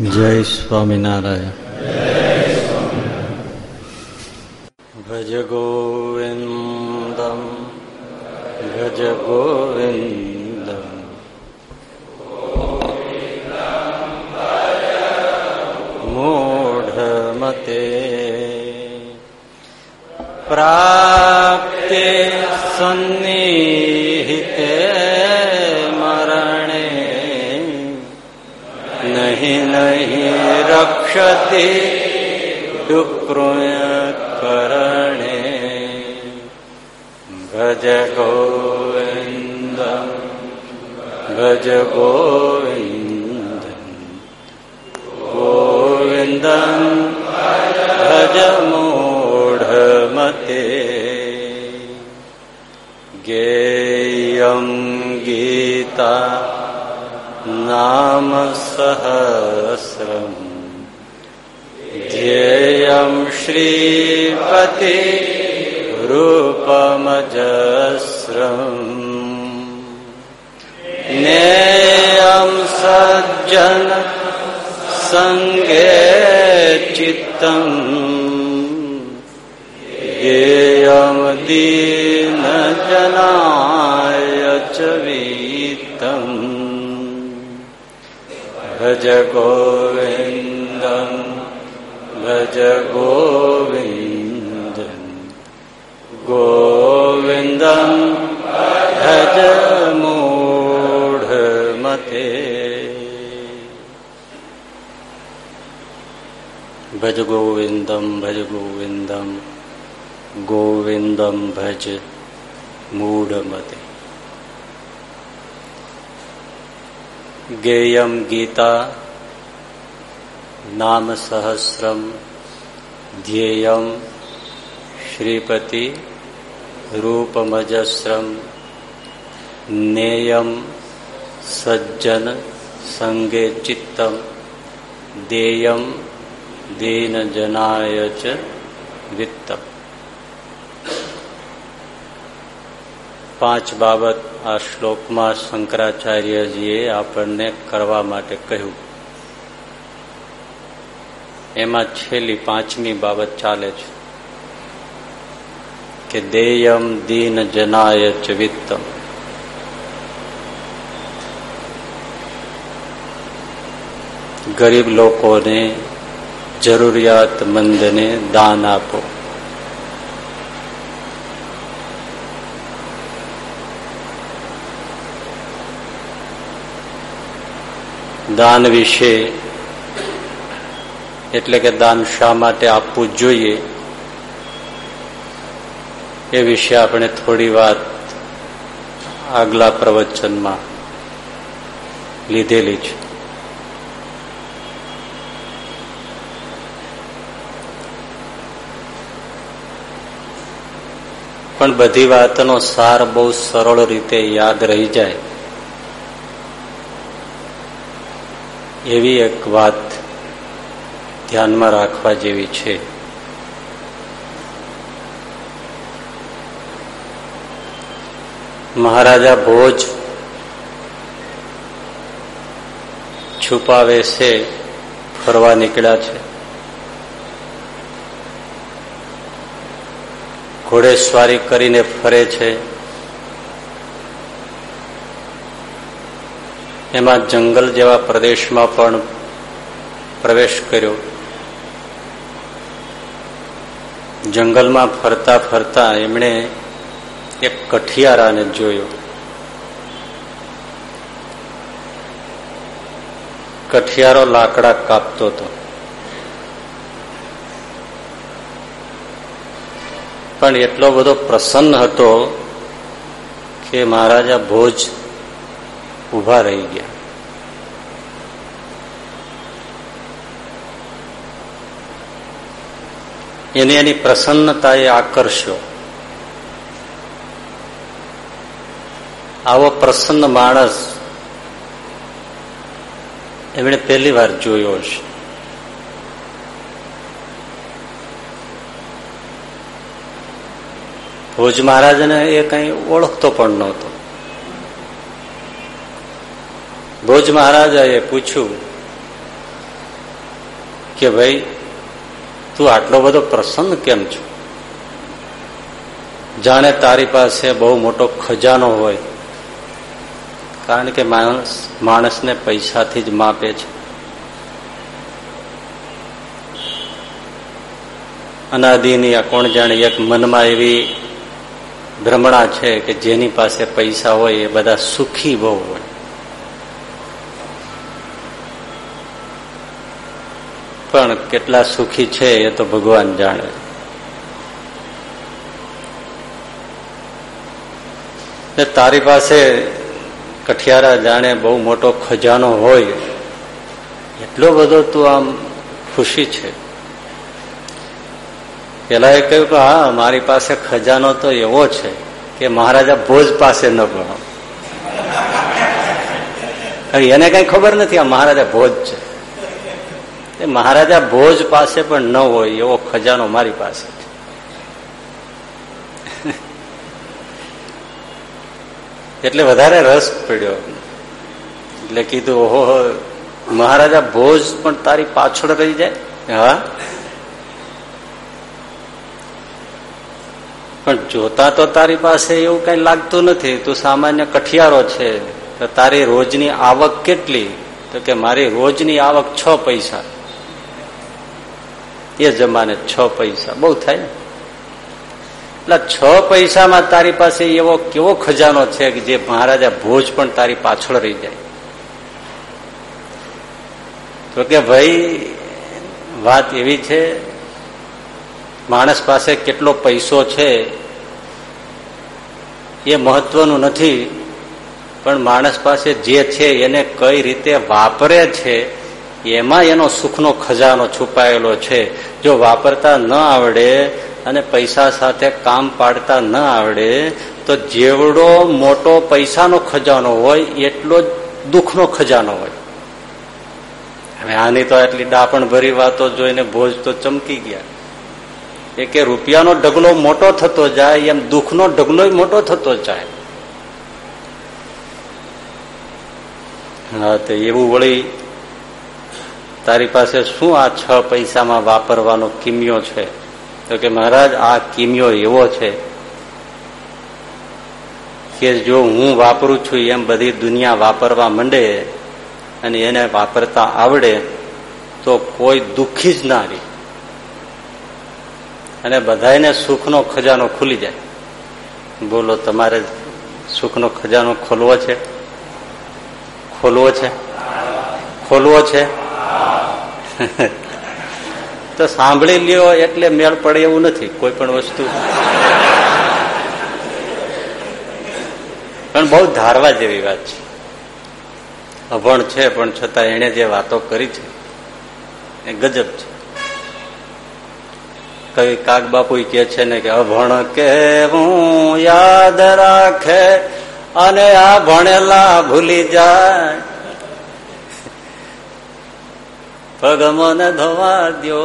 જય સ્વામિનારાયણ ભજ ગોવિંદમ ભજ ગોવિંદમ મૂઢમતે પ્રાપ્તે સન્નિહિતે નહીં રક્ષતે કરણે ભજ ગોવિંદ ભજ ગોવિંદ ગોવિંદ ભજ મૂઢમતે ગેયમ ગીતા નામ સહસ્રમ ध्येयं શ્રીપતિ રૂપમજસ્રમ नेयं સજ્જન સંગે ચિત્તમ ગેયમ દીન જનાય ચ વીતમ ભજ भज ભજ ગોવિંદ भज ભજ મૂઢમતે ભજ भज ભજ गोविन्दं भज ભજ ગેયમ ગીતા નામ સહસ્રમ ધ્યેયમ શ્રીપતિ રૂપમજસ્રમ નેયમ સજ્જન સંગે ચિત્તમ દેયમ દીન ચ પાંચ બાબત આ શ્લોકમાં શંકરાચાર્યજીએ આપણને કરવા માટે કહ્યું. એમાં છેલ્લી પાંચમી બાબત ચાલે છે કે દેયમ દીન જનાય ચ ગરીબ લોકોને જરૂરિયાતમંદને દાન આપો. દાન વિશે, એટલે કે દાન શા માટે આપવું જોઈએ, એ વિશે આપણે થોડી વાત આગલા પ્રવચનમાં લીધેલી છે. પણ બધી વાતનો સાર બહુ સરળ રીતે યાદ રહી જાય. એવી એક વાત ધ્યાનમાં રાખવા જેવી છે. મહારાજા ભોજ છુપાવે છે, ફરવા નીકળ્યા છે. ઘોડેસવારી કરીને ફરે છે. એમાં જંગલ જેવા પ્રદેશમાં પણ પ્રવેશ કર્યો. જંગલમાં ફરતા ફરતા એમણે એક કઠિયારાને જોયો. કઠિયારો લાકડા કાપતો હતો. પણ એટલો બધો પ્રસન્ન હતો કે મહારાજા ભોજ ઊભા રહી ગયા. એને એની પ્રસન્નતાએ આકર્ષ્યો. આવો પ્રસન્ન માણસ એમણે પહેલી વાર જોયો છે ભોજ મહારાજને એ કઈ ઓળખતો પણ નહોતો. ભોજ મહારાજાએ પૂછ્યું કે ભાઈ, તું આટલો બધો પ્રસન્ન કેમ છો? જાણે તારી પાસે બહુ મોટો ખજાનો હોય, કારણ કે માણસ માણસને પૈસાથી જ માપે છે. અનાદિની આ કોણ જાણે એક મનમાં એવી ભ્રમણા છે કે જેની પાસે પૈસા હોય એ બધા સુખી બહુ હોય. પણ કેટલા સુખી છે એ તો ભગવાન જાણે. તારી પાસે કઠિયારા જાણે બહુ મોટો ખજાનો હોય, એટલો બધો તું આમ ખુશી છે. પેલા એ કહ્યું કે હા, મારી પાસે ખજાનો તો એવો છે કે મહારાજા ભોજ પાસે ન ગણો એને કઈ ખબર નથી, આ મહારાજા ભોજ છે. મહારાજા ભોજ પાસે પણ ન હોય એવો ખજાનો મારી પાસે એટલે વધારે રસ પડ્યો. એટલે કીધું, ઓહો, મહારાજા ભોજ પણ તારી પાછળ રહી જાય? હા. પણ જોતા તો તારી પાસે એવું કઈ લાગતું નથી. તું સામાન્ય કઠિયારો છે. તો તારી રોજની આવક કેટલી? તો કે મારી રોજની આવક છ પૈસા. એ જમાને છ પૈસા. બહુ થાય એટલે છ પૈસામાં તારી પાસે એવો કેવો ખજાનો છે કે જે મહારાજા ભોજ પણ તારી પાછળ રહી જાય. તો કે ભાઈ, વાત એવી છે, માણસ પાસે કેટલો પૈસો છે એ મહત્વનું નથી, પણ માણસ પાસે જે છે એને કઈ રીતે વાપરે છે એમાં એનો સુખનો ખજાનો છુપાયેલો છે. જો વાપરતા ન આવડે અને પૈસા સાથે કામ પાડતા ન આવડે, તો જેવડો મોટો પૈસાનો ખજાનો હોય, એટલો જ દુઃખનો ખજાનો હોય. હવે આની તો એટલી ડાપણ ભરી વાતો જોઈને ભોજ તો ચમકી ગયા. એ કે રૂપિયાનો ઢગલો મોટો થતો જાય, એમ દુઃખનો ઢગલો મોટો થતો જાય. હા, તો એવું વળી તારી પાસે શું આ છ પૈસામાં વાપરવાનો કિમિયો છે? તો કે મહારાજ, આ કિમિયો એવો છે કે જો હું વાપરું છું, એમ બધી દુનિયા વાપરવા માંડે અને એને વાપરતા આવડે, તો કોઈ દુઃખી જ ના રહે. અને બધાને સુખનો ખજાનો ખુલી જાય. બોલો, તમારે સુખનો ખજાનો ખોલવો છે? ખોલવો છે? ખોલવો છે? તો સાંભળી લ્યો, એટલે મેળ પડે એવું નથી, કોઈ પણ વસ્તુ. પણ બહુ ધારવા જેવી વાત છે. અભણ છે, પણ છતાં એને જે વાતો કરી છે, એ ગજબ છે. કવિ કાગ બાપુ કે છે ને કે, અભણ કે હું યાદ રાખે, અને આ ભણેલા ભૂલી જાય. પગ મને ધોવા દો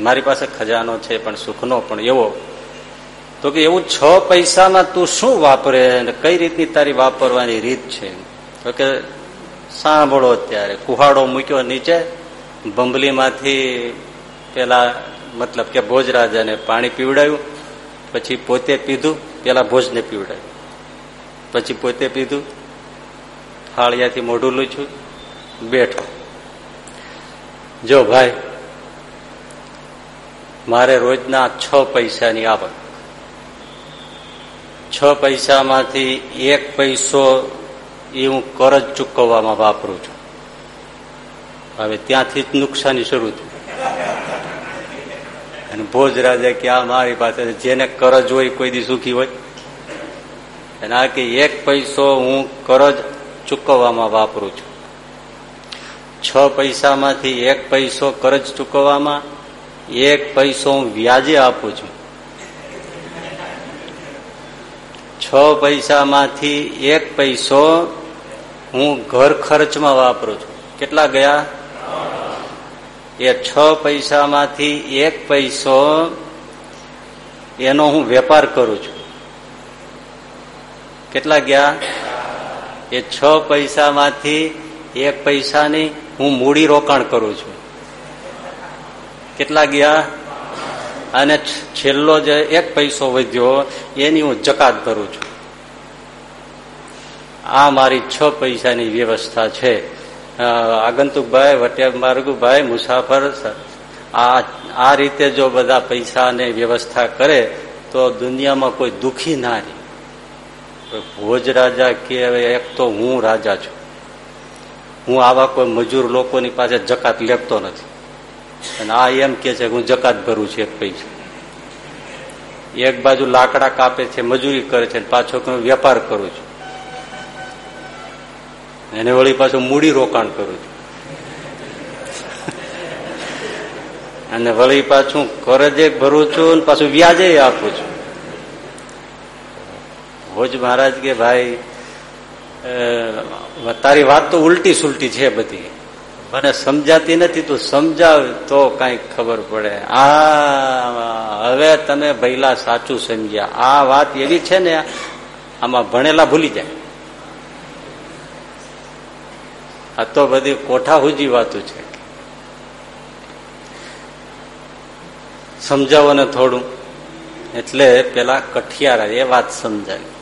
મારી પાસે ખજાનો છે, પણ સુખનો પણ એવો. તો કે એવું છ પૈસામાં તું શું વાપરે અને કઈ રીતની તારી વાપરવાની રીત છે? તો કે સાંભળો ત્યારે કુહાડો મૂક્યો નીચે, બંબલીમાંથી પેલા મતલબ કે ભોજરાજાને પાણી પીવડાયું, પછી પોતે પીધું, પેલા ભોજને પીવડાયું. પછી પોતે પીધું થાળિયાથી મોઢું લૂછ્યું બેઠો. જો ભાઈ, મારે રોજના છ પૈસાની આવક. છ પૈસામાંથી એક પૈસો એ હું કરજ ચૂકવવામાં વાપરું છું. હવે ત્યાંથી જ નુકસાની શરૂ થઈ. અને ભોજ રાજા કે આ મારી પાસે જેને કરજ હોય કોઈ દી સુખી હોય. અને આ કે એક પૈસો હું કરજ ચૂકવવામાં વાપરું છું. છ પૈસામાંથી એક પૈસો કરજ ચૂકવવામાં, એક પૈસો હું વ્યાજે આપું છું. છ પૈસામાંથી એક પૈસો હું ઘર ખર્ચમાં વાપરું છું. કેટલા ગયા? એ છ પૈસામાંથી એક પૈસો એનો હું વેપાર કરું છું. કેટલા ગયા? એ છ પૈસામાંથી એક પૈસાની હું મૂડી રોકાણ કરું છું. કેટલા ગયા? અને છેલ્લો જે એક પૈસો વધ્યો, એની હું જકાત ભરું છું. આ મારી છ પૈસાની વ્યવસ્થા છે. આગંતુકભાઈ, વટિયા માર્ગુભાઈ, મુસાફર આ આ રીતે જો બધા પૈસાને વ્યવસ્થા કરે, તો દુનિયામાં કોઈ દુખી ના રહે. ભોજ રાજા કે એક તો હું રાજા છું. હું આવા કોઈ મજૂર લોકોની પાસે જકાત લેપતો નથી. અને આ એમ કે છે હું જકાત ભરું છું, એક પૈસા. એક બાજુ લાકડા કાપે છે, મજૂરી કરે છે પાછો હું વેપાર કરું છું. એને વળી પાછું મૂડી રોકાણ કરું છું. અને વળી પાછું કરજે ભરું છું પાછું વ્યાજે આપું છું. ભોજ મહારાજ કે ભાઈ તારી વાત તો ઉલટી સુલટી છે બધી. મને સમજાતી નથી, તું સમજાવ તો કંઈક ખબર પડે. આ, હવે તમે ભૈલા સાચું સમજ્યા. આ વાત એવી છે ને, આમાં ભણેલા ભૂલી જાય. આ તો બધી કોઠાહુજી વાતો છે. સમજાવો ને થોડું. એટલે પેલા કઠિયારા એ વાત સમજાવી.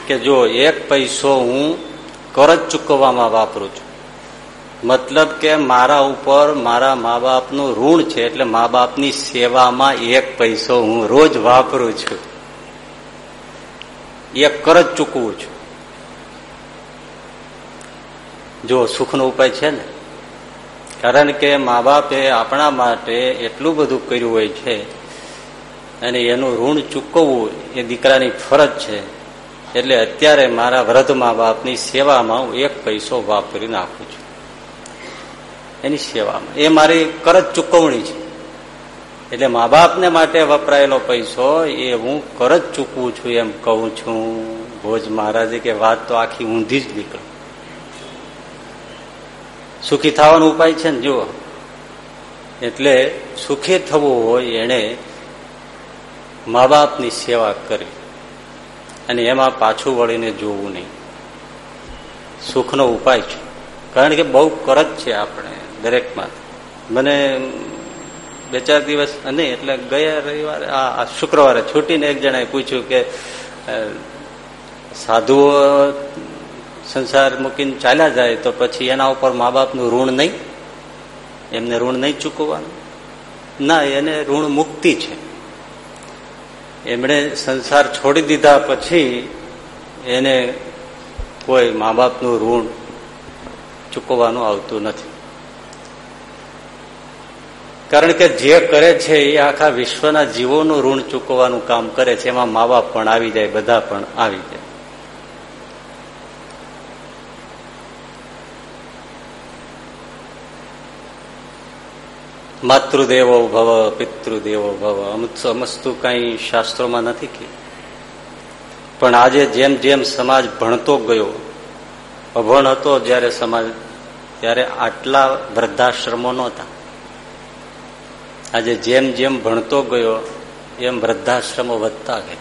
કે જો એક પૈસો હું કરજ ચૂકવવામાં વાપરું છું. મતલબ કે મારા ઉપર મારા મા બાપનું ઋણ છે એટલે મા બાપની સેવામાં એક પૈસો હું રોજ વાપરું છું. એ કરજ ચૂકવું છું. જો સુખનો ઉપાય છે ને? કારણ કે મા બાપે આપણા માટે એટલું બધું કર્યું હોય છે, અને એનું ઋણ ચૂકવવું એ દીકરાની ફરજ છે. એટલે અત્યારે મારા વૃદ્ધ મા બાપની સેવામાં હું એક પૈસો વાપરી નાખું છું. એની સેવામાં. એ મારી કરજ ચૂકવણી છે. એટલે મા બાપને માટે વપરાયેલો પૈસો એ હું કરજ ચૂકવું છું એમ કહું છું. ભોજ મહારાજે કે વાત તો આખી ઊંધી જ નીકળી. સુખી થવાનો ઉપાય છે ને જુઓ. એટલે સુખી થવું હોય એને મા બાપની સેવા કરવી અને એમાં પાછું વળીને જોવું નહીં. સુખનો ઉપાય છે. કારણ કે બહુ કરજ છે આપણે દરેકમાં. મને બે ચાર દિવસ નહીં એટલે ગયા રવિવારે, આ શુક્રવારે છૂટીને એક જણાએ પૂછ્યું કે સાધુઓ સંસાર મૂકીને ચાલ્યા જાય તો પછી એના ઉપર મા બાપનું ઋણ નહીં? એમને ઋણ નહીં ચૂકવવાનું? ના, એને ઋણ મુક્તિ છે. એમણે સંસાર છોડી દીધા પછી એને કોઈ મા બાપનું ઋણ ચૂકવવાનું આવતું નથી. કારણ કે જે કરે છે એ આખા વિશ્વના જીવોનું ઋણ ચૂકવવાનું કામ કરે છે. એમાં મા બાપ પણ આવી જાય, બધા પણ આવી જાય. માતૃદેવો ભવ, પિતૃદેવો ભવ. અમુક સમજતુ કઈ શાસ્ત્રોમાં નથી કે. પણ આજે જેમ જેમ સમાજ ભણતો ગયો, અભણ હતો જયારે સમાજ, ત્યારે આટલા વૃદ્ધાશ્રમો નહોતા. આજે જેમ જેમ ભણતો ગયો, એમ વૃદ્ધાશ્રમો વધતા ગયા.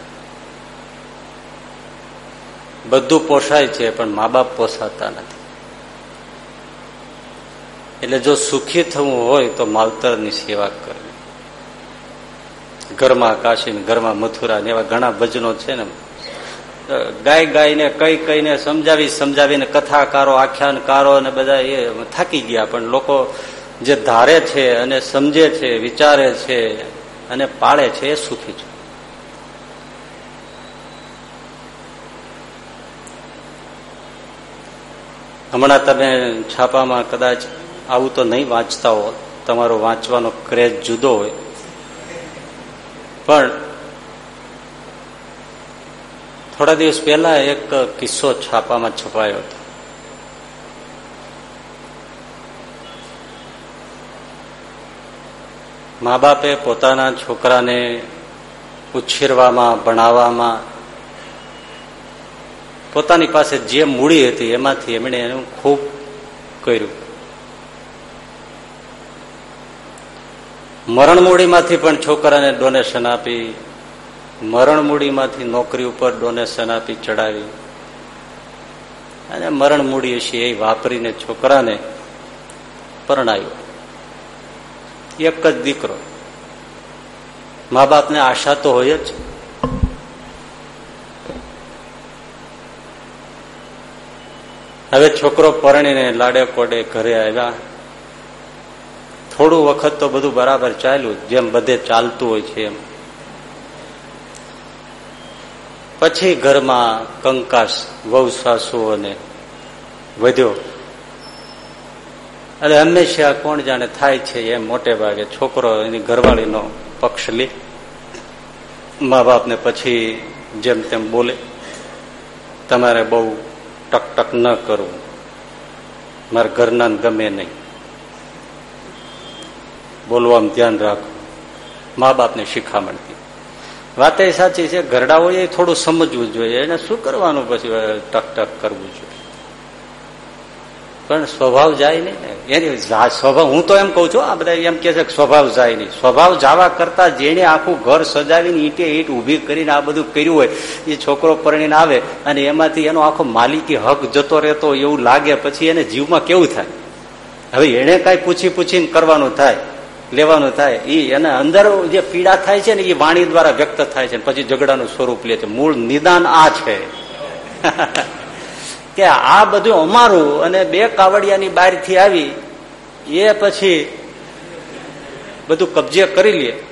બધું પોષાય છે, પણ મા બાપ પોસાતા નથી. એટલે જો સુખી થવું હોય તો માવતરની સેવા કરવી ઘરમાં કાશી ઘરમાં મથુરા એવા ઘણા ભજનો છે ને. ગાય ગાયને કઈ કઈને સમજાવી સમજાવીને કથાકારો, આખ્યાનકારો અને બધા એ થાકી ગયા. પણ લોકો જે ધારે છે અને સમજે છે, વિચારે છે અને પાળે છે એ સુખી છે. હમણાં તમે છાપામાં કદાચ આવું તો નહીં વાંચતા હો તમારો વાંચવાનો ક્રેઝ જુદો હોય. પણ થોડા દિવસ પહેલા એક કિસ્સો છાપામાં છપાયો હતો. મા બાપે પોતાના છોકરાને ઉછેરવામાં, ભણાવવામાં પોતાની પાસે જે મૂડી હતી એમાંથી એમણે એનું ખૂબ કર્યું. મરણ મૂડીમાંથી પણ છોકરાને ડોનેશન આપી મરણમૂડીમાંથી નોકરી ઉપર ડોનેશન આપી, ચડાવી. અને મરણમૂડી છે એ વાપરીને છોકરાને પરણાયો. એક જ દીકરો. મા બાપને આશા તો હોય જ. હવે છોકરો પરણીને લાડે કોડે ઘરે આવ્યા. થોડું વખત તો બધું બરાબર ચાલ્યું જેમ બધે ચાલતું હોય છે એમ. પછી ઘરમાં કંકાસ, વહુ સાસુઓને વધ્યો. એટલે હંમેશા કોણ જાણે થાય છે એમ મોટે ભાગે છોકરો એની ઘરવાળીનો પક્ષ લે. મા બાપને પછી જેમ તેમ બોલે, તમારે બહુ ટક ટક ન કરવું. મારા ઘરના ગમે નહીં. બોલવામાં ધ્યાન રાખો. મા બાપને શિખામણથી વાત એ સાચી છે ઘરડાઓએ થોડું સમજવું જોઈએ, એને શું કરવાનું પછી ટક ટક કરવું જોઈએ. પણ સ્વભાવ જાય નહીં એની સ્વભાવ, હું તો એમ કઉ છું, આ બધા એમ કે છે સ્વભાવ જાય નહીં. સ્વભાવ જવા કરતા જેને આખું ઘર સજાવીને ઈટે ઈટ ઊભી કરીને આ બધું કર્યું હોય, એ છોકરો પરણીને આવે અને એમાંથી એનો આખો માલિકી હક જતો રહેતો એવું લાગે, પછી એને જીવમાં કેવું થાય? હવે એને કઈ પૂછી પૂછીને કરવાનું થાય. લેવાનું થાય. એ એના અંદર જે પીડા થાય છે ને એ વાણી દ્વારા વ્યક્ત થાય છે. પછી ઝઘડાનું સ્વરૂપ લે છે. મૂળ નિદાન આ છે. કે આ બધું અમારું અને બે કાવડિયાની બહારથી આવી, એ પછી બધું કબજે કરી લે.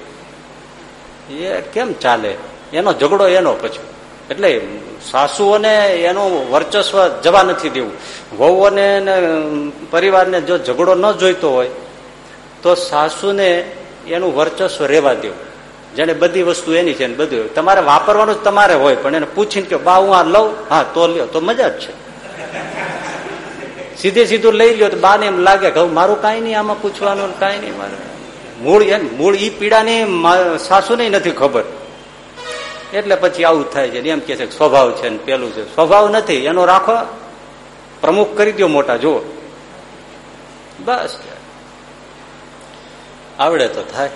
એ કેમ ચાલે? એનો ઝઘડો એનો પછી. એટલે સાસુઓને એનું વર્ચસ્વ જવા નથી દેવું. વહુઓને પરિવારને જો ઝઘડો ન જોઈતો હોય તો સાસુને એનું વર્ચસ્વ રહેવા દેવું જેને બધી વસ્તુ એની છે બધું તમારે વાપરવાનું જ તમારે હોય, પણ એને પૂછીને કે બા, હું આ લઉં? હા, તો લ્યો. તો મજા જ છે. સીધે સીધું લઈ લ્યો, તો બાને એમ લાગે કે મારું કાંઈ નહીં આમાં પૂછવાનું, કાંઈ નહીં મારે. મૂળ એમ, મૂળ ઈ પીડાની સાસુને નથી ખબર. એટલે પછી આવું થાય છે એમ કે છે સ્વભાવ છે ને પેલું છે. સ્વભાવ નથી, એનો રાખો. પ્રમુખ કરી દો મોટા, જુઓ. બસ. આવડે તો થાય.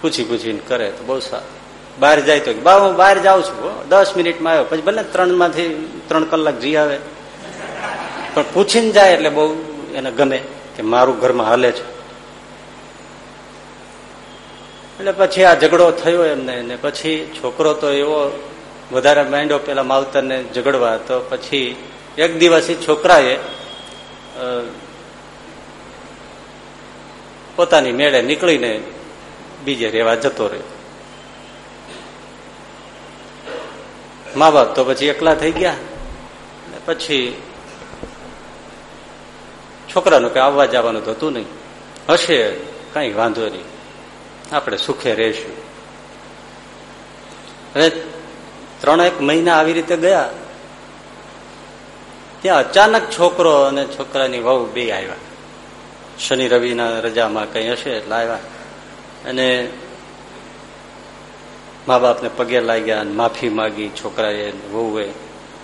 પૂછી પૂછીને કરે તો બહુ સારું બહાર જાય તો બા, હું બહાર જાઉં છું દસ મિનિટમાં આવ્યો. પછી ભલે ત્રણમાંથી ત્રણ કલાક જી આવે. પણ પૂછીને જાય એટલે બહુ એને ગમે કે મારું ઘરમાં હાલે છે. એટલે પછી આ ઝઘડો થયો એમને ને પછી છોકરો તો એવો વધારે માંડ્યો પેલા માવતરને ઝઘડવા. તો પછી એક દિવસ છોકરાએ પોતાની મેળે નીકળીને બીજે રેવા જતો રહ્યો. મા બાપ તો પછી એકલા થઈ ગયા. પછી છોકરાનું કઈ આવવા જવાનું તો હતું નહીં. હશે, કઈ વાંધો નહીં. આપણે સુખે રહેશું. હવે ત્રણ એક મહિના આવી રીતે ગયા. ત્યાં અચાનક છોકરો અને છોકરાની વહુ બે આવ્યા. શનિ રવિના રજામાં કઈ હશે એટલે આવ્યા. અને મા બાપને પગે લાગ્યા માફી માગી છોકરાએ વહુએ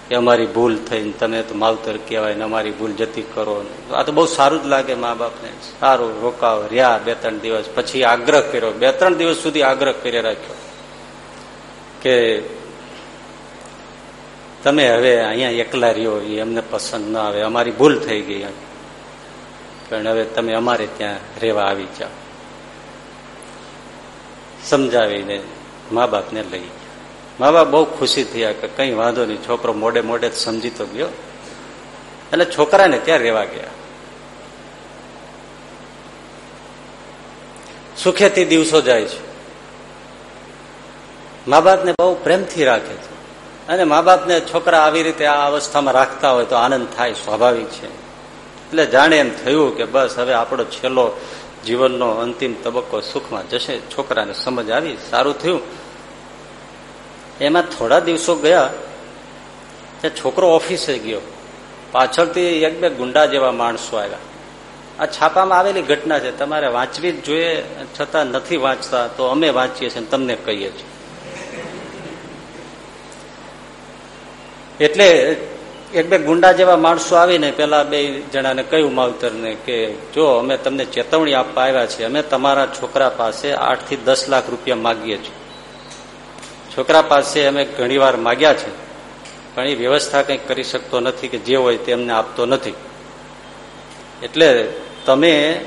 કે અમારી ભૂલ થઈને તમે તો માવતર કહેવાય ને અમારી ભૂલ જતી કરો આ તો બહુ સારું જ લાગે મા બાપને સારું રોકાવ, રહ્યા બે ત્રણ દિવસ. પછી આગ્રહ કર્યો. બે ત્રણ દિવસ સુધી આગ્રહ કરી રાખ્યો કે તમે હવે અહીંયા એકલા રહ્યો, એ અમને પસંદ ના આવે. અમારી ભૂલ થઈ ગઈ પણ હવે તમે અમારે ત્યાં રહેવા આવી જાઓ. સમજાવીને મા બાપને લઈ મા બાપ બહુ ખુશી થયા કે કઈ વાંધો નહીં, છોકરો મોડે મોડે સમજી તો ગયો. એટલે છોકરાને ત્યાં રહેવા ગયા. સુખેથી દિવસો જાય છે. મા બાપને બહુ પ્રેમથી રાખે છે. અને મા બાપને છોકરા આવી રીતે આ અવસ્થામાં રાખતા હોય તો આનંદ થાય સ્વાભાવિક છે. એટલે જાણે એમ થયું કે બસ હવે આપણો છેલ્લો જીવનનો અંતિમ તબક્કો સુખમાં જશે. છોકરાને સમજ આવી, સારું થયું. એમાં થોડા દિવસો ગયા, ત્યાં છોકરો ઓફિસે ગયો. પાછળથી એક બે ગુંડા જેવા માણસો આવ્યા. આ છાપામાં આવેલી ઘટના છે. તમારે વાંચવી જ જોઈએ, છતાં નથી વાંચતા તો અમે વાંચીએ છીએ તમને કહીએ છીએ. એટલે એક બે ગુંડા જેવા માણસો આવીને પેલા બે જણાને કહ્યું માવતરને કે, જો અમે તમને ચેતવણી આપવા આવ્યા છીએ, અમે તમારા છોકરા પાસે આઠથી દસ લાખ રૂપિયા માગીએ છીએ. છોકરા પાસે અમે ઘણી વાર માગ્યા છે, પણ એ વ્યવસ્થા કંઈક કરી શકતો નથી કે જે હોય તેમને આપતો નથી. એટલે તમે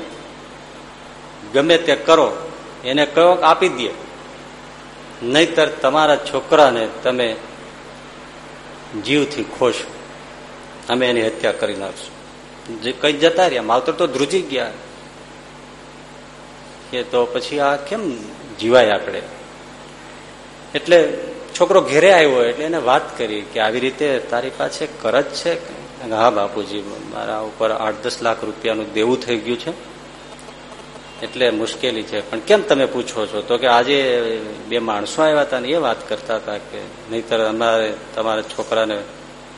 ગમે તે કરો, એને કહો આપી દે નહીતર તમારા છોકરાને તમે જીવથી ખોશો. અમે એની હત્યા કરી નાખશું. કઈ જતા રહ્યા, માવતર તો ધ્રુજી ગયા. કે તો પછી આ કેમ જીવાય આપણે એટલે છોકરો ઘેરે આવ્યો એટલે એને વાત કરી કે આવી રીતે તારી પાસે કરજ છે હા બાપુજી, મારા ઉપર આઠ દસ લાખ રૂપિયાનું દેવું થઈ ગયું છે. એટલે મુશ્કેલી છે. પણ કેમ તમે પૂછો છો? તો કે આજે બે માણસો આવ્યા હતા ને એ વાત કરતા હતા કે નહીતર અમારે, તમારા છોકરાને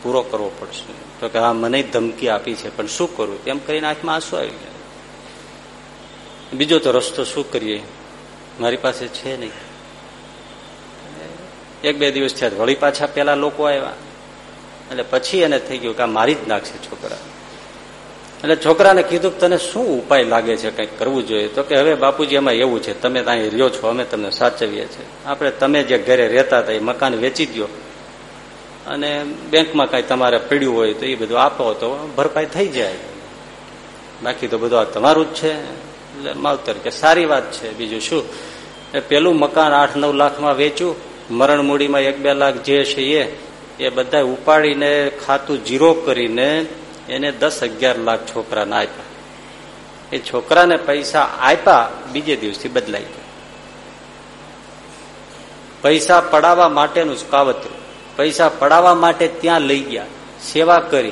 પૂરો કરવો પડશે. તો કે હા, મને ધમકી આપી છે, પણ શું કરું? તેમ કરીને આંખમાં આંસુ આવી ગયા. બીજો તો રસ્તો શું કરીએ? મારી પાસે છે નહીં. એક બે દિવસ થયા, વળી પાછા પેલા લોકો આવ્યા. એટલે પછી એને થઈ ગયું કે મારી જ નાખશે છોકરા. એટલે છોકરાને કીધું કે તને શું ઉપાય લાગે છે કંઈક કરવું જોઈએ? તો કે હવે બાપુજી, એમાં એવું છે, તમે ત્યાં રહ્યો છો, અમે તમને સાચવીએ છીએ. આપણે, તમે જે ઘરે રહેતા હતા, એ મકાન વેચી દો અને બેંકમાં કઈ તમારે પડ્યું હોય તો એ બધું આપો તો ભરપાઈ થઈ જાય. બાકી તો બધું આ તમારું જ છે. એટલે માવતર કે સારી વાત છે. બીજું શું? પેલું મકાન આઠ નવ લાખમાં વેચ્યું, મરણ મૂડીમાં એક બે લાખ જે છે એ એ બધા ઉપાડીને ખાતું જીરો કરીને એને દસ અગિયાર લાખ છોકરાને આપ્યા. એ છોકરાને પૈસા આપ્યા, બીજે દિવસથી બદલાઈ ગયા. પૈસા પડાવવા માટેનું જ કાવતરું. પૈસા પડાવવા માટે ત્યાં લઈ ગયા. સેવા કરી.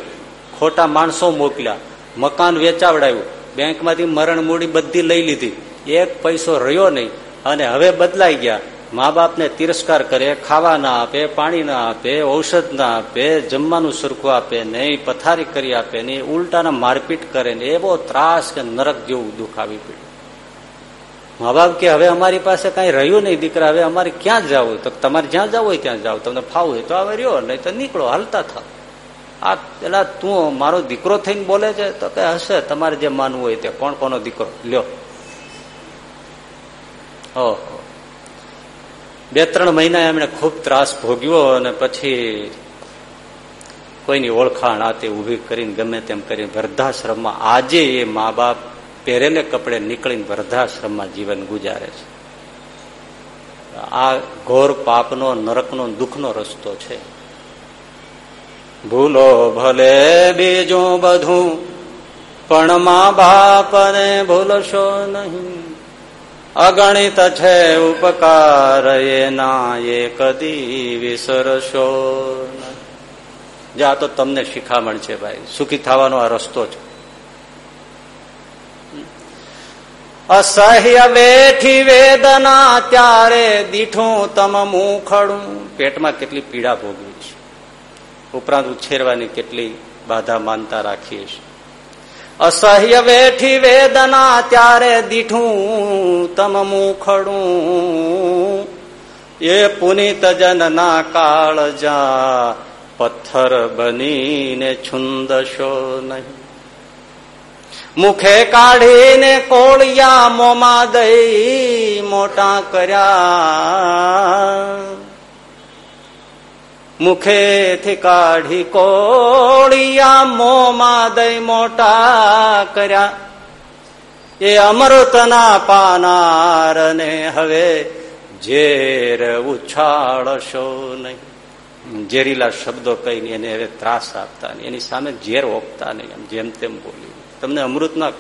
ખોટા માણસો મોકલ્યા. મકાન વેચાવડાયું. બેંકમાંથી મરણ મૂડી બધી લઈ લીધી. એક પૈસો રહ્યો નહીં અને હવે બદલાઈ ગયા. મા બાપને તિરસ્કાર કરે, ખાવા ના આપે, પાણી ના આપે, ઔષધ ના આપે, જમવાનું સરખું આપે નહીં, પથારી કરી આપે નહીં, ઉલટાના મારપીટ કરે ને એવો ત્રાસ કે નરક જેવું દુઃખ આવી પડ્યું. મા બાપ કે, હવે અમારી પાસે કઈ રહ્યું નહીં દીકરા, હવે અમારે ક્યાં જવું? તો તમારે જ્યાં જવું હોય ત્યાં જાવ તમને ફાવું હોય તો આવે રહ્યો, નહીં તો નીકળો, હાલતા થાવ. આ પેલા તું મારો દીકરો થઈને બોલે છે તો કે, હશે, તમારે જે માનવું હોય તે, કોણ કોનો દીકરો? લ્યો. ઓહો. બે ત્રણ મહિના એમણે ખૂબ ત્રાસ ભોગ્યો અને પછી કોઈની ઓળખાણ આ તે ઊભી કરીને ગમે તેમ કરીને વૃદ્ધાશ્રમમાં આજે એ મા બાપ પહેરેલે કપડે નીકળીને વૃદ્ધાશ્રમમાં જીવન ગુજારે છે. આ ઘોર પાપનો, નરકનો, દુઃખનો રસ્તો છે. ભૂલો ભલે બીજું બધું, પણ મા બાપને ભૂલશો નહીં. અગણિત છે ઉપકાર એના એ કદી વિસરશો જા, તો તમને શિખામણ છે ભાઈ. સુખી થવાનો આ રસ્તો છે. અસહ્ય વેઠી વેદના ત્યારે દીઠું તમ મુખડું. પેટમાં કેટલી પીડા ભોગવી છે. ઉપરાંત ઉછેરવાની કેટલી બાધા માનતા રાખીએ છીએ અસહ્ય વેઠી વેદના ત્યારે દીઠું તમ મુખડું. એ પુનિત જનના કાળજા પથ્થર બનીને છુંદશો નહીં. મુખે કાઢીને કોળિયા મોમાં દઈ મોટા કર્યા. મુખેથી કાઢી કોળિયા મોમાં દઈ મોટા કર્યા. એ અમૃતના પાનાર ને હવે ઝેર ઉછાળશો નહીં. ઝેરીલા શબ્દો કહીને એને હવે ત્રાસ આપતા નહીં. એની સામે ઝેર ઓપતા નહીં. એમ જેમ તેમ બોલ્યું. તમને અમૃતના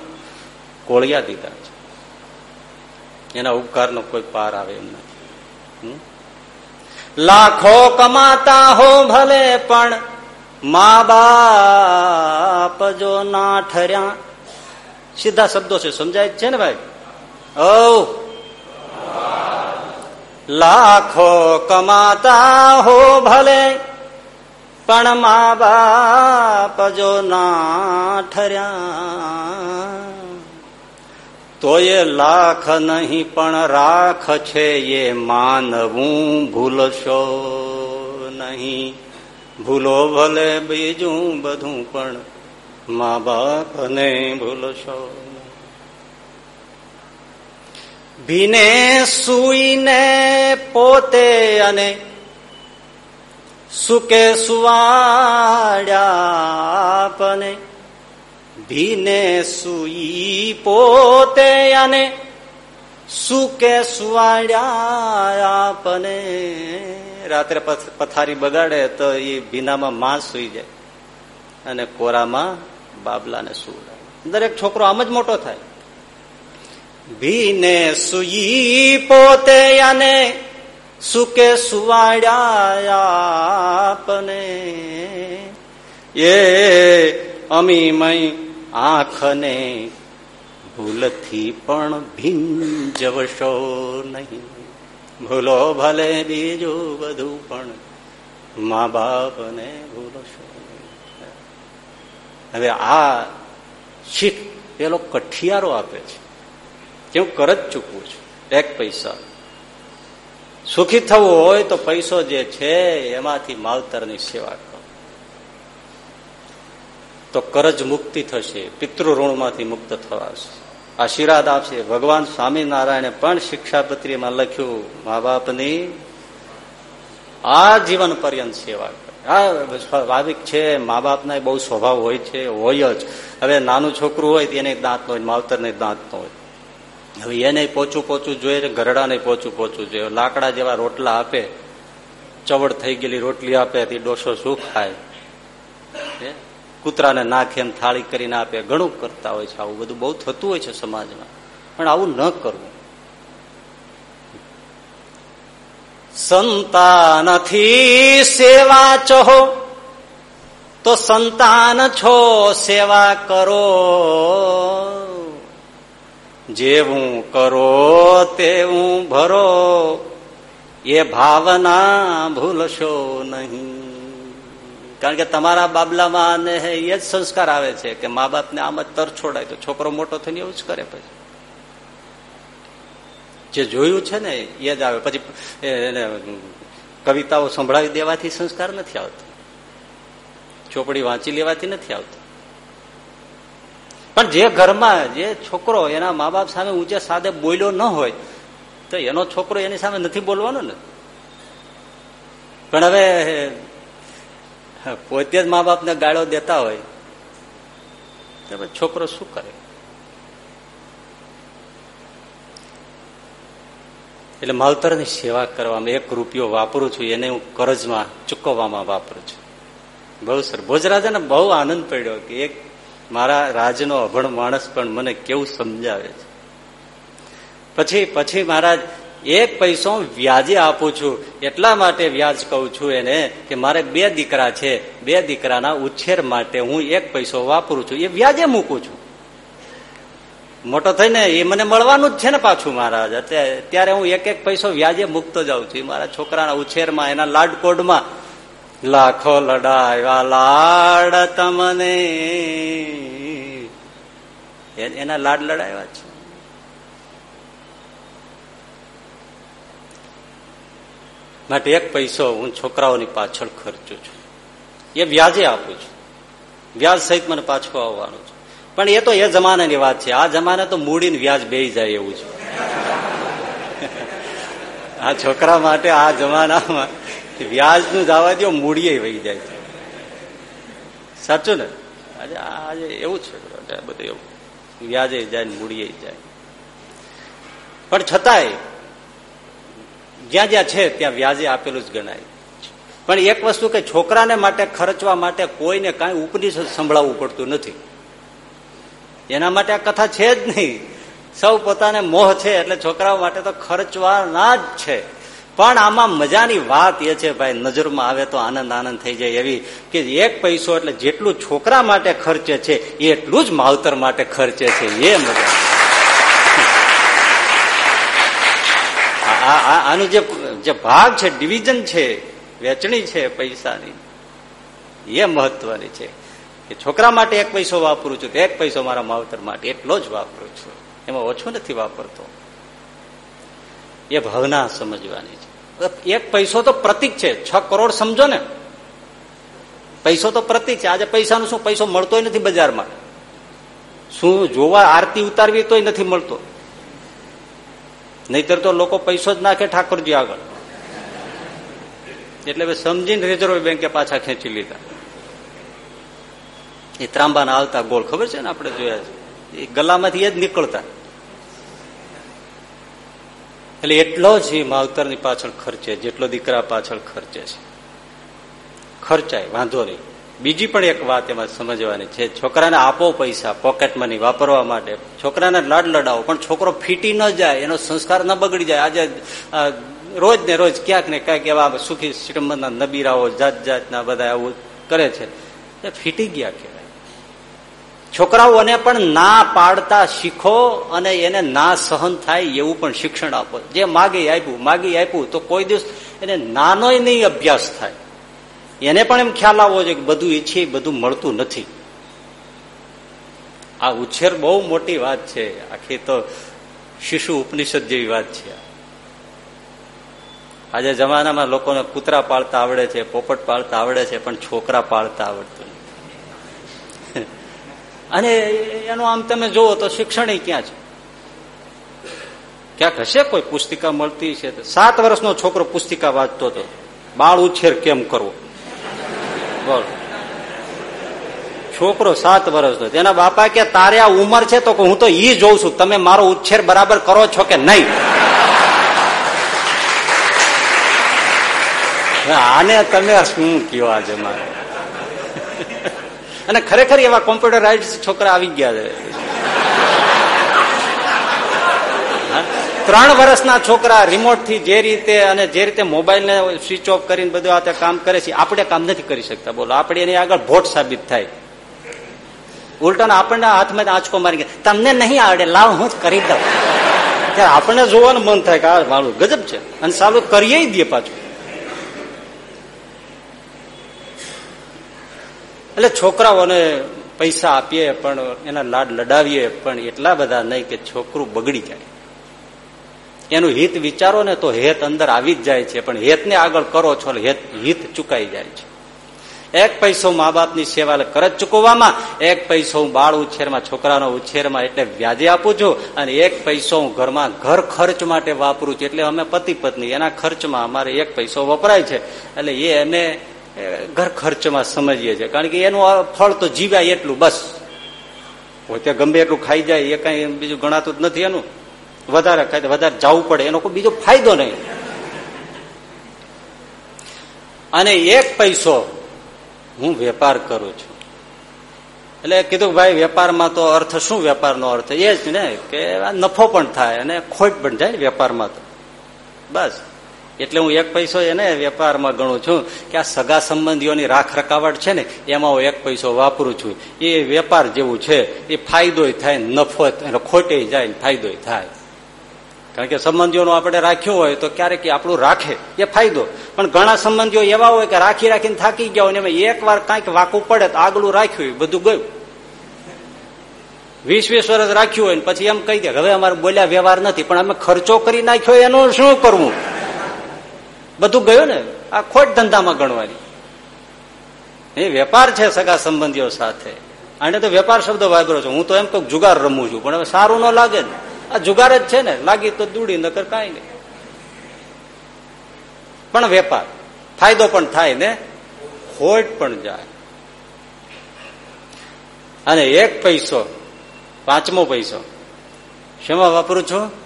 કોળિયા દીધા છે. એના ઉપકારનો કોઈ પાર આવે એમ નથી. લાખો કમાતા હો ભલે, પણ મા બાપ જો ના ઠર્યા. સીધા શબ્દો છે, સમજાય છે ને ભાઈ? ઓ લાખો કમાતા હો ભલે પણ મા બાપ જો ના ઠર્યા તો એ લાખ નહીં પણ રાખ છે એ માનવું ભૂલશો નહીં. ભૂલો ભલે બીજું બધું પણ મા બાપ ને ભૂલશો ભીને સુઈને પોતે અને સુકે સુવાડ્યાપને ભીને સુઈ પોતે અને સુકે સુવાડ્યાપને રાત્રે પથારી બગાડે તો એ ભીનામાં માં સુઈ જાય અને કોરામાં બાબલાને સુવડાવે. દરેક છોકરો આમ જ મોટો થાય. ભીને સુઈ પોતે અને સુકે સુવાડ્યાપને એ અમીમય આંખને ભૂલથી પણ ભીંજવશો નહીં. ભૂલો ભલે બીજું બધું પણ મા બાપને ભૂલશો હવે આ શીખ પેલો કઠિયારો આપે છે. કે હું કરજ ચૂકવું છું? એક પૈસા. સુખી થવું હોય તો પૈસો જે છે, એમાંથી માવતરની સેવા કરો. તો કરજ મુક્તિ થશે પિતૃ ઋણમાંથી મુક્ત થવાશે. આશીર્વાદ આપશે. ભગવાન સ્વામિનારાયણે પણ શિક્ષાપત્રીમાં લખ્યું, મા બાપની આ જીવન પર્યંત સેવા આ સ્વાભાવિક છે, મા બાપના બહુ સ્વભાવ હોય છે, હોય જ. હવે નાનું છોકરું હોય એને દાંત નો હોય માવતર ને દાંત નો હોય. હવે એને પોચું પોચું જોઈએ ગરડાને પોચું પોચું જોઈએ. લાકડા જેવા રોટલા આપે ચવડ થઈ ગયેલી રોટલી આપે ડોસો શું ખાય કૂતરાને નાખે થાળી કરીને આપે, ઘણું કરતા હોય છે આવું બધું. બહુ થતું હોય છે સમાજમાં. પણ આવું ન કરવું. સંતાનથી સેવા ચહો, તો સંતાન છો, સેવા કરો. જેવું કરો તેવું ભરો. એ ભાવના ભૂલશો નહીં. કારણ કે તમારા બાબલામાં ને એ જ સંસ્કાર આવે છે કે મા બાપને આમ જ તર છોડાય તો છોકરો મોટો થઈને એવું જ કરે પછી. જે જોયું છે ને, એ જ આવે. પછી કવિતાઓ સંભળાવી દેવાથી સંસ્કાર નથી આવતો. ચોપડી વાંચી લેવાથી નથી આવતો. પણ જે ઘરમાં જે છોકરો એના મા બાપ સામે ઊંચે સાદે બોલ્યો ન હોય, તો એનો છોકરો એની સામે નથી બોલવાનો ને. પણ હવે પોતે જ મા બાપને ગાળો દેતા હોય, તો છોકરો શું કરે? એટલે માવતરની સેવા કરવામાં એક રૂપિયો વાપરું છું, એને હું કરજમાં ચૂકવવામાં વાપરું છું. બહુ સર, ભોજરાજાને બહુ આનંદ પડ્યો કે એક મારા રાજનો અભણ માણસ પણ મને કેવું સમજાવે છે? પછી પછી મહારાજ, એક પૈસો વ્યાજે આપું છું. એટલા માટે વ્યાજ કહું છું એને કે મારે બે દીકરા છે. બે દીકરાના ઉછેર માટે હું એક પૈસો વાપરું છું. એ વ્યાજે મૂકું છું. મોટો થઈને એ મને મળવાનું જ છે ને પાછું મહારાજ. ત્યારે હું એક એક પૈસો વ્યાજે મૂકતો જાઉં છું. મારા છોકરાના ઉછેરમાં, એના લાડકોડમાં લાખો લડાવ્યા લાડ તમને. એના લાડ લડાવ્યા છે. માટે એક પૈસો હું છોકરાઓની પાછળ ખર્ચું છું. એ વ્યાજે આપું છું. વ્યાજ સહિત મને પાછું આવવાનું છે. પણ એ તો એ જમાનાની વાત છે. આ જમાના તો મૂડીને વ્યાજ બે જાય એવું છે. આ છોકરા માટે આ જમાનામાં વ્યાજનું જવા દો મૂડીએ વહી જાય સાચું ને? આજે આજે એવું છે. બધું એવું. વ્યાજે જાય મૂડીએ જાય. પણ છતાંય, જ્યાં જ્યાં છે, ત્યાં વ્યાજે આપેલું જ ગણાય. પણ એક વસ્તુ કે છોકરાને માટે ખર્ચવા માટે કોઈને કાંઈ ઉપનિષદ સંભળાવવું પડતું નથી. એના માટે આ કથા છે જ નહીં. સૌ પોતાને મોહ છે, એટલે છોકરાઓ માટે તો ખર્ચવાના જ છે. પણ આમાં મજાની વાત એ છે, ભાઈ, નજરમાં આવે તો આનંદ આનંદ થઈ જાય એવી કે એક પૈસો એટલે જેટલું છોકરા માટે ખર્ચે છે એટલું જ માવતર માટે ખર્ચે છે, એ મજા. આનું જે ભાગ છે, ડિવિઝન છે, વેચણી છે પૈસાની, એ મહત્વની છે. કે છોકરા માટે એક પૈસો વાપરું છું એક પૈસો મારા માવતર માટે એટલો જ વાપરું છું. એમાં ઓછો નથી વાપરતો. એ ભાવના સમજવાની એક પૈસો તો પ્રતિક છે. છ કરોડ સમજો ને. પૈસો તો પ્રતિક છે. આજે પૈસાનું શું? પૈસો મળતો નથી બજારમાં. શું જોવા આરતી ઉતારવી તોય નથી મળતો. નહીતર તો લોકો પૈસો જ નાખે ઠાકોરજી આગળ. એટલે સમજીને રિઝર્વ બેંકે પાછા ખેંચી લીધા. એ ત્રાંબાના આવતા ગોળ ખબર છે ને આપણે જોયા છે? એ ગલામાંથી એ જ નીકળતા. એટલે એટલો જ એ માવતરની પાછળ ખર્ચે, જેટલો દીકરા પાછળ ખર્ચે છે. ખર્ચાય, વાંધો નહીં. બીજી પણ એક વાત એમાં સમજવાની છે, છોકરાને આપો પૈસા પોકેટ મની વાપરવા માટે. છોકરાને લાડ લડાવો પણ છોકરો ફીટી ન જાય, એનો સંસ્કાર ન બગડી જાય. આજે રોજ ને રોજ ક્યાંક ને ક્યાંક એવા સુખી શ્રીમંતના નબીરાઓ જાત જાતના બધા આવું કરે છે. ફીટી ગયા કહેવાય છોકરાઓને પણ ના પાડતા શીખો અને એને ના સહન થાય એવું પણ શિક્ષણ આપો. જે માગી આપ્યું માગી આપ્યું તો કોઈ દિવસ એને નાનો નહીં અભ્યાસ થાય. એને પણ એમ ખ્યાલ આવવો જોઈએ કે બધું ઈચ્છીએ, બધું મળતું નથી. આ ઉછેર બહુ મોટી વાત છે. આખી તો શિશુ ઉપનિષદ જેવી વાત છે. આજે જમાનામાં લોકોને કૂતરા પાળતા આવડે છે, પોપટ પાળતા આવડે છે, પણ છોકરા પાળતા આવડતું અને એનું આમ તમે જુઓ તો શિક્ષણ ક્યાં છે? ક્યાંક હશે કોઈ પુસ્તિકા મળતી છે સાત વર્ષનો છોકરો પુસ્તિકા વાંચતો હતો બાળ ઉછેર કેમ કરવો? બોલ. છોકરો સાત વર્ષનો તેના બાપા કે તારે આ ઉંમર છે તો હું તો ઈ જોઉં છું. તમે મારો ઉછેર બરાબર કરો છો કે નહીં? આને તમે શું કયો આજે મારે અને ખરેખર એવા કોમ્પ્યુટરાઇઝ છોકરા આવી ગયા છે. ત્રણ વર્ષના છોકરા રિમોટથી જે રીતે અને જે રીતે મોબાઈલ ને સ્વિચ ઓફ કરીને બધું આ કામ કરે છે, આપણે કામ નથી કરી શકતા. બોલો, આપણે એની આગળ ભોટ સાબિત થાય. ઉલટાનો આપણને હાથમાં આંચકો મારી ગયા. તમને નહીં આવડે, લાવ, હું કરી દઉં. ત્યારે આપણને જોવાનું મન થાય કે આ મારું ગજબ છે. અને સારું કરીએ દે પાછું. એટલે છોકરાઓને પૈસા આપીએ પણ એના લાડ લડાવીએ પણ એટલા બધા નહીં કે છોકરું બગડી જાય. એનું હિત વિચારો ને તો હેત અંદર આવી જ જાય છે, પણ હેતને આગળ કરો છો હેત, હિત ચુકાઈ જાય છે. એક પૈસો મા બાપની સેવા કરજ ચૂકવવામાં, એક પૈસો હું બાળ ઉછેરમાં, છોકરાનો ઉછેરમાં એટલે વ્યાજે આપું છું, અને એક પૈસો હું ઘરમાં ઘર ખર્ચ માટે વાપરું છું, એટલે અમે પતિ પત્ની એના ખર્ચમાં અમારે એક પૈસો વપરાય છે. એટલે એ અમે ઘર ખર્ચમાં સમજીએ છીએ. કારણ કે એનું ફળ તો જીવ્યા એટલું, બસ. પોતે ગમે એટલું ખાઈ જાય, એ કઈ બીજું ગણાતું જ નથી એનું. વધારે ખાય વધારે જવું પડે. એનો કોઈ બીજો ફાયદો નહીં. અને એક પૈસો હું વેપાર કરું છું. એટલે કીધું ભાઈ, વેપારમાં તો અર્થ, શું વેપારનો અર્થ? એ જ ને, કે નફો પણ થાય અને ખોટ પણ જાય વેપારમાં તો. બસ. એટલે હું એક પૈસો એને વેપારમાં ગણું છું કે આ સગા સંબંધીઓની રાખ રકાવટ છે ને, એમાં હું એક પૈસો વાપરું છું. એ વેપાર જેવું છે, એ ફાયદો થાય નફો ખોટે જાય ફાયદો થાય. કારણ કે સંબંધીઓનું આપણે રાખ્યું હોય તો ક્યારેક આપણું રાખે, એ ફાયદો. પણ ઘણા સંબંધીઓ એવા હોય કે રાખી રાખીને થાકી ગયા હોય એમાં એક વાર કાંઈક વાકું પડે તો આગલું રાખ્યું બધું ગયું. વીસ વીસ વર્ષ રાખ્યું હોય પછી એમ કહી દે હવે અમારે બોલ્યા વ્યવહાર નથી, પણ અમે ખર્ચો કરી નાખ્યો, એનું શું કરવું? બધું ગયું ને, આ ખોટ ધંધામાં ગણવાની. એ વેપાર છે સગા સંબંધીઓ સાથે. અને તો વેપાર શબ્દ વાપરો છો. હું તો એમ કઉક જુગાર રમું છું, પણ હવે સારું ન લાગે ને. આ જુગાર જ છે ને, લાગી તો દૂડી, નકર કાંઈ નહીં. પણ વેપાર, ફાયદો પણ થાય ને, ખોટ પણ જાય. અને એક પૈસો, પાંચમો પૈસો, શેમાં વાપરું છું?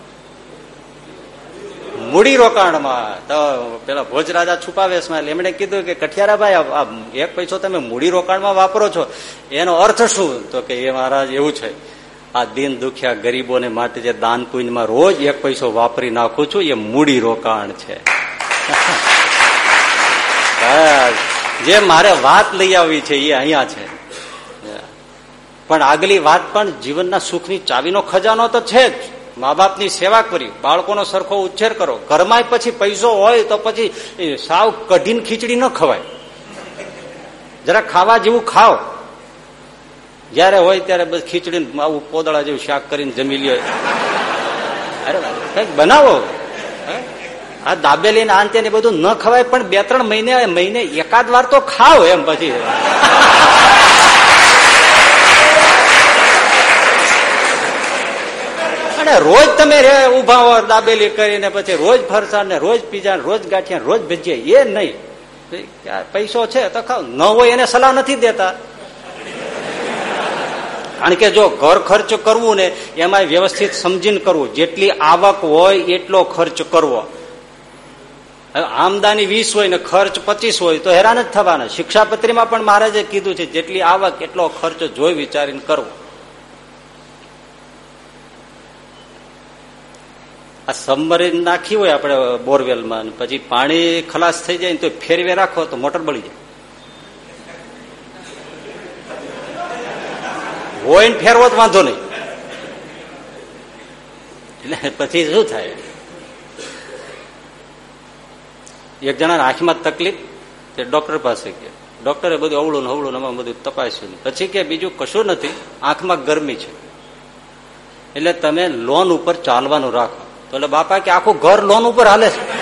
મૂડી રોકાણમાં. તો પેલા ભોજરાજા છુપાવેશમાં એમણે કીધું કે કઠિયારાભાઈ આ એક પૈસો તમે મૂડી રોકાણમાં વાપરો છો. એનો અર્થ શું? તો કે, એ મહારાજ, એવું છે. આ દિન દુખ્યા ગરીબોને માટે જે દાન પુણ્યમાં રોજ એક પૈસો વાપરી નાખું છું, એ મૂડી રોકાણ છે. જે મારે વાત લઈ આવી છે, એ અહીંયા છે. પણ આગલી વાત પણ જીવનના સુખની ચાવીનો ખજાનો તો છે જ. મા બાપની સેવા કરી, બાળકોનો સરખો ઉચ્છેર કરો. ઘરમાં પછી પૈસો હોય તો પછી સાવ કઢીને ખીચડી ન ખવાય. જરા ખાવા જેવું ખાઓ. જયારે હોય ત્યારે બસ ખીચડી આવું પોદળા જેવું શાક કરીને જમી લ્યો. અરે કંઈક બનાવો. આ દાબેલી ને આંતે ને બધું ન ખવાય, પણ બે ત્રણ મહિને મહિને એકાદ વાર તો ખાવ એમ પછી. અને રોજ તમે ઊભા હો, દાબેલી કરીને પછી રોજ ફરસાણ ને રોજ પીઝા રોજ ગાંઠિયા રોજ ભજીયા, એ નહીં. પૈસો છે તો ખાવ ન હોય એને સલાહ નથી દેતા. કારણ કે જો ઘર ખર્ચ કરવું ને એમાં વ્યવસ્થિત સમજીને કરવું. જેટલી આવક હોય, એટલો ખર્ચ કરવો. આમદાની વીસ હોય ને ખર્ચ પચીસ હોય, તો હેરાન જ થવાના. શિક્ષાપત્રીમાં પણ મહારાજે કીધું છે, જેટલી આવક, એટલો ખર્ચ જોઈ વિચારીને કરવો. આ સબમરીન નાખી હોય આપણે બોરવેલમાં પછી પાણી ખલાસ થઈ જાય તો ફેરવે રાખો તો મોટર બળી જાય. હોય ને ફેરવો તો વાંધો નહીં. એટલે પછી શું થાય? એક જણા આંખમાં તકલીફ તે ડોક્ટર પાસે ગયા. ડોક્ટરે બધું અવળું ને અવળું આમાં બધું તપાસ્યું પછી કે બીજું કશું નથી, આંખમાં ગરમી છે. એટલે તમે લોન ઉપર ચાલવાનું રાખો. તો એટલે બાપા કે આખું ઘર લોન ઉપર હાલે છે.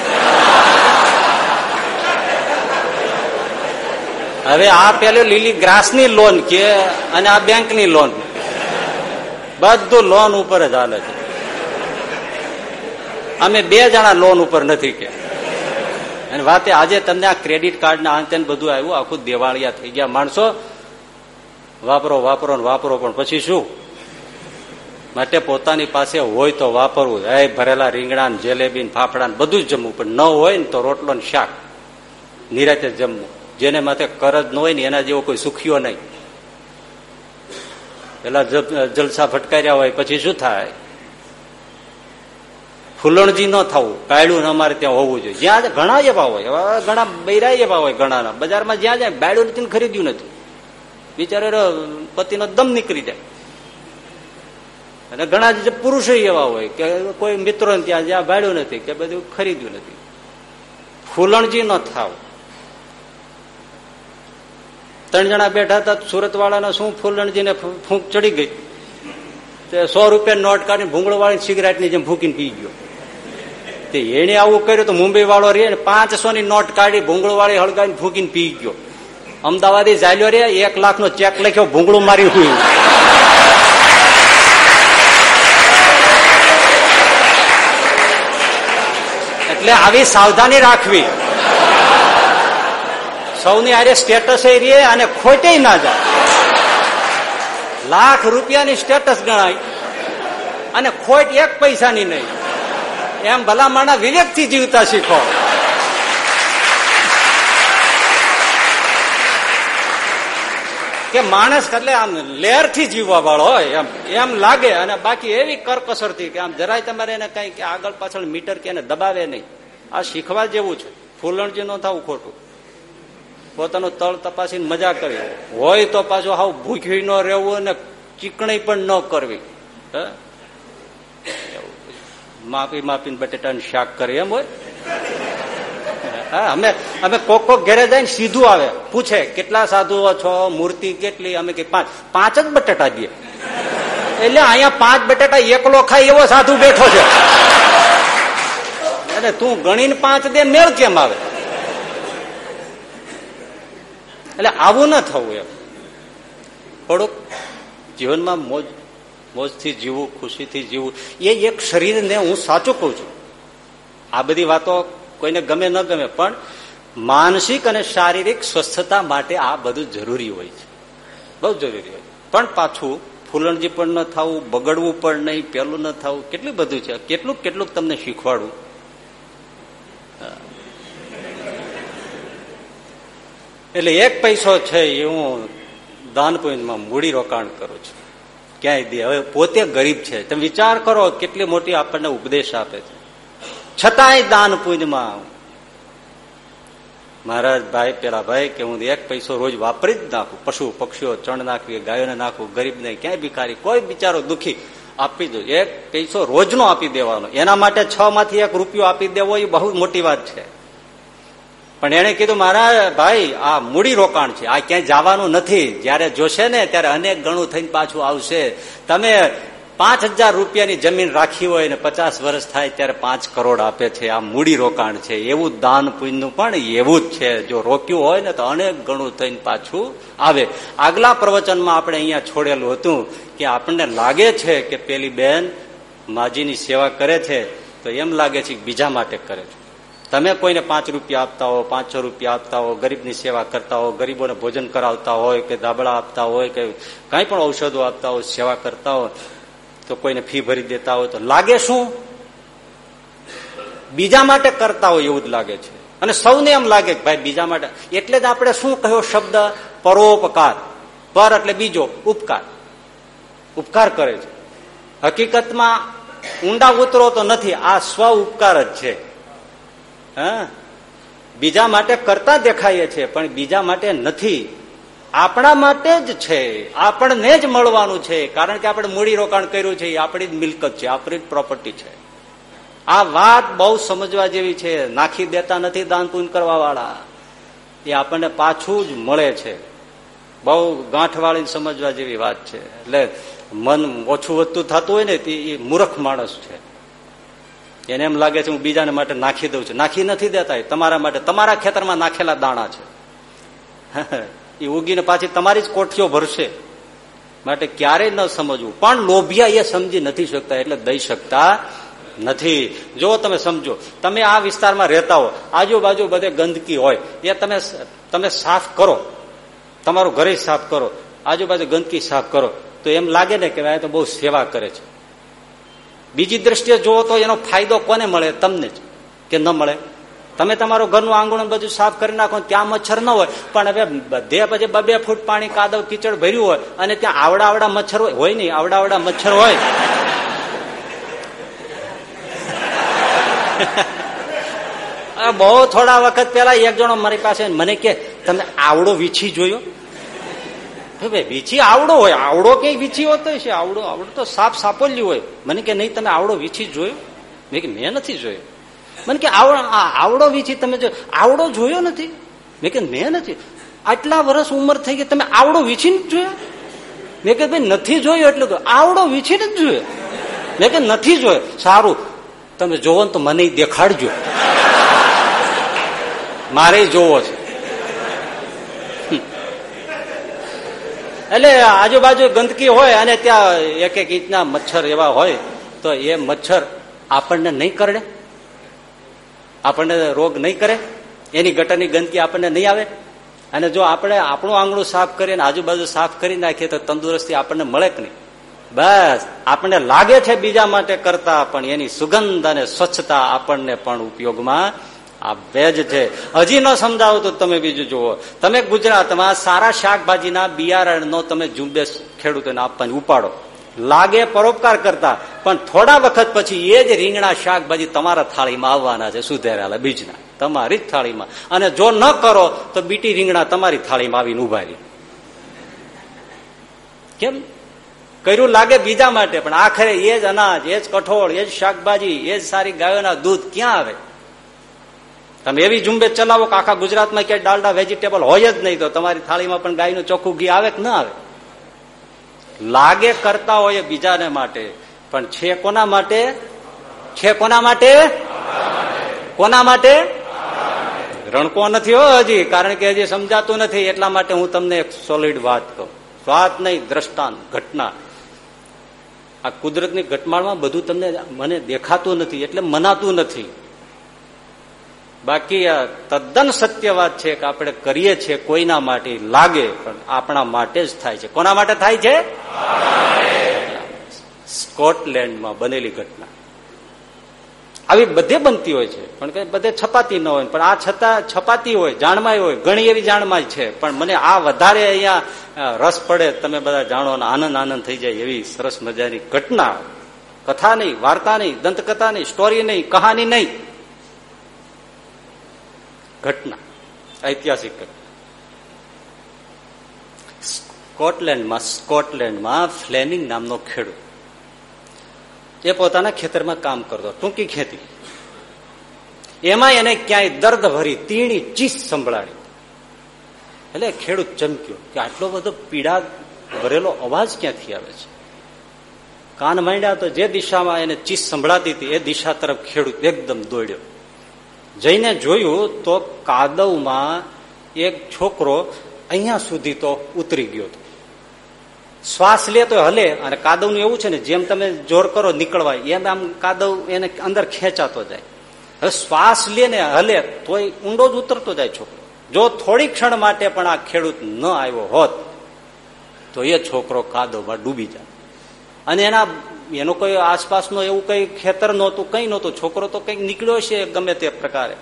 હવે આ પેલું લીલી ગ્રાસની લોન કે અને આ બેંકની લોન. બધું લોન ઉપર જ હાલે છે. અમે બે જણા લોન ઉપર નથી કે. અને વાતે આજે તમને આ ક્રેડિટ કાર્ડ ના અંતે બધું આવ્યું, આખું દેવાળિયા થઈ ગયા. માણસો, વાપરો વાપરો ને વાપરો, પણ પછી શું? માટે પોતાની પાસે હોય તો વાપરવું એ ભરેલા રીંગણા ને જલેબી ફાફડા ને બધું જ જમવું. પણ ન હોય ને તો રોટલો ને શાક નિરાતે જમવું. જેને માથે કરજ ન હોય ને એના જેવો કોઈ સુખ્યો નહીં. પેલા જલસા ફટકાર્યા હોય પછી શું થાય? ફૂલણજી ન થવું. બાયડું અમારે ત્યાં હોવું જોઈએ. જ્યાં ઘણા એવા હોય. ઘણા બૈરા એવા હોય ઘણા બજારમાં જ્યાં જાય બાયડું નથી ખરીદ્યું નથી. બિચારો પતિનો દમ નીકળી જાય. અને ઘણા પુરુષો એવા હોય કે કોઈ મિત્રો ત્યાં જ્યાં ભાડ્યું નથી કે બધું ખરીદ્યું નથી. ફૂલણજી ન થાવ. ત્રણ જણા બેઠા હતા સુરત વાળાના શું ફૂલણજી ને ફૂંક ચડી ગઈ. તે સો રૂપિયા નોટ કાઢીને ભૂંગળો વાળી સિગરેટની જેમ ફૂકીને પી ગયો. તે એને આવું કર્યું તો મુંબઈ વાળો રે પાંચસો ની નોટ કાઢી ભૂંગળો વાળી હળગાવીને ફૂકીને પી ગયો. અમદાવાદી ચાલ્યો રે, એક લાખ ચેક લખ્યો, ભૂંગળું મારી હુઈ એટલે આવી સાવધાની રાખવી. સૌની આરે સ્ટેટસ રે અને ખોટે ના જાય. લાખ રૂપિયાની સ્ટેટસ ગણાય અને ખોટ એક પૈસાની નહીં. એમ ભલામણા વિવેકથી જીવતા શીખો. કે માણસ એટલે આમ લેરથી જીવવા વાળો હોય, એમ એમ લાગે અને બાકી એવી કરકસરથી કે આમ જરાય તમારે એને કઈ કે આગળ પાછળ મીટર કે એને દબાવે નહીં. આ શીખવા જેવું છે. ફૂલણજી નો થવું ખોટું. પોતાનું તળ તપાસીને મજા કરી હોય તો પાછું હાવ ભૂખ્યું ન રહેવું અને ચીકણી પણ ન કરવી. માપી માપીને બટેટાનું શાક કરે એમ હોય. અમે અમે કોક કોક ઘેરે જાય ને સીધું આવે. પૂછે, કેટલા સાધુઓ છો? મૂર્તિ કેટલી? અમે કે, પાંચ. પાંચ જ બટેટા દઈએ. એટલે અહીંયા પાંચ બટેટા એકલો ખાય એવો સાધુ બેઠો છે. અને તું ગણીને પાંચ દે, મેળ કેમ આવે? એટલે આવું ના થવું એમ. થોડુંક જીવનમાં મોજ, મોજથી જીવવું, ખુશીથી જીવવું, એ એક શરીરને હું સાચું કઉ છું. આ બધી વાતો કોઈને ગમે ન ગમે, પણ માનસિક અને શારીરિક સ્વસ્થતા માટે આ બધું જરૂરી હોય છે. બહુ જરૂરી હોય. પણ પાછું ફૂલણજી પણ ન થવું, બગડવું પણ નહીં પેલું ન થવું, કેટલું બધું છે. કેટલું કેટલું તમને શીખવાડવું એટલે એક પૈસો છે એ હું દાન મૂડી રોકાણ કરું છું. ક્યાંય દે. હવે પોતે ગરીબ છે. તમે વિચાર કરો કેટલી મોટી આપણને ઉપદેશ આપે છે. છતાંય દાન પુણ્યમાં મહારાજ ભાઈ, પેલા ભાઈ કે હું એક પૈસો રોજ વાપરી જ નાખું. પશુ, પક્ષીઓ, ચણ નાખવી, ગાયોને નાખું ગરીબને ક્યાંય ભિખારી, કોઈ બિચારો દુખી આપી દો. એક પૈસો રોજનો આપી દેવાનો. એના માટે છ માંથી એક રૂપિયો આપી દેવો એ બહુ મોટી વાત છે. પણ એને કીધું મારા ભાઈ, આ મૂડી રોકાણ છે. આ ક્યાંય જવાનું નથી. જયારે જોશે ને ત્યારે અનેક ગણું થઈને પાછું આવશે. તમે પાંચ હજાર રૂપિયાની જમીન રાખી હોય ને પચાસ વર્ષ થાય ત્યારે પાંચ કરોડ આપે છે. આ મૂડી રોકાણ છે. એવું દાન પુણ્યનું પણ એવું જ છે. જો રોક્યું હોય ને તો અનેક ગણું થઈને પાછું આવે. આગલા પ્રવચનમાં આપણે અહીંયા છોડેલું હતું કે આપણને લાગે છે કે પેલી બેન માજીની સેવા કરે છે, તો એમ લાગે છે કે બીજા માટે કરે છે. તમે કોઈને પાંચ રૂપિયા આપતા હો પાંચસો રૂપિયા આપતા હો, ગરીબની સેવા કરતા હો, ગરીબોને ભોજન કરાવતા હોય કે દાબળા આપતા હોય કે કઈ પણ ઔષધો આપતા હો, સેવા કરતા હોય તો કોઈને ફી ભરી દેતા હોય તો લાગે શું? બીજા માટે કરતા હોય એવું જ લાગે છે. અને સૌને એમ લાગે કે ભાઈ બીજા માટે, એટલે જ આપણે શું કહ્યો શબ્દ? પરોપકાર. પર એટલે બીજો, ઉપકાર. ઉપકાર કરે છે. હકીકતમાં ઊંડા ઉતરો તો નથી, આ સ્વ ઉપકાર જ છે. હા? બીજા માટે કરતા દેખાઈએ છે, પણ બીજા માટે નથી. આપણા માટે જ છે, આપણને જ મળવાનું છે. કારણ કે આપણે મૂડી રોકાણ કર્યું છે, એ આપણી જ મિલકત છે, આપણી જ પ્રોપર્ટી છે. આ વાત બહુ સમજવા જેવી છે. નાખી દેતા નથી દાન પૂન કરવા વાળા એ આપણને પાછું જ મળે છે. બહુ ગાંઠ સમજવા જેવી વાત છે. એટલે મન ઓછું વધતું થતું હોય ને, તે એ મૂર્ખ માણસ છે. એને એમ લાગે છે, હું બીજાને માટે નાખી દઉં છું. નાખી નથી દેતા તમારા માટે. તમારા ખેતરમાં નાખેલા દાણા છે. એ ઉગીને પાછી તમારી જ કોઠીઓ ભરશે. માટે ક્યારેય ન સમજવું. પણ લોભિયા એ સમજી નથી શકતા, એટલે દઈ શકતા નથી. જો તમે સમજો, તમે આ વિસ્તારમાં રહેતા હો, આજુબાજુ બધે ગંદકી હોય, એ તમે તમે સાફ કરો. તમારું ઘરે સાફ કરો. આજુબાજુ ગંદકી સાફ કરો. તો એમ લાગે ને કે આ તો બહુ સેવા કરે છે. બીજી દ્રષ્ટિએ જુઓ તો એનો ફાયદો કોને મળે? તમને જ. કે ન મળે? તમે તમારું ઘરનું આંગણું બધું સાફ કરી નાખો, ત્યાં મચ્છર ન હોય. પણ હવે બધે પછી બબે ફૂટ પાણી કાદવ કીચડ ભર્યું હોય અને ત્યાં આવડા આવડા મચ્છર હોય. નહીં, આવડા આવડા મચ્છર હોય. બહુ થોડા વખત પેલા એક જણો મારી પાસે મને કે તમે આવડો વીછી જોયો? વીછી આવડો હોય. આવડો કઈ વીછી હોતો છે આવડો આવડો તો સાપ સાપોલ્યું હોય. મને કે, નહીં, તમે આવડો વીછી જોયો? મેં કે, મેં નથી જોયો. મને કે આવડો વીછી તમે જો, આવડો જોયો નથી. મેં કે મેં નથી. આટલા વર્ષ ઉંમર થઈ ગઈ, તમે આવડો વીછી જ જોયો? મેં કે ભાઈ નથી જોયો એટલે તો આવડો વીછી જ જોયો. મેં કે નથી જોયો. સારું, તમે જોવો તો મને દેખાડજો. મારે જોવો છે. એટલે આજુબાજુ ગંદકી હોય અને ત્યાં એક એક ઇંચના મચ્છર એવા હોય, તો એ મચ્છર આપણને નહીં કરડે. આપણને રોગ નહીં કરે, એની ગટરની ગંદકી આપણને નહીં આવે. અને જો આપણે આપણું આંગણું સાફ કરીએ આજુબાજુ સાફ કરી નાખીએ તો તંદુરસ્તી આપણને મળે કે નહીં. બસ, આપણને લાગે છે બીજા માટે કરતા, પણ એની સુગંધ અને સ્વચ્છતા આપણને પણ ઉપયોગમાં આ જ છે. હજી ન સમજાવો તો તમે બીજું જુઓ. તમે ગુજરાતમાં સારા શાકભાજીના બિયારણનો તમે ઝુંબેશ ખેડૂતોને આપવાની ઉપાડો. લાગે, પરોપકાર કરતા. પણ થોડા વખત પછી એ જ રીંગણા શાકભાજી તમારા થાળીમાં આવવાના છે, સુધેરાલા બીજના. તમારી જ થાળીમાં. અને જો ન કરો, તો બીટી રીંગણા તમારી થાળીમાં આવીને ઊભા રહી. કેમ? કર્યું લાગે બીજા માટે, પણ આખરે એ જ અનાજ, એ જ કઠોળ, એ જ શાકભાજી, એ જ સારી ગાયોના દૂધ ક્યાં આવે? તમે એવી ઝુંબેશ ચલાવો કે આખા ગુજરાતમાં ક્યાંય ડાલડા વેજીટેબલ હોય જ નહીં, તો તમારી થાળીમાં પણ ગાયનું ચોખ્ખું ઘી આવે કે ના આવે? લાગે કરતા હોય બીજાને માટે. પણ છે કોના માટે? છે કોના માટે? કોના માટે? રણકો નથી હો હજી, કારણ કે હજી સમજાતું નથી. એટલા માટે હું તમને એક સોલિડ વાત કહું. વાત નહીં, દ્રષ્ટાંત, ઘટના. આ કુદરતની ઘટમાળમાં બધું તમને મને દેખાતું નથી, એટલે મનાતું નથી. બાકી આ તદ્દન સત્ય વાત છે કે આપણે કરીએ છીએ, કોઈના માટે લાગે, પણ આપણા માટે જ થાય છે. કોના માટે થાય છે? સ્કોટલેન્ડમાં બનેલી ઘટના. આવી બધે બનતી હોય છે, પણ બધે છપાતી ન હોય. પણ આ છતાં છપાતી હોય જાણમાં હોય, ઘણી એવી જાણમાં છે. પણ મને આ વધારે અહીંયા રસ પડે, તમે બધા જાણો આનંદ આનંદ થઈ જાય એવી સરસ મજાની ઘટના. કથા નહીં, વાર્તા નહીં, દંતકથા નહીં, સ્ટોરી નહીં, કહાની નહીં. ઘટના, ઐતિહાસિક સ્કોટલેન્ડમાં સ્કોટલેન્ડમાં ફ્લેનિંગ નામનો ખેડૂત, એ પોતાના ખેતરમાં કામ કરતો, ટૂંકી ખેતી. એમાં એને ક્યાંય દર્દ ભરી, તીણી, ચીસ સંભળાડી. એટલે ખેડૂત ચમક્યો કે આટલો બધો પીડા ભરેલો અવાજ ક્યાંથી આવે છે? કાન માંડ્યા તો જે દિશામાં એને ચીસ સંભળાતી હતી, એ દિશા તરફ ખેડૂત એકદમ દોડ્યો. જઈને જોયું તો કાદવમાં એક છોકરો અહીંયા સુધી તો ઉતરી ગયો હતો. શ્વાસ લે તો હલે અને કાદવનું એવું છે ને, જેમ તમે જોર કરો નીકળવાય, એમ આમ કાદવ એને અંદર ખેંચાતો જાય. હવે શ્વાસ લે ને હલે તોય ઊંડો જ ઉતરતો જાય છોકરો. જો થોડી ક્ષણ માટે પણ આ ખેડૂત ન આવ્યો હોત, તો એ છોકરો કાદવમાં ડૂબી જાય. અને એના એનો કોઈ આસપાસનો એવું કઈ ખેતર નહોતું, કઈ નહોતું. છોકરો તો કંઈક નીકળ્યો છે ગમે તે પ્રકારે.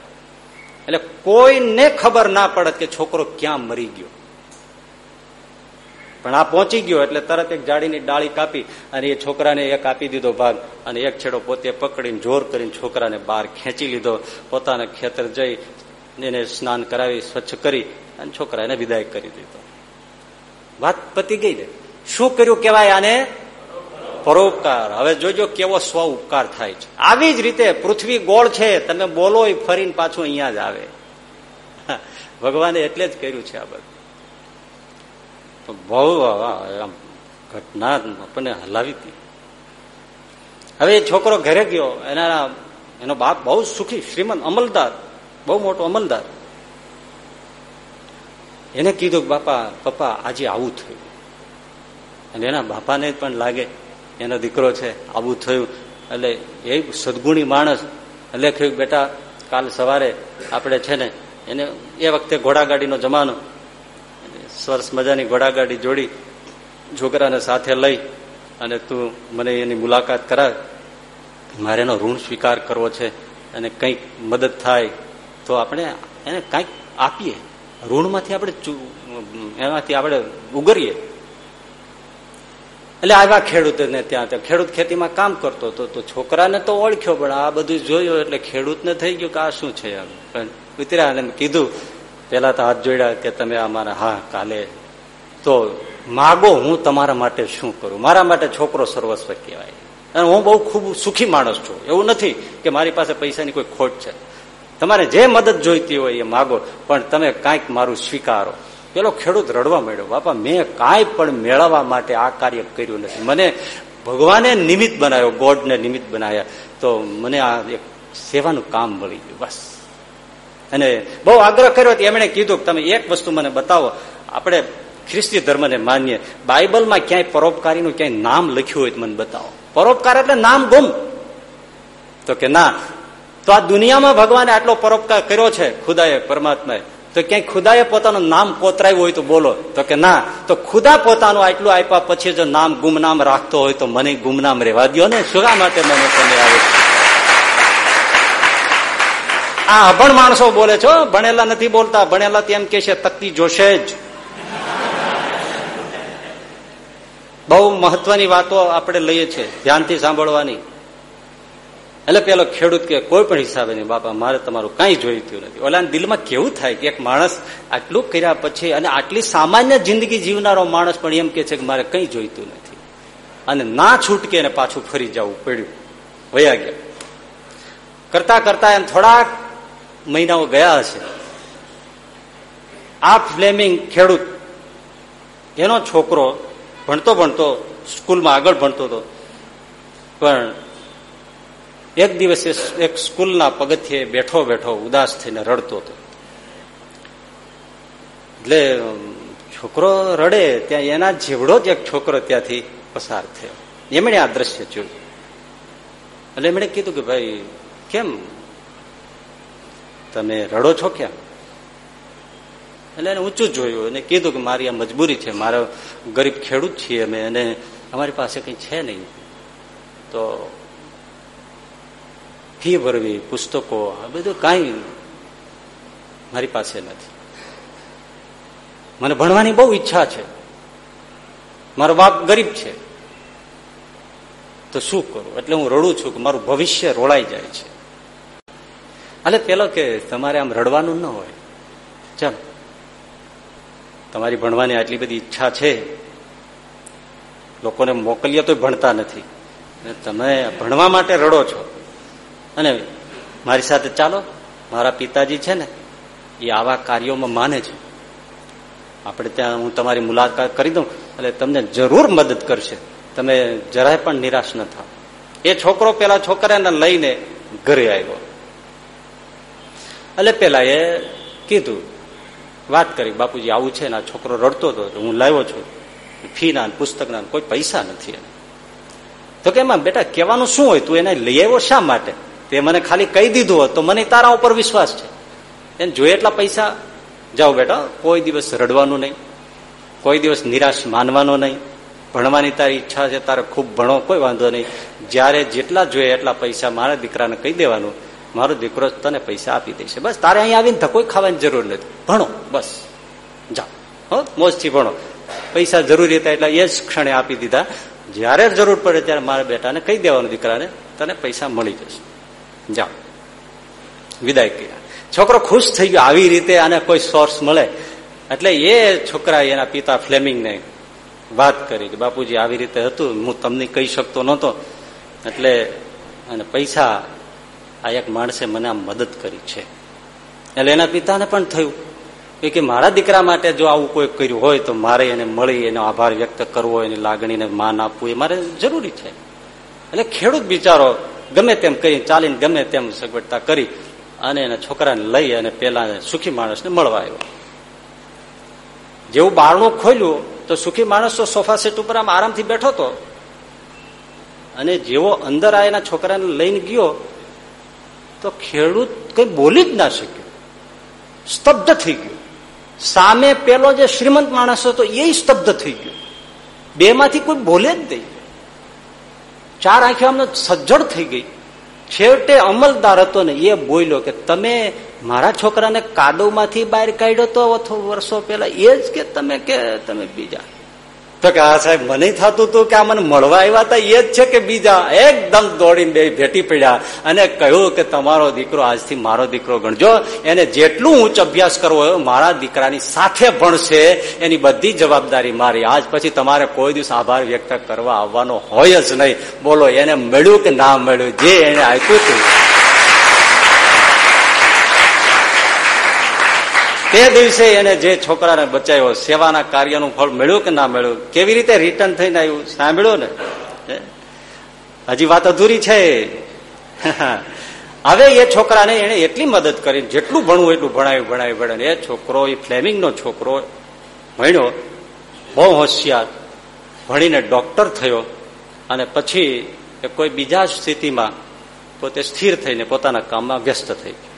એટલે કોઈને ખબર ના પડત કે છોકરો ક્યાં મરી ગયો. પણ આ પહોંચી ગયો એટલે તરત એક જાડીની ડાળી કાપી અને એ છોકરાને એક આપી દીધો ભાગ અને એક છેડો પોતે પકડીને જોર કરીને છોકરાને બહાર ખેંચી લીધો. પોતાના ખેતર જઈ એને સ્નાન કરાવી, સ્વચ્છ કરી અને છોકરાને વિદાય કરી દીધો. વાત પતી ગઈ ને. શું કર્યું કેવાય આને? પરોપકાર. હવે જોજો કેવો સ્વ ઉપકાર થાય છે. આવી જ રીતે પૃથ્વી ગોળ છે, તમે બોલો એ ફરીને પાછું અહીંયા જ આવે. ભગવાને એટલે જ કર્યું છે આ બધું. બહુ આમ ઘટના આપણને હલાવી હતી. હવે એ છોકરો ઘરે ગયો, એના એનો બાપ બહુ સુખી, શ્રીમંત, અમલદાર, બહુ મોટો અમલદાર. એને કીધું, બાપા, પપ્પા, આજે આવું થયું. અને એના બાપાને પણ લાગે એનો દીકરો છે આવું થયું. એટલે એ સદગુણી માણસ એટલે કહ્યું, બેટા, કાલ સવારે આપણે છે ને, એને એ વખતે ઘોડાગાડીનો જમાનો. સરસ મજાની ઘોડાગાડી જોડી છોકરાને સાથે લઈ અને તું મને એની મુલાકાત કરાવ. મારે એનો ઋણ સ્વીકાર કરવો છે અને કંઈક મદદ થાય તો આપણે એને કંઈક આપીએ. ઋણમાંથી આપણે એમાંથી આપણે ઉગરીએ. એટલે આવ્યા ખેડૂતને ત્યાં ખેડૂત ખેતીમાં કામ કરતો હતો, તો છોકરાને તો ઓળખ્યો, પણ આ બધું જોયું એટલે ખેડૂતને થઈ ગયું કે આ શું છે પણ ઉતર્યા અને કીધું પેલા તો હાથ જોડ્યા કે તમે અમારા હા, કાલે તો માગો હું તમારા માટે શું કરું? મારા માટે છોકરો સર્વસ્વ કહેવાય. અને હું બહુ ખૂબ સુખી માણસ છું. એવું નથી કે મારી પાસે પૈસાની કોઈ ખોટ છે. તમારે જે મદદ જોઈતી હોય એ માગો, પણ તમે કાંઈક મારું સ્વીકારો. પેલો ખેડૂત રડવા માંડ્યો, બાપા, મેં કાંઈ પણ મેળવવા માટે આ કાર્ય કર્યું નથી. મને ભગવાને નિમિત્ત બનાવ્યો, ગોડને નિમિત્ત બનાવ્યા. તો મને આ એક સેવાનું કામ મળી ગયું, બસ. અને બહુ આગ્રહ કર્યો એમણે કીધું કે, તમે એક વસ્તુ મને બતાવો. આપણે ખ્રિસ્તી ધર્મને માનીએ. બાઇબલમાં ક્યાંય પરોપકારીનું ક્યાંય નામ લખ્યું હોય મને બતાવો. પરોપકાર એટલે નામ ગુમ. તો કે, ના, તો આ દુનિયામાં ભગવાને આટલો પરોપકાર કર્યો છે, ખુદાએ, પરમાત્માએ. તો ક્યાંય ખુદાએ પોતાનું નામ કોતરાયું હોય તો બોલો. તો કે ના, તો ખુદા પોતાનું આટલું આપ્યા પછી જો નામ ગુમનામ રાખતો હોય તો મને ગુમનામ રહેવા દો ને. શું માટે મને તમે આવે આ અભણ માણસો બોલે છો ભણેલા નથી બોલતા. ભણેલા તેમ કે છે, તકતી જોશે જ. બહુ મહત્વની વાતો આપણે લઈએ છીએ. ધ્યાનથી સાંભળવાની. એટલે પેલો ખેડૂત કે કોઈ પણ હિસાબે નહીં, બાપા, મારે તમારું કઈ જોઈતું નથી. ઓલા દિલમાં કેવું થાય કે એક માણસ આટલું કર્યા પછી અને આટલી સામાન્ય જિંદગી જીવનારો માણસ પણ એમ કે છે કે મારે કઈ જોઈતું નથી. અને ના છૂટકે એને પાછું ફરી જવું પડ્યું. વયા ગયા. કરતા કરતા એમ થોડાક મહિનાઓ ગયા હશે. આ ફ્લેમિંગ ખેડૂત, એનો છોકરો ભણતો ભણતો સ્કૂલમાં આગળ ભણતો હતો. પણ એક દિવસે એક સ્કૂલના પગથિયે બેઠો બેઠો ઉદાસ થઈને રડતો હતો. એટલે છોકરો રડે ત્યાં એના જેવડો જ એક છોકરો ત્યાંથી પસાર થયો. એમણે આ દ્રશ્ય જોયું. એટલે એમણે કીધું કે, ભાઈ, કેમ? તમે રડો છો કેમ? એટલે એને ઊંચું જોયું અને કીધું કે, મારી આ મજબૂરી છે. મારો ગરીબ ખેડૂત છીએ અમે અને અમારી પાસે કઈ છે નહીં. તો ફી ભરવી, પુસ્તકો, આ બધું કાંઈ મારી પાસે નથી. મને ભણવાની બહુ ઈચ્છા છે. મારો બાપ ગરીબ છે. તો શું કરું? એટલે હું રડું છું કે મારું ભવિષ્ય રોળાઈ જાય છે. એટલે પેલો કે, તમારે આમ રડવાનું ન હોય. ચાલ. તમારી ભણવાની આટલી બધી ઈચ્છા છે. લોકોને મોકલીએ તો ભણતા નથી. તમે ભણવા માટે રડો છો. અને મારી સાથે ચાલો, મારા પિતાજી છે ને, એ આવા કાર્યોમાં માને છે. આપણે ત્યાં હું તમારી મુલાકાત કરી દઉં, એટલે તમને જરૂર મદદ કરશે. તમે જરાય પણ નિરાશ ન થાવ. એ છોકરો પેલા છોકરાને લઈને ઘરે આવ્યો. એટલે પેલા એ કીધું, વાત કરી, બાપુજી આવું છે ને, આ છોકરો રડતો હતો હું લાવ્યો છું. ફી ના પુસ્તકના કોઈ પૈસા નથી તો કે, એમાં બેટા, કહેવાનું શું હોય? તું એને લઈ આવ્યો શા માટે? તે મને ખાલી કહી દીધું હોત તો મને તારા ઉપર વિશ્વાસ છે. એને જોઈએ એટલા પૈસા? જાઓ બેટા, કોઈ દિવસ રડવાનું નહીં. કોઈ દિવસ નિરાશ માનવાનો નહીં. ભણવાની તારી ઈચ્છા છે, તારે ખૂબ ભણો, કોઈ વાંધો નહીં. જ્યારે જેટલા જોઈએ એટલા પૈસા મારા દીકરાને કહી દેવાનું. મારો દીકરો તને પૈસા આપી દેશે. બસ, તારે અહીંયા આવીને ધકોઈ ખાવાની જરૂર નથી. ભણો, બસ. જાઓ. હો, મોજથી ભણો. પૈસા જરૂરી હતા એટલે એ જ ક્ષણે આપી દીધા. જયારે જરૂર પડે ત્યારે મારા બેટાને કહી દેવાનું દીકરાને, તને પૈસા મળી જશે. જાઓ. વિદાય કર્યા. છોકરો ખુશ થઈ ગયો. આવી રીતે આને કોઈ સોર્સ મળે. એટલે એ છોકરા એના પિતા ફ્લેમિંગને વાત કરી કે બાપુજી આવી રીતે હતું. હું તમને કહી શકતો નહોતો. એટલે અને પૈસા આ એક માણસે મને આમ મદદ કરી છે. એટલે એના પિતાને પણ થયું. કે મારા દીકરા માટે જો આવું કોઈ કર્યું હોય તો મારે એને મળી એનો આભાર વ્યક્ત કરવો, એની લાગણીને માન આપવું એ મારે જરૂરી છે. એટલે ખેડૂત બિચારો ગમે તેમ કરી, ચાલીને ગમે તેમ સગવડતા કરી અને એના છોકરાને લઈ અને પેલા સુખી માણસને મળવા આવ્યો. જેવું બારણું ખોલ્યું, તો સુખી માણસ તો સોફા સેટ ઉપર આમ આરામથી બેઠો હતો. અને જેવો અંદર આ એના છોકરાને લઈને ગયો, તો ખેડૂત કઈ બોલી જ ના શક્યો. સ્તબ્ધ થઈ ગયો. સામે પેલો જે શ્રીમંત માણસ હતો, એ સ્તબ્ધ થઈ ગયો. બે માંથી કોઈ બોલે જ નહીં. ચાર આંખીઓ અમને સજ્જડ થઈ ગઈ. છેવટે અમલદાર હતો ને એ બોલ્યો કે, તમે મારા છોકરાને કાદવમાંથી બહાર કાઢ્યો તો વર્ષો પહેલા એ જ કે તમે કે, તમે બીજા? તો કે આ સાહેબ, મને થતું હતું કે આ મને મળવા આવ્યા હતા એ જ છે કે બીજા એકદમ દોડીને બે ભેટી પડ્યા અને કહ્યું કે તમારો દીકરો આજથી મારો દીકરો ગણજો, એને જેટલું ઉચ્ચ અભ્યાસ કરવો મારા દીકરાની સાથે ભણશે, એની બધી જવાબદારી મારી. આજ પછી તમારે કોઈ દિવસ આભાર વ્યક્ત કરવા આવવાનો હોય જ નહીં. બોલો, એને મળ્યું કે ના મળ્યું, જે એને આપ્યું હતું. તે દિવસે એને જે છોકરાને બચાવ્યો, સેવાના કાર્યનું ફળ મળ્યું કે ના મળ્યું, કેવી રીતે રિટર્ન થઈને આવ્યું, સાંભળ્યો ને? હજી વાત અધૂરી છે. હવે એ છોકરાને એને એટલી મદદ કરી, જેટલું ભણવું એટલું ભણાવ્યું ભણાવ્યું ભણાવ્યું એ છોકરો, એ ફ્લેમિંગનો છોકરો ભણ્યો, બહુ હોશિયાર, ભણીને ડોક્ટર થયો અને પછી કોઈ બીજા સ્થિતિમાં પોતે સ્થિર થઈને પોતાના કામમાં વ્યસ્ત થઈ ગયો.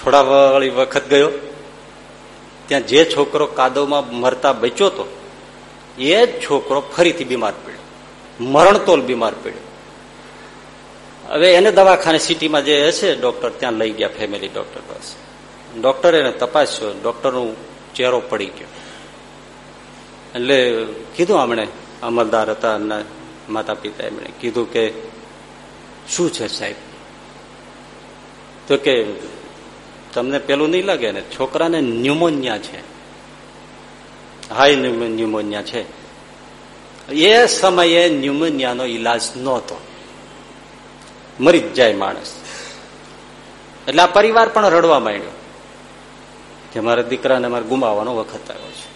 થોડા વાળી વખત ગયો. ત્યાં જે છોકરો કાદવમાં મરતા બચ્યો હતો એ જ છોકરો ફરીથી બીમાર પડ્યો. મરણતોલ બીમાર પડ્યો. હવે એને દવાખાને સિટીમાં જે હશે ડોક્ટર, ત્યાં લઈ ગયા ફેમિલી ડોક્ટર પાસે. ડોક્ટર એને તપાસ્યો, ડોક્ટરનો ચહેરો પડી ગયો. એટલે કીધું હમણે અમલદાર હતા માતા પિતા એમણે કીધું કે, શું છે સાહેબ? તો કે તમને પેલું નહીં લાગે ને? છોકરાને ન્યુમોનિયા છે. હાઈ ન્યુમોનિયા છે. એ સમયે ન્યુમોનિયાનો ઈલાજ નહોતો. મરી જ જાય માણસ. એટલે આ પરિવાર પણ રડવા માંડ્યો કે મારા દીકરાને મારે ગુમાવવાનો વખત આવ્યો છે.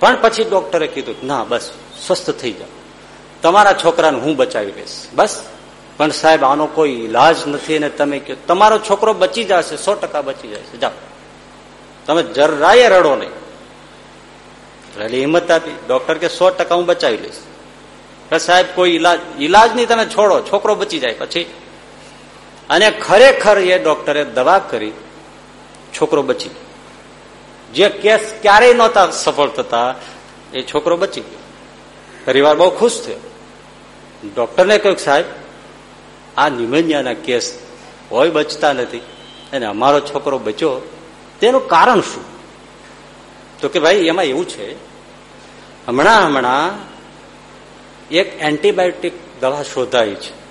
પણ પછી ડોક્ટરે કીધું, ના, બસ, સ્વસ્થ થઈ જાઓ. તમારા છોકરાને હું બચાવી લઈશ બસ. પણ સાહેબ, આનો કોઈ ઈલાજ નથી અને તમે કહો, તમારો છોકરો બચી જશે, સો ટકા બચી જશે. જાઓ. તમે જરાય રડો નહીં. એટલે હિંમત આપી. ડોક્ટર કે સો ટકા હું બચાવી લઈશ. સાહેબ, કોઈ ઈલાજ ઇલાજ નહીં, તમે છોડો. છોકરો બચી જાય પછી. અને ખરેખર એ ડોક્ટરે દવા કરી, છોકરો બચી જે કેસ ક્યારેય નહોતા સફળ થતા, એ છોકરો બચી ગયો. પરિવાર બહુ ખુશ થયો. ડોક્ટરને કહ્યું સાહેબ આ ન્યુમોનિયાના કેસ હોય બચતા નથી. અને અમારો છોકરો બચ્યો, તેનું કારણ શું? તો કે ભાઈ, એમાં એવું છે, હમણાં હમણાં એક એન્ટીબાયોટિક દવા શોધાઈ છે.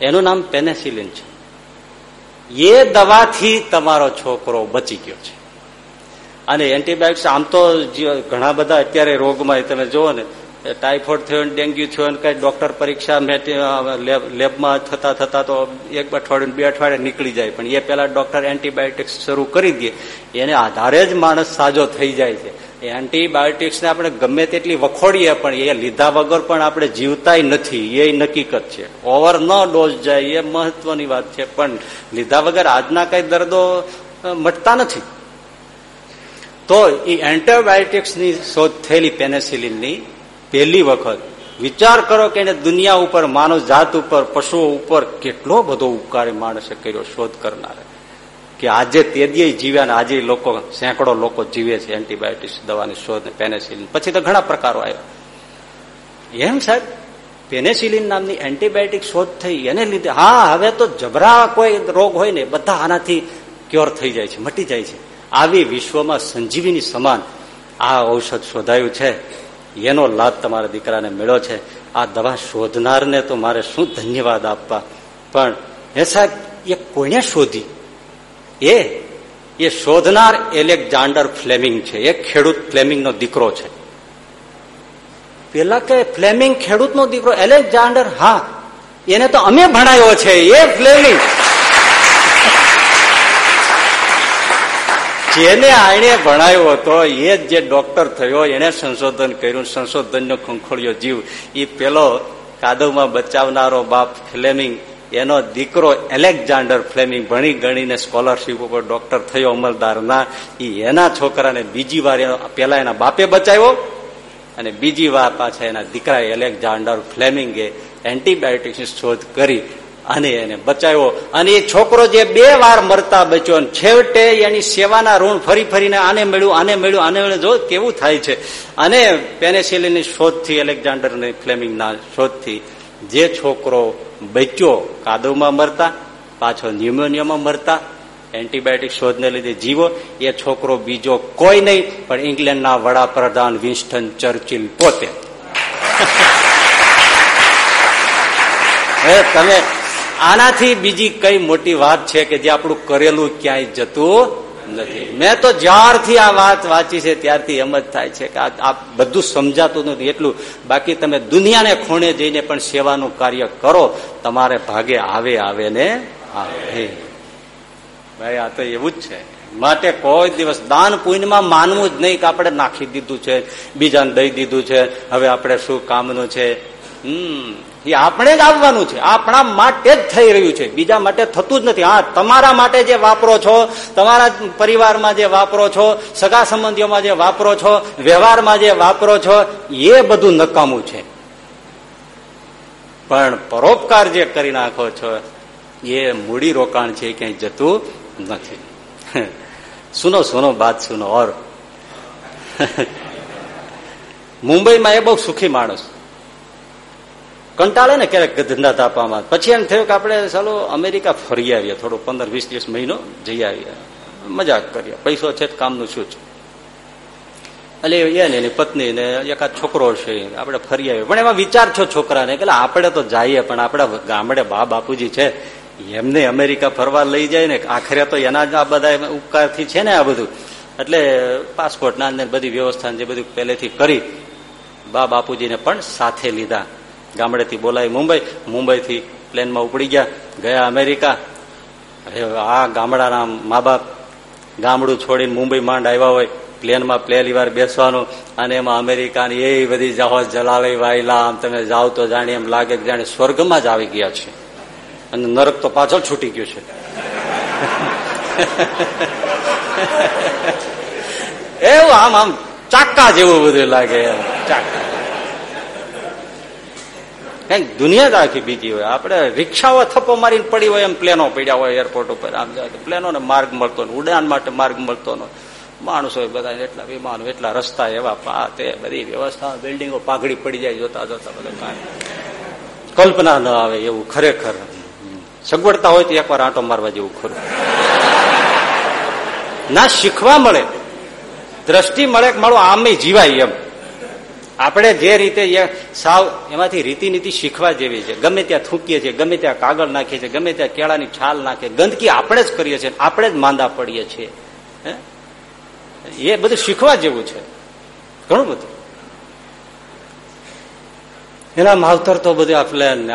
એનું નામ પેનેસિલિન છે. એ દવાથી તમારો છોકરો બચી ગયો છે. અને એન્ટીબાયોટિક્સ, આમ તો ઘણા બધા અત્યારે રોગમાં તમે જુઓ ને ટાઈફોઇડ થયો ડેન્ગ્યુ થયો ને કઈ ડોક્ટર પરીક્ષા લેબમાં થતા થતા તો એક અઠવાડિયું બે અઠવાડિયે નીકળી જાય. પણ એ પેલા ડોક્ટર એન્ટીબાયોટિક્સ શરૂ કરી દે. એને આધારે જ માણસ સાજો થઈ જાય છે. એન્ટીબાયોટિક્સને આપણે ગમે તેટલી વખોડીએ પણ એ લીધા વગર પણ આપણે જીવતાય નથી. એ નકીકત છે. ઓવર ન ડોઝ જાય એ મહત્વની વાત છે. પણ લીધા વગર આજના કઈ દર્દો મટતા નથી. તો એ એન્ટીબાયોટિક્સની શોધ થયેલી પેનેસિલિનની પહેલી વખત વિચાર કરો કે એને દુનિયા ઉપર, માનવ જાત ઉપર, પશુઓ ઉપર કેટલો બધો ઉપકાર માણસે કર્યો, શોધ કરનારે. કે આજે તેદીએ જીવ્યા ને આજે લોકો, સેંકડો લોકો જીવે છે એન્ટીબાયોટિક્સ દવાની શોધ પેનેસિલિન. પછી તો ઘણા પ્રકારો આવ્યા. એમ સાહેબ, પેનેસિલિન નામની એન્ટીબાયોટિક શોધ થઈ, એને લીધે, હા, હવે તો જબરા કોઈ રોગ હોય ને, બધા આનાથી ક્યોર થઈ જાય છે, મટી જાય છે. આવી વિશ્વમાં સંજીવીની સમાન આ ઔષધ શોધાયું છે. એનો લાભ તમારા દીકરાને મળ્યો છે. આ દવા શોધનારને તો મારે શું ધન્યવાદ આપવા? પણ હે સાહેબ, એ કોને શોધી? એ એ શોધનાર એલેક્ઝાન્ડર ફ્લેમિંગ છે. એ ખેડૂત ફ્લેમિંગનો દીકરો છે. પેલા કે ફ્લેમિંગ ખેડૂતનો દીકરો એલેક્ઝાન્ડર હા, એને તો અમે ભણાયો છે. એ ફ્લેમિંગ. જેને આને ભણાયો હતો, એ જે ડોક્ટર થયો એને સંશોધન કર્યું, સંશોધનનો ખંખોળિયો જીવ. એ પેલો કાદવમાં બચાવનારો બાપ ફ્લેમિંગ, એનો દીકરો એલેક્ઝાન્ડર ફ્લેમિંગ ભણી ગણીને સ્કોલરશીપ ઉપર ડોક્ટર થયો અમલદારના. એ એના છોકરાને બીજી વાર પેલા એના બાપે બચાવ્યો અને બીજી વાર પાછા એના દીકરા એલેક્ઝાન્ડર ફ્લેમિંગે એન્ટીબાયોટિક્સની શોધ કરી. અને એને બચાવ્યો. અને એ છોકરો જે બે વાર મરતા બચ્યો છેવટે એની સેવાના ઋણ ફરી ફરીને આને મળ્યું આને મળ્યું આને મળ્યું. જો કેવું થાય છે. અને પેનેસિલીની શોધથી એલેક્ઝાન્ડર ફ્લેમિંગના શોધથી જે છોકરો બચ્યો, કાદવમાં મરતા, પાછો ન્યુમોનિયામાં મરતા, એન્ટીબાયોટિક શોધને લીધે જીવો, એ છોકરો બીજો કોઈ નહીં, પણ ઇંગ્લેન્ડના વડાપ્રધાન વિન્સ્ટન ચર્ચિલ પોતે. તમે આનાથી બીજી કઈ મોટી વાત છે કે જે આપણું કરેલું ક્યાંય જતું નથી. મેં તો જ્યારથી આ વાત વાંચી છે ત્યારથી એમ જ થાય છે કે આ બધું સમજાતું નથી. એટલું બાકી તમે દુનિયાને ખૂણે જઈને પણ સેવાનું કાર્ય કરો, તમારે ભાગે આવે આવે ને આવે. ભાઈ, આ તો એવું જ છે. માટે કોઈ દિવસ દાન પુણ્યમાં માનવું જ નહીં કે આપણે નાખી દીધું છે, બીજાને દઈ દીધું છે, હવે આપણે શું કામનું છે? હમ. એ આપણે જ આવવાનું છે. આપણા માટે જ થઈ રહ્યું છે. બીજા માટે થતું જ નથી. હા તમારા માટે જે વાપરો છો, તમારા પરિવારમાં જે વાપરો છો, સગા સંબંધીઓમાં જે વાપરો છો, વ્યવહારમાં જે વાપરો છો, એ બધું નકામું છે. પણ પરોપકાર જે કરી નાખો છો, એ મૂડી રોકાણ છે ક્યાંય જતું નથી. સુનો સુનો બાદ સુનો. ઓર. મુંબઈમાં એ બહુ સુખી માણસ. કંટાળે ને ક્યારેક ધંધા તાપવામાં. પછી એમ થયું કે આપણે ચાલો અમેરિકા ફરી આવીએ. થોડું પંદર, વીસ ત્રીસ મહિનો જઈ આવીએ. મજાક કરીએ. પૈસો છે કામનું શું છે? એટલે એ ને એની પત્ની ને એકાદ છોકરો છે. આપણે ફરી આવીએ. પણ એમાં વિચાર છો છોકરાને કે આપણે તો જઈએ, પણ આપણા ગામડે બા બાપુજી છે. એમને અમેરિકા ફરવા લઈ જાય ને આખરે તો એના જ આ બધા ઉપકારથી છે ને આ બધું. એટલે પાસપોર્ટ ના બધી વ્યવસ્થા જે બધું પહેલેથી કરી બા બાપુજીને પણ સાથે લીધા. ગામડેથી બોલાવી મુંબઈ. મુંબઈથી પ્લેનમાં ઉપડી ગયા. ગયા અમેરિકા. આ ગામડાના મા બાપ ગામડું છોડીને મુંબઈ માંડ આવ્યા હોય. પ્લેનમાં પહેલી વાર બેસવાનું અને એમાં અમેરિકાની એ બધી જહાજ જલાવી વાયલા, આમ તમે જાઓ તો જાણે એમ લાગે કે જાણે સ્વર્ગમાં જ આવી ગયા છે. અને નરક તો પાછળ છૂટી ગયું છે. એવું આમ આમ ચાક્કા જેવું બધું લાગે. ચાક્કા. કંઈક દુનિયા જ આખી બીજી હોય. આપણે રિક્ષાઓ થપ્પો મારીને પડી હોય એમ પ્લેનો પડ્યા હોય એરપોર્ટ ઉપર. આમ જાય પ્લેનો ને માર્ગ મળતો ઉડાન માટે માર્ગ મળતો નો માણસો બધા એટલા વિમાનો, એટલા રસ્તા એવા પા તે બધી વ્યવસ્થા. બિલ્ડિંગો પાઘડી પડી જાય જોતા જોતા બધા કાંઈ કલ્પના ન આવે એવું ખરેખર. સગવડતા હોય તો એકવાર આંટો મારવા જેવું ખરું. ના, શીખવા મળે. દ્રષ્ટિ મળે કે મળો આમે જીવાય એમ. આપણે જે રીતે સાવ એમાંથી રીતિનીતિ શીખવા જેવી છે, ગમે ત્યાં થૂંકીએ છીએ, ગમે ત્યાં કાગળ નાખીએ છીએ, ગમે ત્યાં કેળાની છાલ નાખીએ, ગંદકી આપણે જ કરીએ છીએ, આપણે જ માંદા પડીએ છીએ. એ બધું શીખવા જેવું છે. ઘણું બધું. એના માવતર તો બધું આ પ્લેન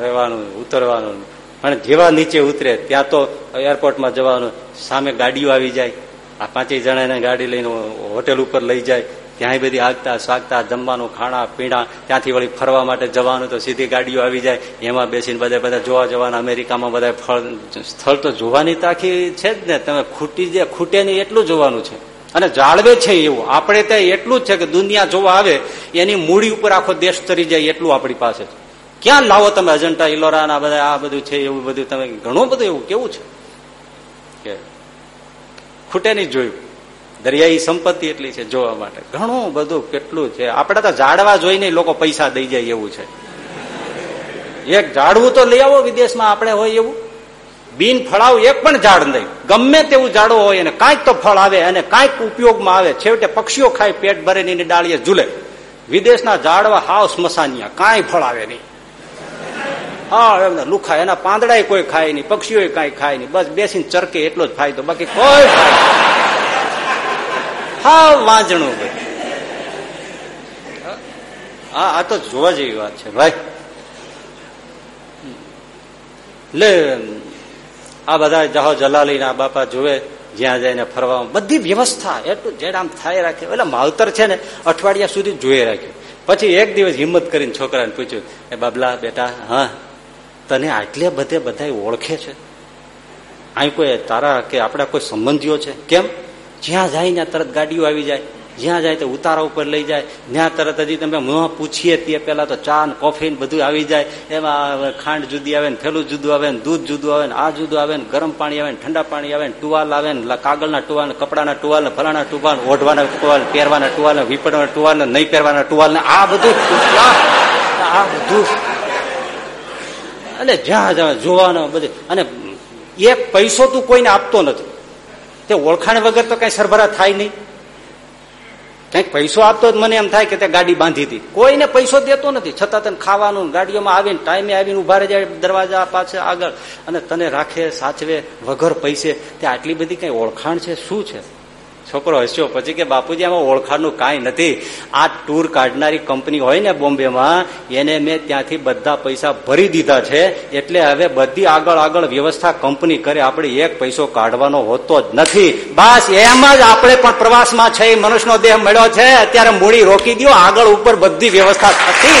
રહેવાનું ઉતરવાનું. પણ જેવા નીચે ઉતરે, ત્યાં તો એરપોર્ટમાં જવાનું, સામે ગાડીઓ આવી જાય. આ પાંચેય જણાને ગાડી લઈને હોટેલ ઉપર લઈ જાય. ત્યાં બધી આગતા સ્વાગતા જમવાનું, ખાણા, પીણા, ત્યાંથી વળી ફરવા માટે જવાનું તો સીધી ગાડીઓ આવી જાય. એમાં બેસીને બધા બધા જોવા જવાના, અમેરિકામાં બધા ફળ, સ્થળ તો જોવાની તાખી છે જ ને. તમે ખૂટી જે ખૂટે નહીં એટલું જોવાનું છે. અને જાળવે છે એવું. આપણે ત્યાં એટલું જ છે કે દુનિયા જોવા આવે, એની મૂડી ઉપર આખો દેશ તરી જાય એટલું આપણી પાસે ક્યાં લાવો તમે અજંટા ઇલોરા બધા આ બધું છે, એવું બધું તમે, ઘણું બધું એવું કેવું છે? કે ખૂટે નહીં જોયું. દરિયાઈ સંપત્તિ એટલી છે જોવા માટે. ઘણું બધું કેટલું છે. આપણે તો જાડવા જોઈને લોકો પૈસા દઈ જાય એવું છે. એક ઝાડવું તો લઈ આવો વિદેશમાં આપણે હોય એવું. બિન ફળાવ એક પણ ઝાડ નહીં. ગમે તેવું ઝાડો હોય અને કાંઈક તો ફળ આવે અને કાંઈક ઉપયોગમાં આવે. છેવટે પક્ષીઓ ખાય, પેટ ભરે ભરીને ડાળીએ ઝૂલે. વિદેશના ઝાડવા હાવ સ્મશાનિયા કાંઈ ફળ આવે નહીં. હા એમને લુખા. એના પાંદડા કોઈ ખાય નહીં પક્ષીઓ કાંઈ ખાય નહીં. બસ બેસીને ચરકે એટલો જ ફાયદો. બાકી કોઈ હા વાંજણું હા, આ તો જોવા જેવી વાત છે. ભાઈ. લે, આ બધા જહો જલાલી ના બાપા જોવે જ્યાં જઈને ફરવા બધી વ્યવસ્થા એટલું જેડ આમ થાય રાખે એટલે માવતર છે ને, અઠવાડિયા સુધી જોઈ રાખ્યું. પછી એક દિવસ હિંમત કરીને છોકરાને પૂછ્યું, એ બાબલા, બેટા, હા, તને આટલે બધે બધા ઓળખે છે? અહીં કોઈ તારા કે આપણા કોઈ સંબંધીઓ છે? કેમ? જ્યાં જાય ત્યાં તરત ગાડીઓ આવી જાય. જ્યાં જાય તો ઉતારા ઉપર લઈ જાય. ત્યાં તરત હજી તમે મોં પૂછીએ તે પેલા તો ચા ને કોફી ને બધું આવી જાય. એમાં ખાંડ જુદી આવે ને થેલું જુદું આવે ને દૂધ જુદું આવે ને આ જુદું આવે ને ગરમ પાણી આવે ને ઠંડા પાણી આવે ને ટુવાલ આવે ને કાગળના ટુવાલ કપડાના ટુવાલ ને ફલાણા ટુવાલ ઓઢવાના ટુવાલ પહેરવાના ટુવાલ ને વિપડવાના ટુવાલ ને નહીં પહેરવાના ટુવાલ ને આ બધું આ બધું. અને જ્યાં જ્યાં જોવાનો બધું. અને એક પૈસો તું કોઈને આપતો નથી. તે ઓળખાણ વગર તો કઈ સરભરા થાય નહીં. કંઈક પૈસો આપતો જ મને એમ થાય કે તે ગાડી બાંધી હતી. કોઈને પૈસો દેતો નથી. છતાં તને ખાવાનું, ગાડીઓમાં આવીને ટાઈમે આવીને ઊભા રહી જાય દરવાજા પાછળ આગળ. અને તને રાખે, સાચવે, વગર પૈસે. તે આટલી બધી કઈ ઓળખાણ છે? શું છે? છોકરો હસ્યો. પછી કે બાપુજી, આમાં ઓળખાણનું કાંઈ નથી. આ ટૂર કાઢનારી કંપની હોય ને બોમ્બેમાં, એને મેં ત્યાંથી બધા પૈસા ભરી દીધા છે. એટલે હવે બધી આગળ આગળ વ્યવસ્થા કંપની કરે. આપણે એક પૈસો કાઢવાનો હોતો જ નથી. બસ, એમ જ આપણે પણ પ્રવાસમાં છે. મનુષ્યનો દેહ મળ્યો છે. અત્યારે મૂડી રોકી દો આગળ ઉપર બધી વ્યવસ્થા થતી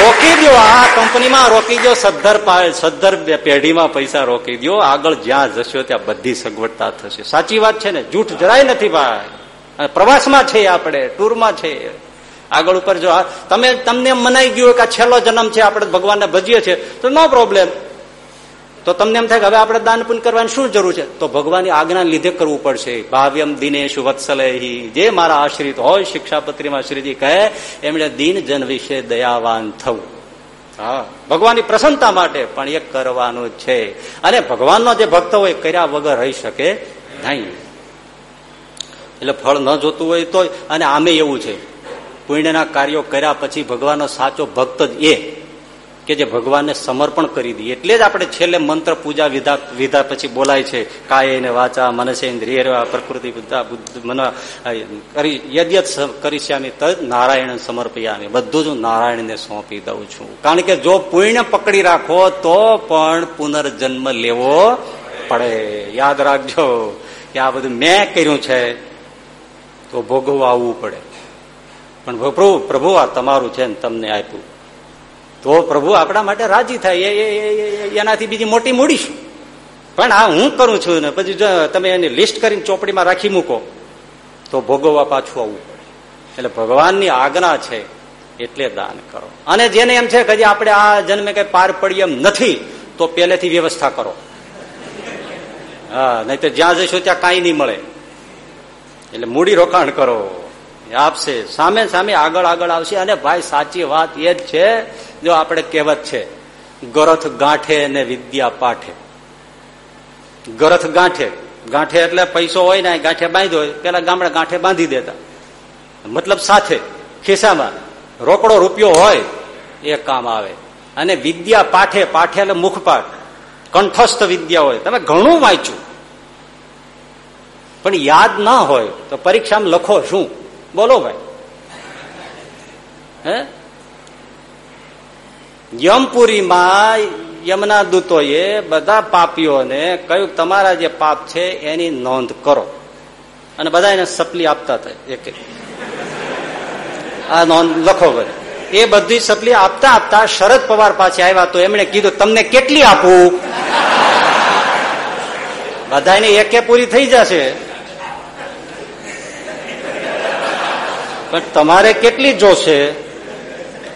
રોકી દો આ કંપનીમાં રોકી દો સદ્ધર સદ્ધર પેઢીમાં પૈસા રોકી દો આગળ જ્યાં જશો ત્યાં બધી સગવડતા થશે. સાચી વાત છે ને? જૂઠ જરાય નથી ભાઈ. પ્રવાસમાં છે આપણે, ટૂરમાં છે આગળ ઉપર જો તમે તમને મનાઈ ગયું કે છેલ્લો જન્મ છે, આપણે ભગવાનને ભજીએ છીએ, તો નો પ્રોબ્લેમ તો તમને એમ થાય કે હવે આપણે દાન પુન કરવાની શું જરૂર છે? તો ભગવાનની આજ્ઞા લીધે કરવું પડશે. ભાવ્યમ દિનેશ વત્સલહી. જે મારા આશ્રિત હોય, શિક્ષાપત્રીમાં શ્રીજી કહે, એમણે દિન જન વિશે દયાવાન થવું. હા, ભગવાનની પ્રસન્નતા માટે પણ એ કરવાનું છે. અને ભગવાનનો જે ભક્ત હોય કર્યા વગર રહી શકે નહીં. એટલે ફળ ન જોતું હોય તો અને આમે એવું છે. પુણ્યના કાર્યો કર્યા પછી ભગવાનનો સાચો ભક્ત જ એ. કે જે ભગવાનને સમર્પણ કરી દઈએ. એટલે જ આપણે છેલ્લે મંત્ર પૂજા વિધા વિધા પછી બોલાય છે, કાય ને વાચા મનસે ઇન્દ્રિય પ્રકૃતિ કરી યદ્યત કરીશ્યામી તદ નારાયણ સમર્પયામી. બધું જ હું નારાયણને સોંપી દઉં છું. કારણ કે જો પુણ્ય પકડી રાખો, તો પણ પુનર્જન્મ લેવો પડે. યાદ રાખજો કે આ બધું મેં કર્યું છે, તો ભોગવવું પડે. પણ પ્રભુ પ્રભુ, આ તમારું છે ને તમને આપ્યું. તો પ્રભુ આપણા માટે રાજી થાય. એનાથી બીજી મોટી મૂડીશું. પણ આ હું કરું છું ને, પછી તમે એની લિસ્ટ કરીને ચોપડીમાં રાખી મૂકો, તો ભોગવવા પાછું આવવું પડે. એટલે ભગવાનની આજ્ઞા છે, એટલે દાન કરો. અને જેને એમ છે કે આપણે આ જન્મે કઈ પાર પડી એમ નથી, તો પહેલેથી વ્યવસ્થા કરો. હા, નહીં તો જ્યાં જઈશું ત્યાં કાંઈ નહીં મળે. એટલે મૂડી રોકાણ કરો. આપશે. સામે સામે આગળ આગળ આવશે. અને ભાઈ, સાચી વાત એ જ છે જો આપણે કહેવત છે, ગરથ ગાંઠે ને વિદ્યા પાઠે. ગરથ ગાંઠે. ગાંઠે એટલે પૈસો હોય ને, ગાંઠે બાંધ્યો હોય, પેલા ગામડે ગાંઠે બાંધી દેતા. મતલબ સાથે, ખિસ્સામાં રોકડો રૂપિયો હોય, એ કામ આવે. અને વિદ્યા પાઠે પાઠે એટલે મુખપાઠ કંઠસ્થ વિદ્યા હોય. તમે ઘણું વાંચ્યું. પણ યાદ ના હોય, તો પરીક્ષામાં લખો શું? બોલો ભાઈ. હે? યમપુરીમાં યમના દૂતોએ બધા પાપીઓને કહ્યું તમારા જે પાપ છે એની નોંધ કરો. અને બધા એને સપલી આપતા હતા, એક આ નોંધ લખો ભાઈ એ બધી સપલી આપતા આપતા શરદ પવાર પાસે આવ્યા તો એમણે કીધું, તમને કેટલી આપું? બધાને એકે પૂરી થઈ જશે. પણ તમારે કેટલી જોશે?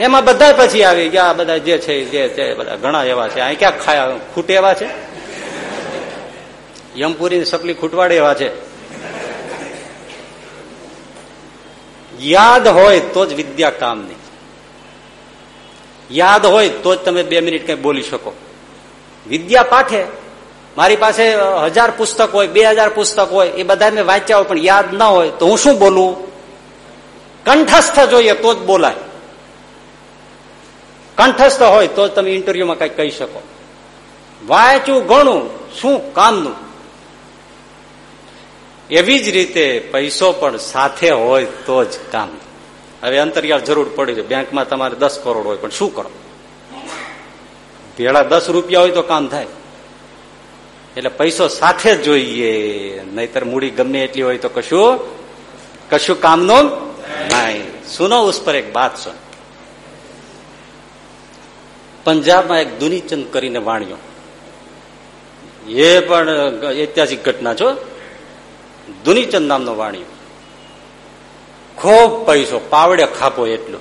એમાં બધા પછી આવી ગયા બધા જે છે જે છે, બધા ઘણા એવા છે. અહીં ક્યાં ખાયા, ખૂટે એવા છે? યમપુરી સપલી ખૂટવાડે એવા છે. યાદ હોય તો જ વિદ્યા કામ નહીં યાદ હોય તો જ તમે બે મિનિટ કઈ બોલી શકો. વિદ્યા પાઠે. મારી પાસે હજાર પુસ્તક હોય, બે હજાર પુસ્તક હોય, એ બધા મેં વાંચ્યા હોય, પણ યાદ ના હોય તો હું શું બોલું? કંઠસ્થ જોઈએ તો જ બોલાય. કંઠસ્થ હોય તો તમે ઇન્ટરવ્યુમાં કઈ કહી શકો. વાંચું ગણું, શું કામનું? એવી જ રીતે પૈસો પણ સાથે હોય તો જ કામ. હવે અંતરિયાળ જરૂર પડી છે બેંકમાં તમારે દસ કરોડ હોય, પણ શું કરો? ભેળા દસ રૂપિયા હોય તો કામ થાય. એટલે પૈસો સાથે જોઈએ. નહીતર મૂડી ગમે એટલી હોય તો કશું કશું કામનું નહીં. સુનો, ઉસ પર એક બાત સુન. પંજાબમાં એક દુનીચંદ કરીને વાણ્યો. એ પણ ઐતિહાસિક ઘટના છો દુનીચંદ નામનો વાણિયો. ખૂબ પૈસો, પાવડે ખાપો એટલો.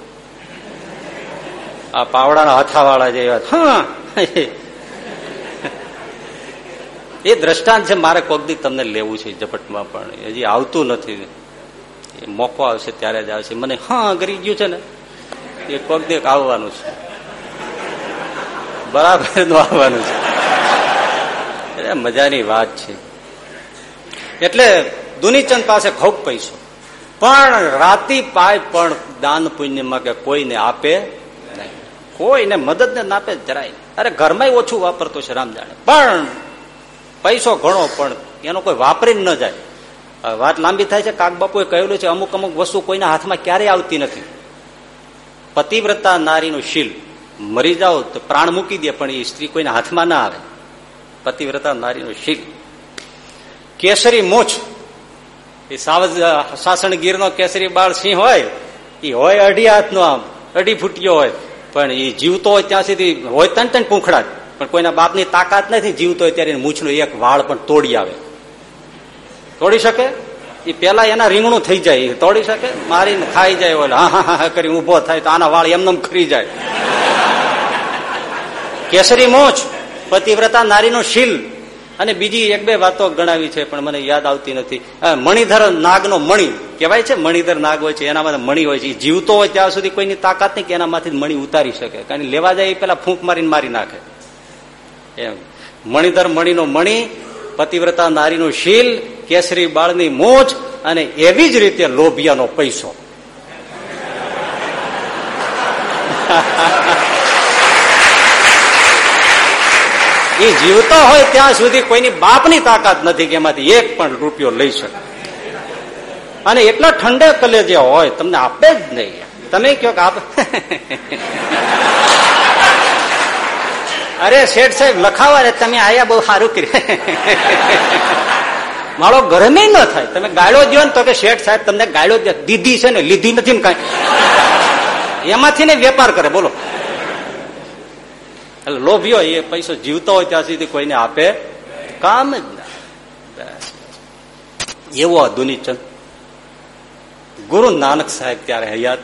આ પાવડાના હાથાવાળા જે હા. એ દ્રષ્ટાંત છે, મારે કોક દી તમને લેવું છે ઝપટમાં પણ. હજી આવતું નથી. મોકો આવશે, ત્યારે જ આવશે. મને, હા કરી ગયું છે ને. એ કોકદી આવવાનું છે. બરાબરનું આવવાનું છે. મજાની વાત છે. એટલે દુનીચંદ પાસે ખૂબ પૈસો. પણ રાતી પાય પણ દાન પુણ્યમાં કે કોઈને આપે નહીં. કોઈને મદદ ને આપે જરાય. અરે ઘરમાં ઓછું વાપરતો છે રામ જાણે પણ પૈસો ઘણો, પણ એનો કોઈ વાપરી ન જાય. વાત લાંબી થાય છે કાક બાપુએ કહેલું છે, અમુક અમુક વસ્તુ કોઈના હાથમાં ક્યારેય આવતી નથી. પતિવ્રતા નારીનું શીલ. મરી જાઓ તો પ્રાણ મૂકી દે, પણ એ સ્ત્રી કોઈના હાથમાં ના આવે. પતિવ્રતા નારીનો શીલ કેસરી મોછ. એ સાવજ સાસણ ગીરનો કેસરી બાળ સિંહ હોય, એ હોય અઢી હાથનો આમ, અઢી ફૂટ્યો હોય, પણ એ જીવતો હોય ત્યાં સુધી હોય તન તન પૂંખડા પણ કોઈના બાપની તાકાત નથી જીવતો હોય ત્યારે મૂછનું એક વાળ પણ તોડી આવે. તોડી શકે? એ પેલા એના રીંગણું થઈ જાય તોડી શકે? મારીને ખાઈ જાય, ઓલા, હા હા હા કરી ઊભો થાય, તો આના વાળ એમને ખરી જાય. કેસરી મોચ પતિવ્રતા નારીનો શીલ. અને બીજી એક બે વાતો ગણાવી છે, પણ મને યાદ આવતી નથી. મણિધર નાગનો મણી. કહેવાય છે મણિધર નાગ હોય છે એનામાં મણી હોય છે. જીવતો હોય ત્યાં સુધી કોઈની તાકાત નહીં કે એનામાંથી મણી ઉતારી શકે. કારણ લેવા જાય એ પેલા ફૂંક મારીને મારી નાખે. એમ. મણિધર મણીનો મણી, પતિવ્રતા નારીનો શીલ, કેસરી બાળની મોજ અને એવી જ રીતે લોભિયાનો પૈસો. એ જીવતો હોય ત્યાં સુધી કોઈની બાપની તાકાત નથી કે એમાંથી એક પણ રૂપિયો લઈ શકે. અને એટલા ઠંડે કલે જે હોય, તમને આપે જ નહીં. તમે કયો કે અરે, શેઠ સાહેબ, લખાવા રે, તમે આયા બહુ સારું કર્યું. મારો ગરમે ન થાય. તમે ગાળો દો ને તો કે શેઠ સાહેબ, તમને ગાળો દીધી છે ને, લીધી નથી ને કઈ. એમાંથી ને વેપાર કરે, બોલો. એટલે લોભ્યો એ પૈસો જીવતો હોય ત્યાં સુધી કોઈને આપે કામ જ ના. એવો દુનીચંદ ગુરુ નાનક સાહેબ ત્યારે હયાત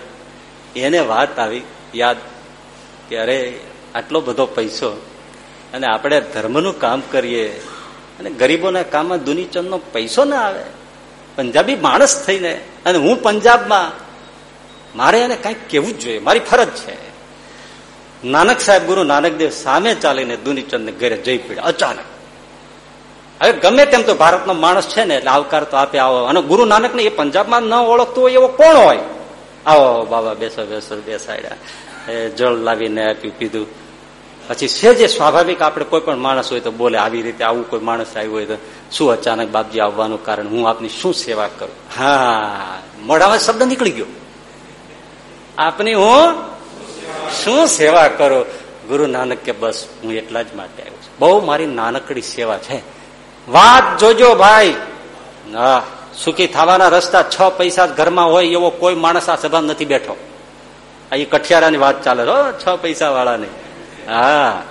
એને વાત આવી, યાદ કે અરે, આટલો બધો પૈસો અને આપણે ધર્મનું કામ કરીએ અને ગરીબોના કામમાં દુનીચંદનો પૈસો ના આવે. પંજાબી માણસ થઈને, અને હું પંજાબમાં, મારે એને કાંઈક કેવું જ જોઈએ. મારી ફરજ છે. નાનક સાહેબ ગુરુ નાનકદેવ સામે ચાલીને દુનીચંદ ઘરે જઈ પડ્યા અચાનક. હવે ગમે તેમ તો ભારતનો માણસ છે ને, એટલે આવકાર તો આપે આવો. અને ગુરુ નાનક ને એ પંજાબમાં ન ઓળખતો હોય એવો કોણ હોય? આવો, બાબા, બેસો બેસો, બેસાડ્યા. એ જળ લાવીને આપ્યું, પીધું. પછી છે જે સ્વાભાવિક આપણે કોઈ પણ માણસ હોય તો બોલે, આવી રીતે આવું કોઈ માણસ આવ્યું હોય તો શું અચાનક બાપજી આવવાનું કારણ? હું આપની શું સેવા કરું? હા, મોઢામાં શબ્દ નીકળી ગયો. આપની હું શું સેવા કરો? ગુરુ નાનક કે બસ, હું એટલા જ માટે આવ્યો છું. બહુ મારી નાનકડી સેવા છે. વાત જોજો ભાઈ. સુખી થવાના રસ્તા છ પૈસા ઘરમાં હોય એવો કોઈ માણસ આ સભા નથી બેઠો. એ કઠિયારાની વાત ચાલે હો, છ પૈસા વાળાની હા,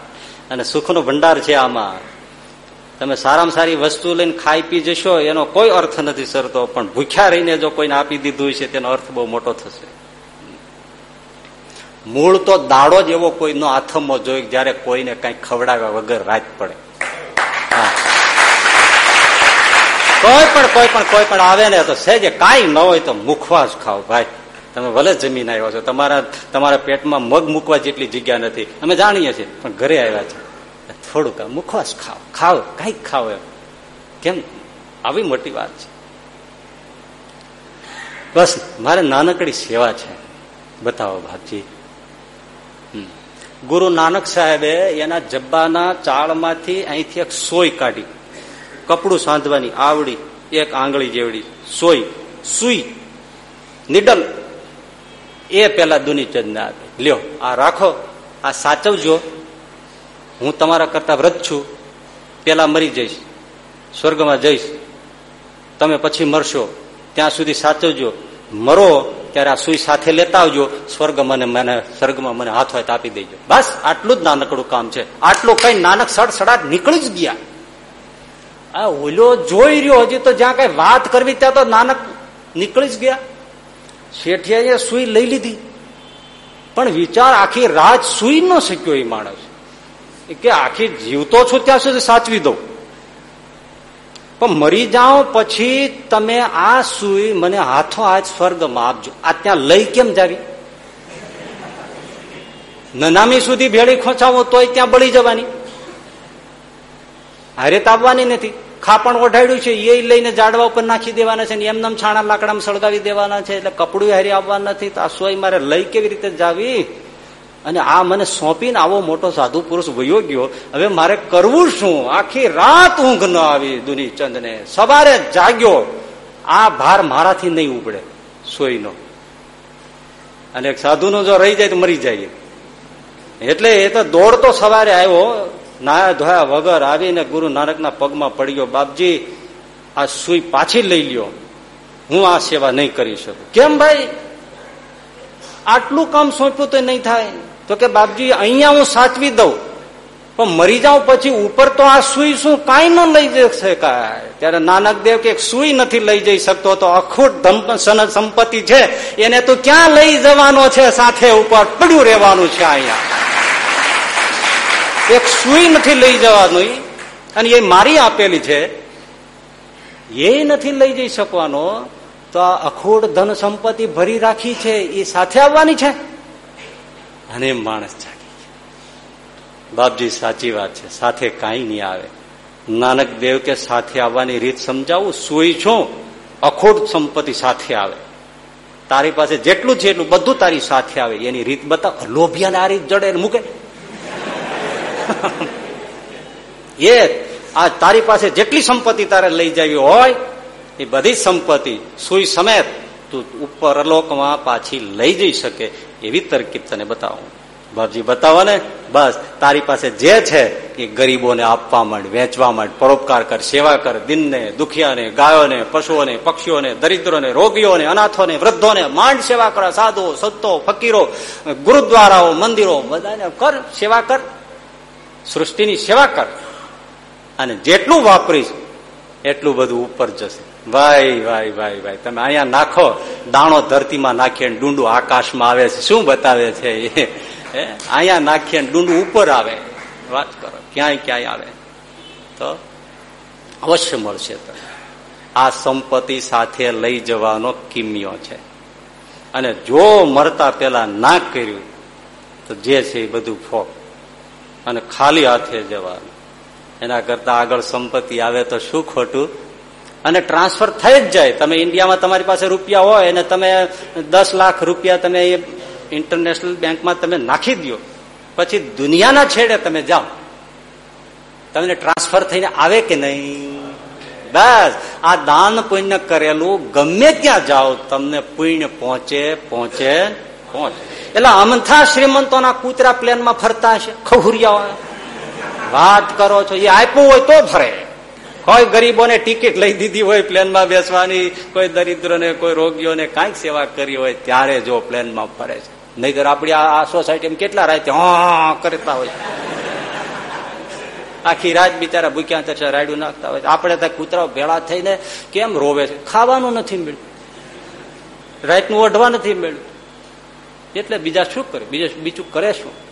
અને સુખનો ભંડાર છે આમાં. તમે સારામાં સારી વસ્તુ લઈને ખાઈ પી જશો, એનો કોઈ અર્થ નથી સરતો પણ ભૂખ્યા રહીને જો કોઈને આપી દીધું છે તેનો અર્થ બહુ મોટો થશે. મૂળ તો દાડો જ એવો કોઈનો આથમો જોઈ જયારે કોઈને કઈ ખવડાવ્યા વગર રાત પડે. કોઈ પણ કોઈ પણ કોઈ પણ આવે ને તો સહેજે કાંઈ ન હોય તો મુખવાસ ખાવ ભાઈ. તમે ભલે જમીન આવ્યા છો, તમારા તમારા પેટમાં મગ મૂકવા જેટલી જગ્યા નથી. અમે જાણીએ છીએ, પણ ઘરે આવ્યા છે. થોડુંક મુખવાસ ખાવ ખાવ કંઈક ખાવ એમ. કેમ? આવી મોટી વાત છે. બસ, મારે નાનકડી સેવા છે. બતાવો ભાગજી ગુરુ નાનક સાહેબે એના જબ્બાના ચાળમાંથી અહીંથી એક સોય કાઢી. કપડું સાંધવાની આવડી, એક આંગળી જેવડી સોય, સુઈ. નિડલ. એ પેલા દુનીચંદ ને આપે. લ્યો, આ રાખો, આ સાચવજો. હું તમારા કરતા વ્રત છું. પેલા મરી જઈશ, સ્વર્ગમાં જઈશ. તમે પછી મરશો. ત્યાં સુધી સાચવજો. મરો ત્યારે આ સુઈ સાથે લેતા આવજો. સ્વર્ગ મને મને સ્વર્ગમાં મને હાથ હોય આપી દેજો. બસ, આટલું જ નાનકડું કામ છે. આટલું કઈ નાનક સડસડાટ નીકળી જ ગયા. આ ઓલો જોઈ રહ્યો હજી તો જ્યાં કઈ વાત કરવી ત્યાં તો નાનક નીકળી જ ગયા. શેઠિયાએ સુઈ લઈ લીધી. પણ વિચાર આખી રાત સુઈ ન શક્યો એ માણસ. કે આખી જીવતો છું ત્યાં સુધી સાચવી દઉં. પણ મરી જાઓ પછી તમે આ સુઈ મને હાથો હાથ સ્વર્ગમાં આપજો. આ ત્યાં લઈ કેમ જાવી? નનામી સુધી ભેળી ખોંચાવો તોય ત્યાં બળી જવાની. હારે તાપવાની નથી. ખાપણ ઓઢાડ્યું છે એ લઈને જાડવા ઉપર નાખી દેવાના છે એમનામ છાણા લાકડામાં સળગાવી દેવાના છે, એટલે કપડું હારી આવવા નથી. તો આ સોય મારે લઈ કેવી રીતે જાવી? અને આ મને સોંપીને આવો મોટો સાધુ પુરુષ વયો ગયો. હવે મારે કરવું શું? આખી રાત ઊંઘ ન આવી દુનીચંદ ને સવારે જાગ્યો. આ ભાર મારાથી નહીં ઉપડે સોયનો. અને એક સાધુનો જો રહી જાય તો મરી જાય. એટલે એ તો દોડતો સવારે આવ્યો. નાયા ધોયા વગર આવીને ગુરુ નાનકના પગમાં પડ્યો. બાપજી, આ સુઈ પાછી લઈ લ્યો. હું આ સેવા નહીં કરી શકું. કેમ ભાઈ? આટલું કામ સોંપ્યું તો નહીં થાય. તો કે બાપજી, અહીંયા હું સાચવી દઉં. પણ મરી જાઉં પછી ઉપર તો આ સુઈ શું કાંઈ ન લઈ જઈ શકાય. ત્યારે નાનકદેવ કે સુઈ નથી લઈ જઈ શકતો તો અખૂટ સંપત્તિ છે. એને તો ક્યાં લઈ જવાનો છે? સાથે ઉપર પડ્યું રહેવાનું છે અહીંયા. એક સુઈ નથી લઈ જવાનું. અને એ મારી આપેલી છે. એ નથી લઈ જઈ શકવાનો. તો આ અખૂટ ધન સંપત્તિ ભરી રાખી છે. એ સાથે આવવાની છે? અને માણસ જાગી બાપજી, સાચી વાત છે. સાથે કાંઈ નહીં આવે. નાનક દેવ કે સાથે આવવાની રીત સમજાવું, સુઈ છું, અખોટ સંપત્તિ સાથે આવે. તારી પાસે જેટલું છે એટલું બધું તારી સાથે આવે. એની રીત બતાવ. લોભિયાને આ રીત જડે મૂકે. એ આ તારી પાસે જેટલી સંપત્તિ તારે લઈ જવી હોય, એ બધી સંપત્તિ સુઈ સમેત તું ઉપર અલોકમાં પાછી લઈ જઈ શકે એવી તરકીબ તને બતાવું. ભરજી બતાવો ને. બસ, તારી પાસે જે છે એ ગરીબોને આપવા માંડ, વેચવા માંડ, પરોપકાર કર, સેવા કર, દિનને, દુખિયાને, ગાયોને, પશુઓને, પક્ષીઓને, દરિદ્રોને, રોગીઓને, અનાથોને, વૃદ્ધોને, માંડ સેવા કર, સાધુઓ, સંતો, ફકીરો, ગુરુદ્વારાઓ, મંદિરો, બધાને કર, સેવા કર. સૃષ્ટિની સેવા કર. અને જેટલું વાપરીશ, એટલું બધું ઉપર જશે. ભાઈ ભાઈ ભાઈ ભાઈ, તમે અહીંયા નાખો. દાણો ધરતીમાં નાખીએ ડુંડું આકાશમાં આવે છે. શું બતાવે છે અહીંયા નાખીએ ડુંડું ઉપર આવે. વાત કરો, ક્યાંય ક્યાંય આવે. તો અવશ્ય મળશે તમે આ સંપત્તિ સાથે લઈ જવાનો કિમિયો છે. અને જો મરતા પેલા ના કર્યું, તો જે છે એ બધું ફોક અને ખાલી હાથે જવાનું. એના કરતા આગળ સંપત્તિ આવે તો શું ખોટું? અને ટ્રાન્સફર થઈ જ જાય. તમે ઇન્ડિયામાં તમારી પાસે રૂપિયા હોય અને તમે દસ લાખ રૂપિયા તમે એ ઇન્ટરનેશનલ બેંકમાં તમે નાખી દો પછી દુનિયાના છેડે તમે જાઓ. તમને ટ્રાન્સફર થઈને આવે કે નહીં? બસ. આ દાન પુણ્ય કરેલું ગમે ત્યાં જાઓ. તમને પુણ્ય પહોંચે પહોંચે પહોંચે. એટલે અમથા શ્રીમંતોના કૂતરા પ્લેનમાં ફરતા હશે. ખહુરિયા વાત કરો છો. એ આપ્યું હોય તો ફરે કોઈ ગરીબોને ટિકિટ લઈ દીધી હોય પ્લેનમાં બેસવાની, કોઈ દરિદ્રોને, કોઈ રોગીઓને કાંઈક સેવા કરી હોય, ત્યારે જો પ્લેનમાં ફરે છે. નહીતર આપણી આ સોસાયટી કેટલા રાતે હા કરતા હોય આખી રાત બિચારા ભૂખ્યા તરફ રાયડું નાખતા હોય આપણે ત્યાં કૂતરાઓ ભેળા થઈને કેમ રોવે છે? ખાવાનું નથી મળ્યું. રાતનું ઓઢવા નથી મળ્યું. એટલે બીજા શું કરે? બીજું બીજું કરે શું?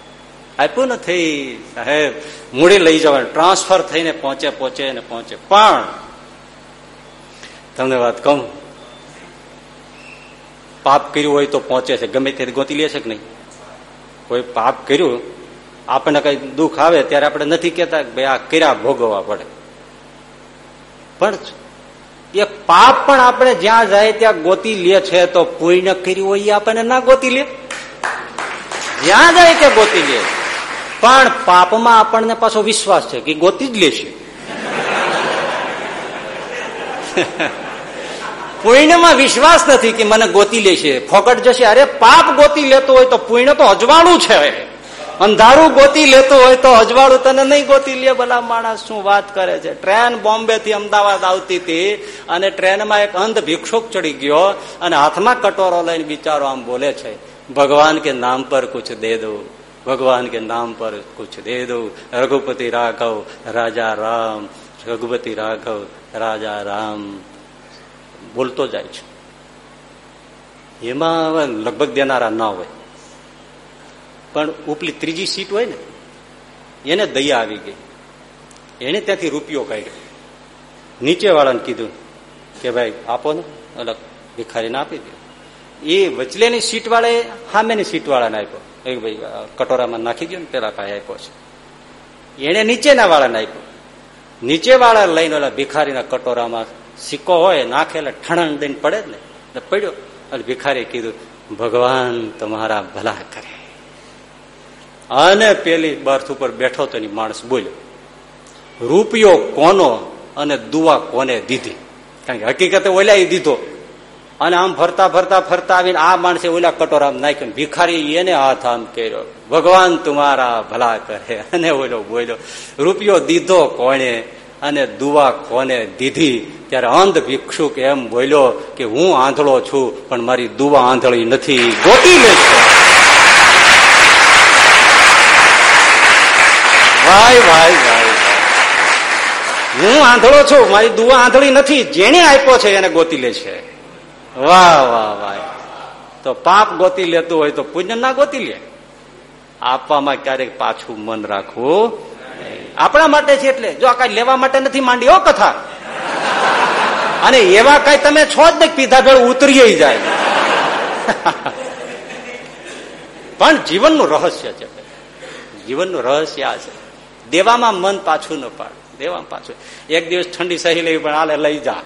આપ્યું નથી, સાહેબ. મૂડી લઈ જવાનું ટ્રાન્સફર થઈને પહોંચે પહોંચે ને પહોંચે. પણ, તમને વાત કહું, પાપ કર્યું હોય તો પહોંચે છે. ગમે ત્યારે ગોતી લે છે કે નહીં? કોઈ પાપ કર્યું, આપણને કઈ દુઃખ આવે ત્યારે આપણે નથી કેતા ભાઈ આ કર્યા ભોગવવા પડે. પણ એ પાપ પણ આપણે જ્યાં જાય ત્યાં ગોતી લે છે તો પુણ્ય કર્યું હોય એ આપણને ના ગોતી લે. જ્યાં જાય ત્યાં ગોતી લે. પણ પાપમાં આપણને પાછો વિશ્વાસ છે કે ગોતી જ લેશે. પુણ્યમાં વિશ્વાસ નથી કે મને ગોતી લેશે. ફોકટ જશે, અરે, પાપ ગોતી લેતો હોય તો પુણ્ય તો અજવાળું છે. અંધારું ગોતી લેતો હોય તો અજવાળું, તને નહીં ગોતી લે, ભલા માણસ શું વાત કરે છે? ટ્રેન બોમ્બે થી અમદાવાદ આવતી હતી અને ટ્રેનમાં એક અંધ ભિક્ષુક ચડી ગયો અને હાથમાં કટોરો લઈને બિચારો આમ બોલે છે, ભગવાન કે નામ પર કુછ દે દો. ભગવાન કે નામ પર કુછ દે દો રઘુપતિ રાઘવ, રાજા રામ. રઘુપતિ રાઘવ, રાજા રામ. બોલતો જાય છે. એમાં લગભગ દેનારા ના હોય. પણ ઉપલી ત્રીજી સીટ હોય ને, એને દયા આવી ગઈ. એને ત્યાંથી રૂપિયો કાઢ્યો. નીચે વાળાને કીધું કે ભાઈ આપો ને, અલગ ભિખારીને આપી દે. એ વચલેની સીટ વાળાએ સામેની સીટ વાળાને આપ્યો. એ ભાઈ કટોરામાં નાખી ગયો ને પેલા ભાઈ આપ્યો છે. એને નીચેના વાળાને આપ્યો. નીચે વાળા લઈને ઓલા ભિખારીના કટોરામાં સિક્કો હોય, નાખે એટલે ઠણણ દઈને પડે જ ને. પડ્યો. એટલે ભિખારી કીધું, ભગવાન તમારા ભલા કરે. અને પેલી બર્થ ઉપર બેઠો તો એની માણસ બોલ્યો, રૂપિયો કોનો અને દુવા કોને દીધી? કારણ કે હકીકતે ઓલા દીધો. અને આમ ફરતા ફરતા ફરતા આવીને આ માણસે ઓલા કટોરા નાખ્યો ભિખારી એને હાથ આમ કર્યો. ભગવાન તુમારા ભલા કરે. અને ઓલો બોલ્યો, રૂપિયો દીધો કોણે અને દુવા કોને દીધી? ત્યારે અંધ ભિક્ષુક એમ બોલ્યો કે, હું આંધળો છું, પણ મારી દુવા આંધળી નથી. ગોતી લે ભાઈ ભાઈ ભાઈ હું આંધળો છું, મારી દુવા આંધળી નથી. જેને આપ્યો છે એને ગોતી લે છે. વાહ વાહ વાહ. તો પાપ ગોતી લેતું હોય તો પુણ્ય ના ગોતી લે. આપવામાં ક્યારેક પાછું મન રાખવું આપણા માટે છે એટલે. જો આ કઈ લેવા માટે નથી માંડી, હો કથા. અને એવા કઈ તમે છો જ ને પીધા ભેળ ઉતરી જાય. પણ જીવનનું રહસ્ય છે. જીવનનું રહસ્ય આ છે. દેવામાં મન પાછું ન પાડ. દેવામાં પાછું. એક દિવસ ઠંડી સહી લેવી, પણ આલે લઈ જા.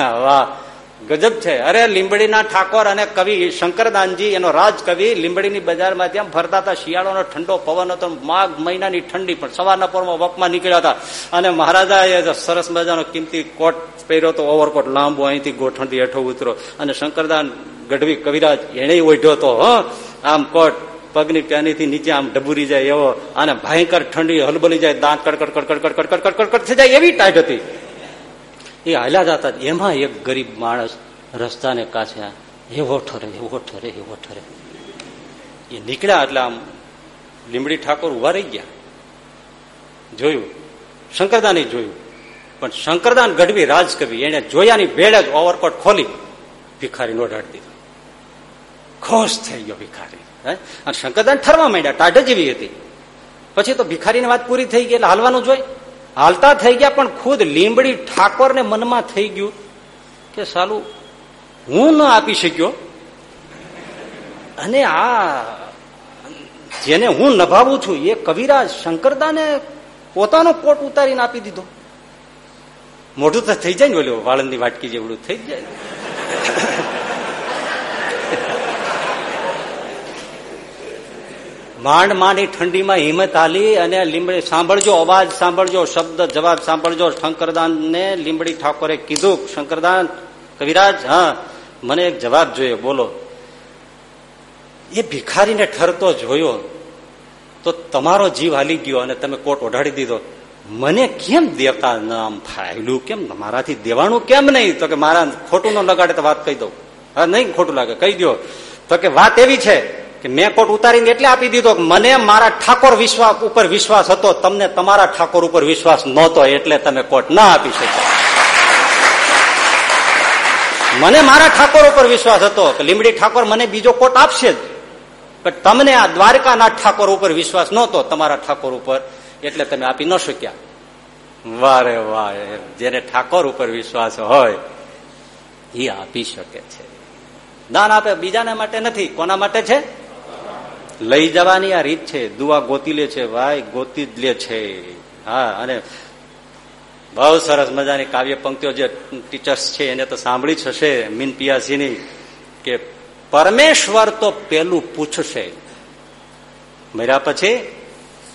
વાહ. ગજબ છે. અરે, લીંબડીના ઠાકોર અને કવિ શંકરદાનજી, એનો રાજ કવિ લીંબડીની બજારમાં ત્યાં ફરતા હતા. શિયાળોનો ઠંડો પવન હતો માઘ મહિનાની ઠંડી પણ. સવારના પોરમાં વકમાં નીકળ્યા હતા. અને મહારાજાએ સરસ મજાનો કિંમતી કોટ પહેર્યો હતો, ઓવરકોટ લાંબો, અહીંથી ગોઠણથી હેઠો ઉતરો. અને શંકરદાન ગઢવી કવિરાજ એને ઓઢ્યો હતો, હ. આમ કોટ પગની પ્યાનીથી નીચે આમ ડબુરી જાય એવો. અને ભયંકર ઠંડી હલબલી જાય. દાંત કડકડ કડકડ કડકડ કડકડ કડકડ થઈ જાય એવી ટાઈટ હતી. એ હાલ્યા જતા એમાં એક ગરીબ માણસ રસ્તાને કાছে એવો ઠરે એવો ઠરે એવો ઠરે એ નીકળ્યા એટલે આમ લીમડી ઠાકોર ઊભા રહી ગયા. જોયું. શંકરદાને જોયું. પણ શંકરદાન ગઢવી રાજકવિ એને જોયાની ભેળ જ ઓવરકોટ ખોલી ભિખારી નોઢાડી દીધો. ખુશ થઈ ગયો ભિખારી. અને શંકરદાન ઠરવા માંડ્યા. ટાઢ જેવી હતી. પછી તો ભિખારીની વાત પૂરી થઈ ગઈ એટલે હાલવાનું જોઈ હાલતા થઈ ગયા, પણ ખુદ લીંબડી ઠાકોરને મનમાં થઈ ગયું કે સાલું, હું ન આપી શક્યો. અને આ, જેને હું નભાવું છું, એ કવિરાજ શંકરદાને પોતાનો કોટ ઉતારીને આપી દીધો. મોઢું તો થઈ જાય ને બોલ્યો વાળંદની વાટકી જેવડું થઈ જાય. માંડ માંડી ઠંડીમાં હિંમત હાલી અને લીમડી સાંભળજો, અવાજ સાંભળજો, શબ્દ જવાબ સાંભળજો. શંકરદાન ને લીંબડી ઠાકોરે કીધું, શંકરદાન, કવિરાજ, હા, મને એક જવાબ જોઈએ, બોલો. એ ભિખારીને ઠરતો જોયો, તો તમારો જીવ હાલી ગયો અને તમે કોટ ઓઢાડી દીધો. મને કેમ દેવતા નામ ફાયલું? કેમ મારાથી દેવાનું કેમ નહીં? તો કે, મારા ખોટું ન લગાડે તો વાત કહી દઉં. હા, નહીં, ખોટું લાગે, કહી દો તો કે, વાત એવી છે કે મેં કોટ ઉતારીને એટલે આપી દીધો મને મારા ઠાકોર વિશ્વાસ ઉપર વિશ્વાસ હતો, તમને તમારા ઠાકોર ઉપર વિશ્વાસ નહોતો, એટલે તમે કોટ ના આપી શક્યા. મને મારા ઠાકોર ઉપર વિશ્વાસ હતો કે લીમડી ઠાકોર મને બીજો કોટ આપશે જ. પણ તમને આ દ્વારકાના ઠાકોર ઉપર વિશ્વાસ નહોતો, તમારા ઠાકોર ઉપર, એટલે તમે આપી ન શક્યા. વારે વાહ જેને ઠાકોર ઉપર વિશ્વાસ હોય, એ આપી શકે છે. દાન આપે બીજાના માટે નથી, કોના માટે છે? લઈ જવાની આ રીત છે. દુઆ ગોતી લે છે, ભાઈ, ગોતી જ લે છે. હા, અને બહુ સરસ મજાની કાવ્ય પંક્તિઓ જે ટીચર્સ છે, એને તો સાંભળી જ હશે મીન પિયાસીની, કે પરમેશ્વર તો પેલું પૂછશે. મર્યા પછી,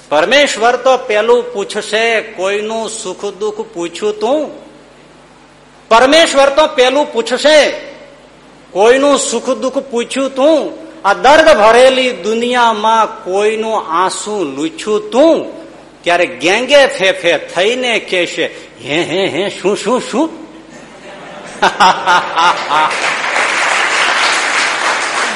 પરમેશ્વર તો પેલું પૂછશે, કોઈનું સુખ દુઃખ પૂછ્યું તું? પરમેશ્વર તો પેલું પૂછશે, કોઈનું સુખ દુઃખ પૂછ્યું તું? આ દર્દ ભરેલી દુનિયામાં કોઈનું આંસુ લૂછું તું? ત્યારે ગેંગે ફેફે થઈને કેશે હે હે હે, શું શું શું?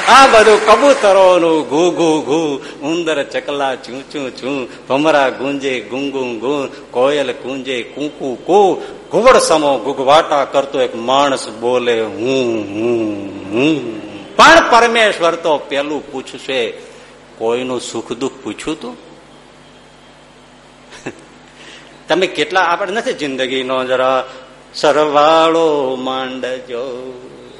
આ બધું કબૂતરોનું ઘુ ઘુ ઘુ ઉંદર, ચકલા, ચૂ ચૂ ચૂ, ભમરા ગુંજે ગુંગું ગું કોયલ કુંજે કુંકુ કુ ઘુવડ સમો ગુગવાટા કરતો એક માણસ બોલે, હું હું હું. પણ પરમેશ્વર તો પેલું પૂછશે, કોઈનું સુખ દુઃખ પૂછ્યું તું? તમે કેટલા, આપણે નથી જિંદગીનો જરા સરવાળો માંડજો.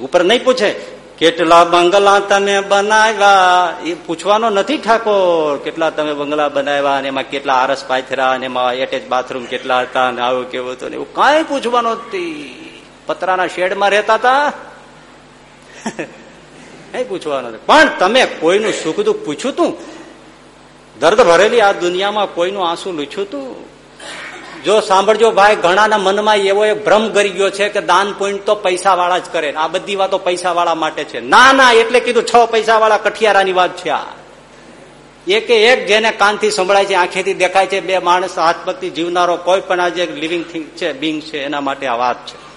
ઉપર નહીં પૂછે, કેટલા બંગલા તમે બનાવ્યા? એ પૂછવાનો નથી ઠાકોર. કેટલા તમે બંગલા બનાવ્યા અને એમાં કેટલા આરસ પાથરા અને એમાં એટેચ બાથરૂમ કેટલા હતા અને આવું કેવું હતું? એવું કઈ પૂછવાનું નથી. પતરાના શેડમાં રહેતા હતા કઈ પૂછવાનું પણ તમે કોઈનું સુખ દુઃખ પૂછ્યું તું? દર્દ ભરેલી આ દુનિયામાં કોઈનું આંસુ લૂછ્યું તું? જો સાંભળજો ભાઈ, ઘણાના મનમાં એવો એક ભ્રમ કરી ગયો છે કે દાન પોઈન્ટ તો પૈસા વાળા જ કરે. આ બધી વાતો પૈસા વાળા માટે છે. ના ના, એટલે કીધું છ પૈસા વાળા કઠિયારાની વાત છે આ. એક એક જેને કાનથી સંભળાય છે, આંખેથી દેખાય છે, બે માણસ હાથપતિ જીવનારો કોઈ પણ આજે લિવિંગ થિંગ છે બિંગ છે, એના માટે આ વાત છે.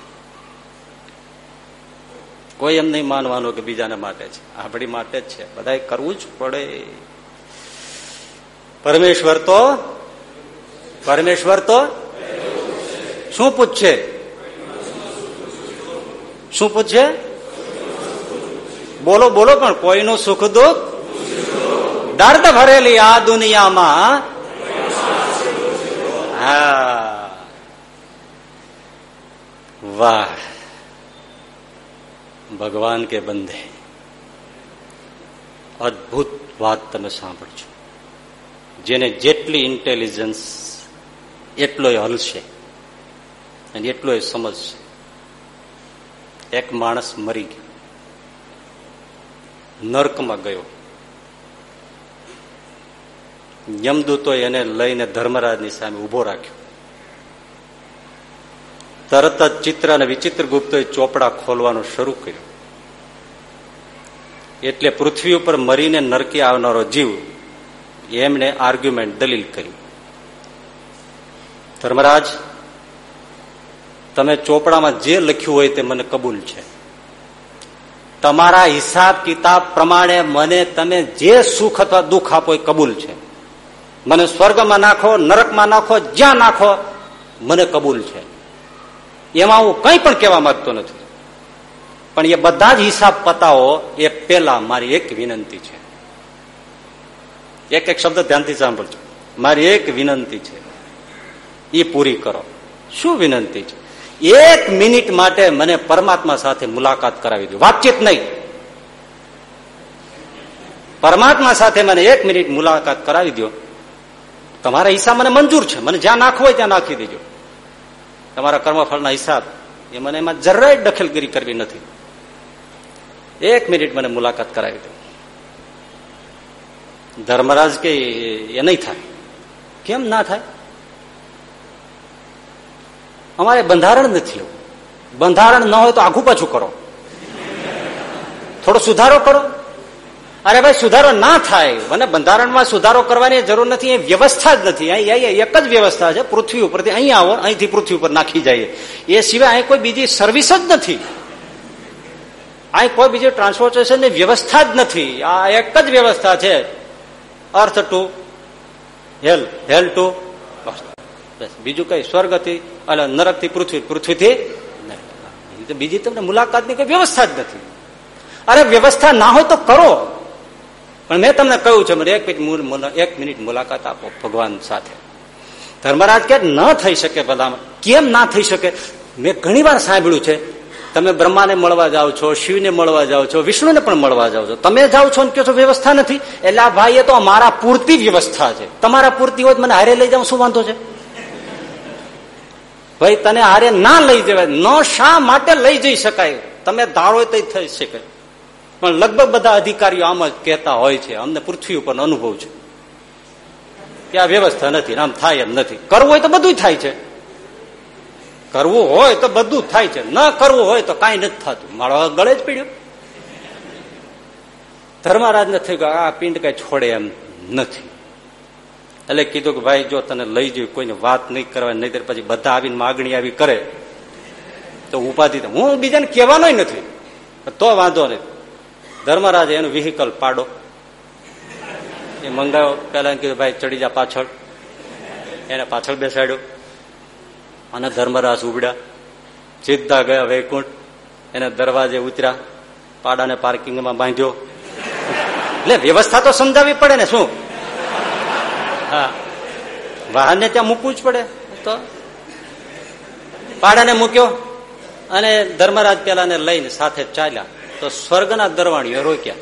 કોઈ એમ નહીં માનવાનું કે બીજાને માટે છે. આપણી માટે જ છે. બધા કરવું જ પડે. પરમેશ્વર તો પરમેશ્વર તો શું પૂછશે શું પૂછશે બોલો બોલો પણ કોઈનું સુખ દુઃખ? દર્દ ભરેલી આ દુનિયામાં હા. વાહ. ભગવાન કે બંધે. અદભુત વાત તમે સાંભળજો. જેને જેટલી ઇન્ટેલિજન્સ એટલો હલશે અને એટલો સમજશે. એક માણસ મરી ગયો. નર્કમાં ગયો. યમદૂતો એને લઈને ધર્મરાજની સામે ઊભો રાખ્યો. તરત જ ચિત્ર અને વિચિત્ર ગુપ્તોએ ચોપડા ખોલવાનું શરૂ કર્યું. એટલે પૃથ્વી ઉપર મરીને નરકી આવનારો જીવ એમણે આર્ગ્યુમેન્ટ દલીલ કરી. ધર્મરાજ, તમે ચોપડામાં જે લખ્યું હોય તે મને કબૂલ છે. તમારા હિસાબ કિતાબ પ્રમાણે મને તમે જે સુખ અથવા દુઃખ આપો એ કબૂલ છે. મને સ્વર્ગમાં નાખો, નરકમાં નાખો, જ્યાં નાખો, મને કબૂલ છે. એમાં હું કંઈ પણ કહેવા માંગતો નથી. પણ એ બધા જ હિસાબ પતાવો, એ પેલા મારી એક વિનંતી છે. એક એક શબ્દ ધ્યાનથી સાંભળજો. મારી એક વિનંતી છે. એ પૂરી કરો. શું વિનંતી છે? એક મિનિટ માટે મને પરમાત્મા સાથે મુલાકાત કરાવી દો. વાતચીત નહીં. પરમાત્મા સાથે મને એક મિનિટ મુલાકાત કરાવી દો. તમારા હિસાબ મને મંજૂર છે. મને જ્યાં નાખવો હોય ત્યાં નાખી દેજો. તમારા કર્મફળના હિસાબ, એ મને એમાં જરાય દખલગીરી કરવી નથી. એક મિનિટ મને મુલાકાત કરાવી દો. ધર્મરાજ કે, એ નહીં થાય. કેમ ના થાય? અમારે બંધારણ નથી એવું બંધારણ ન હોય તો આઘું પાછું કરો. થોડો સુધારો કરો. અરે ભાઈ, સુધારો ના થાય. મને બંધારણમાં સુધારો કરવાની જરૂર નથી, એ વ્યવસ્થા જ નથી. અહીં એક જ વ્યવસ્થા છે, પૃથ્વી ઉપરથી અહીં આવો, અહીંથી પૃથ્વી ઉપર નાખી જઈએ. એ સિવાય અહીં કોઈ બીજી સર્વિસ જ નથી. અહીં કોઈ બીજી ટ્રાન્સપોર્ટેશનની વ્યવસ્થા જ નથી. આ એક જ વ્યવસ્થા છે. અર્થ ટુ હેલ હેલ ટુ બીજું કઈ સ્વર્ગથી એટલે નરકથી પૃથ્વી પૃથ્વીથી બીજી તમને મુલાકાતની કોઈ વ્યવસ્થા જ નથી. અરે વ્યવસ્થા ના હોય તો કરો. પણ મેં તમને કહ્યું છે, મને એક મિનિટ એક મિનિટ મુલાકાત આપો ભગવાન સાથે. ધર્મરાજ કે ન થઈ શકે બધામાં કેમ ના થઈ શકે? મેં ઘણી વાર સાંભળ્યું છે, તમે બ્રહ્માને મળવા જાઓ છો, શિવને મળવા જાઓ છો, વિષ્ણુને પણ મળવા જાઓ છો. તમે જાઓ છો ને કહો છો, વ્યવસ્થા નથી. એટલે આ ભાઈ તો મારા પૂરતી વ્યવસ્થા છે. તમારા પૂરતી હોય મને હારે લઈ જાવ શું વાંધો છે? ભાઈ, તને હારે ના લઈ જવાય. ન શા માટે લઈ જઈ શકાય? તમે ધારો તો થઈ શકે. પણ લગભગ બધા અધિકારીઓ આમ જ કહેતા હોય છે, અમને પૃથ્વી ઉપર અનુભવ છે. કે આ વ્યવસ્થા નથી આમ થાય એમ નથી. કરવું હોય તો બધું થાય છે. કરવું હોય તો બધું થાય છે. ન કરવું હોય તો કઈ નથી થતું. મારો ગળે જ પડ્યું. ધર્મરાજ ને કે આ પિંડ કઈ છોડે એમ નથી. એટલે કીધું કે ભાઈ જો તને લઈ જઈ કોઈને વાત નહીં કરવા નહીં પછી બધા આવીને માગણી આવી કરે. તો ઉપાધિ હું બીજાને કહેવાનો નથી. તો વાંધો નહીં. ધર્મરાજે એનું વિહિકલ પાડો. એ મંગાવ્યો પેલા કીધું, ભાઈ, ચડી જા પાછળ. એને પાછળ બેસાડ્યો. અને ધર્મરાજ ઉબડ્યા સીધા ગયા વૈકુંઠ. એને દરવાજે ઉતર્યા. પાડાને પાર્કિંગમાં બાંધ્યો. એટલે વ્યવસ્થા તો સમજાવવી પડે ને, શું? હા. વાહનને ત્યાં મૂકવું જ પડે. તો? પાડાને મૂક્યો. અને ધર્મરાજ પેલાને લઈને સાથે ચાલ્યા. તો સ્વર્ગના દરવાણીઓ રોક્યા.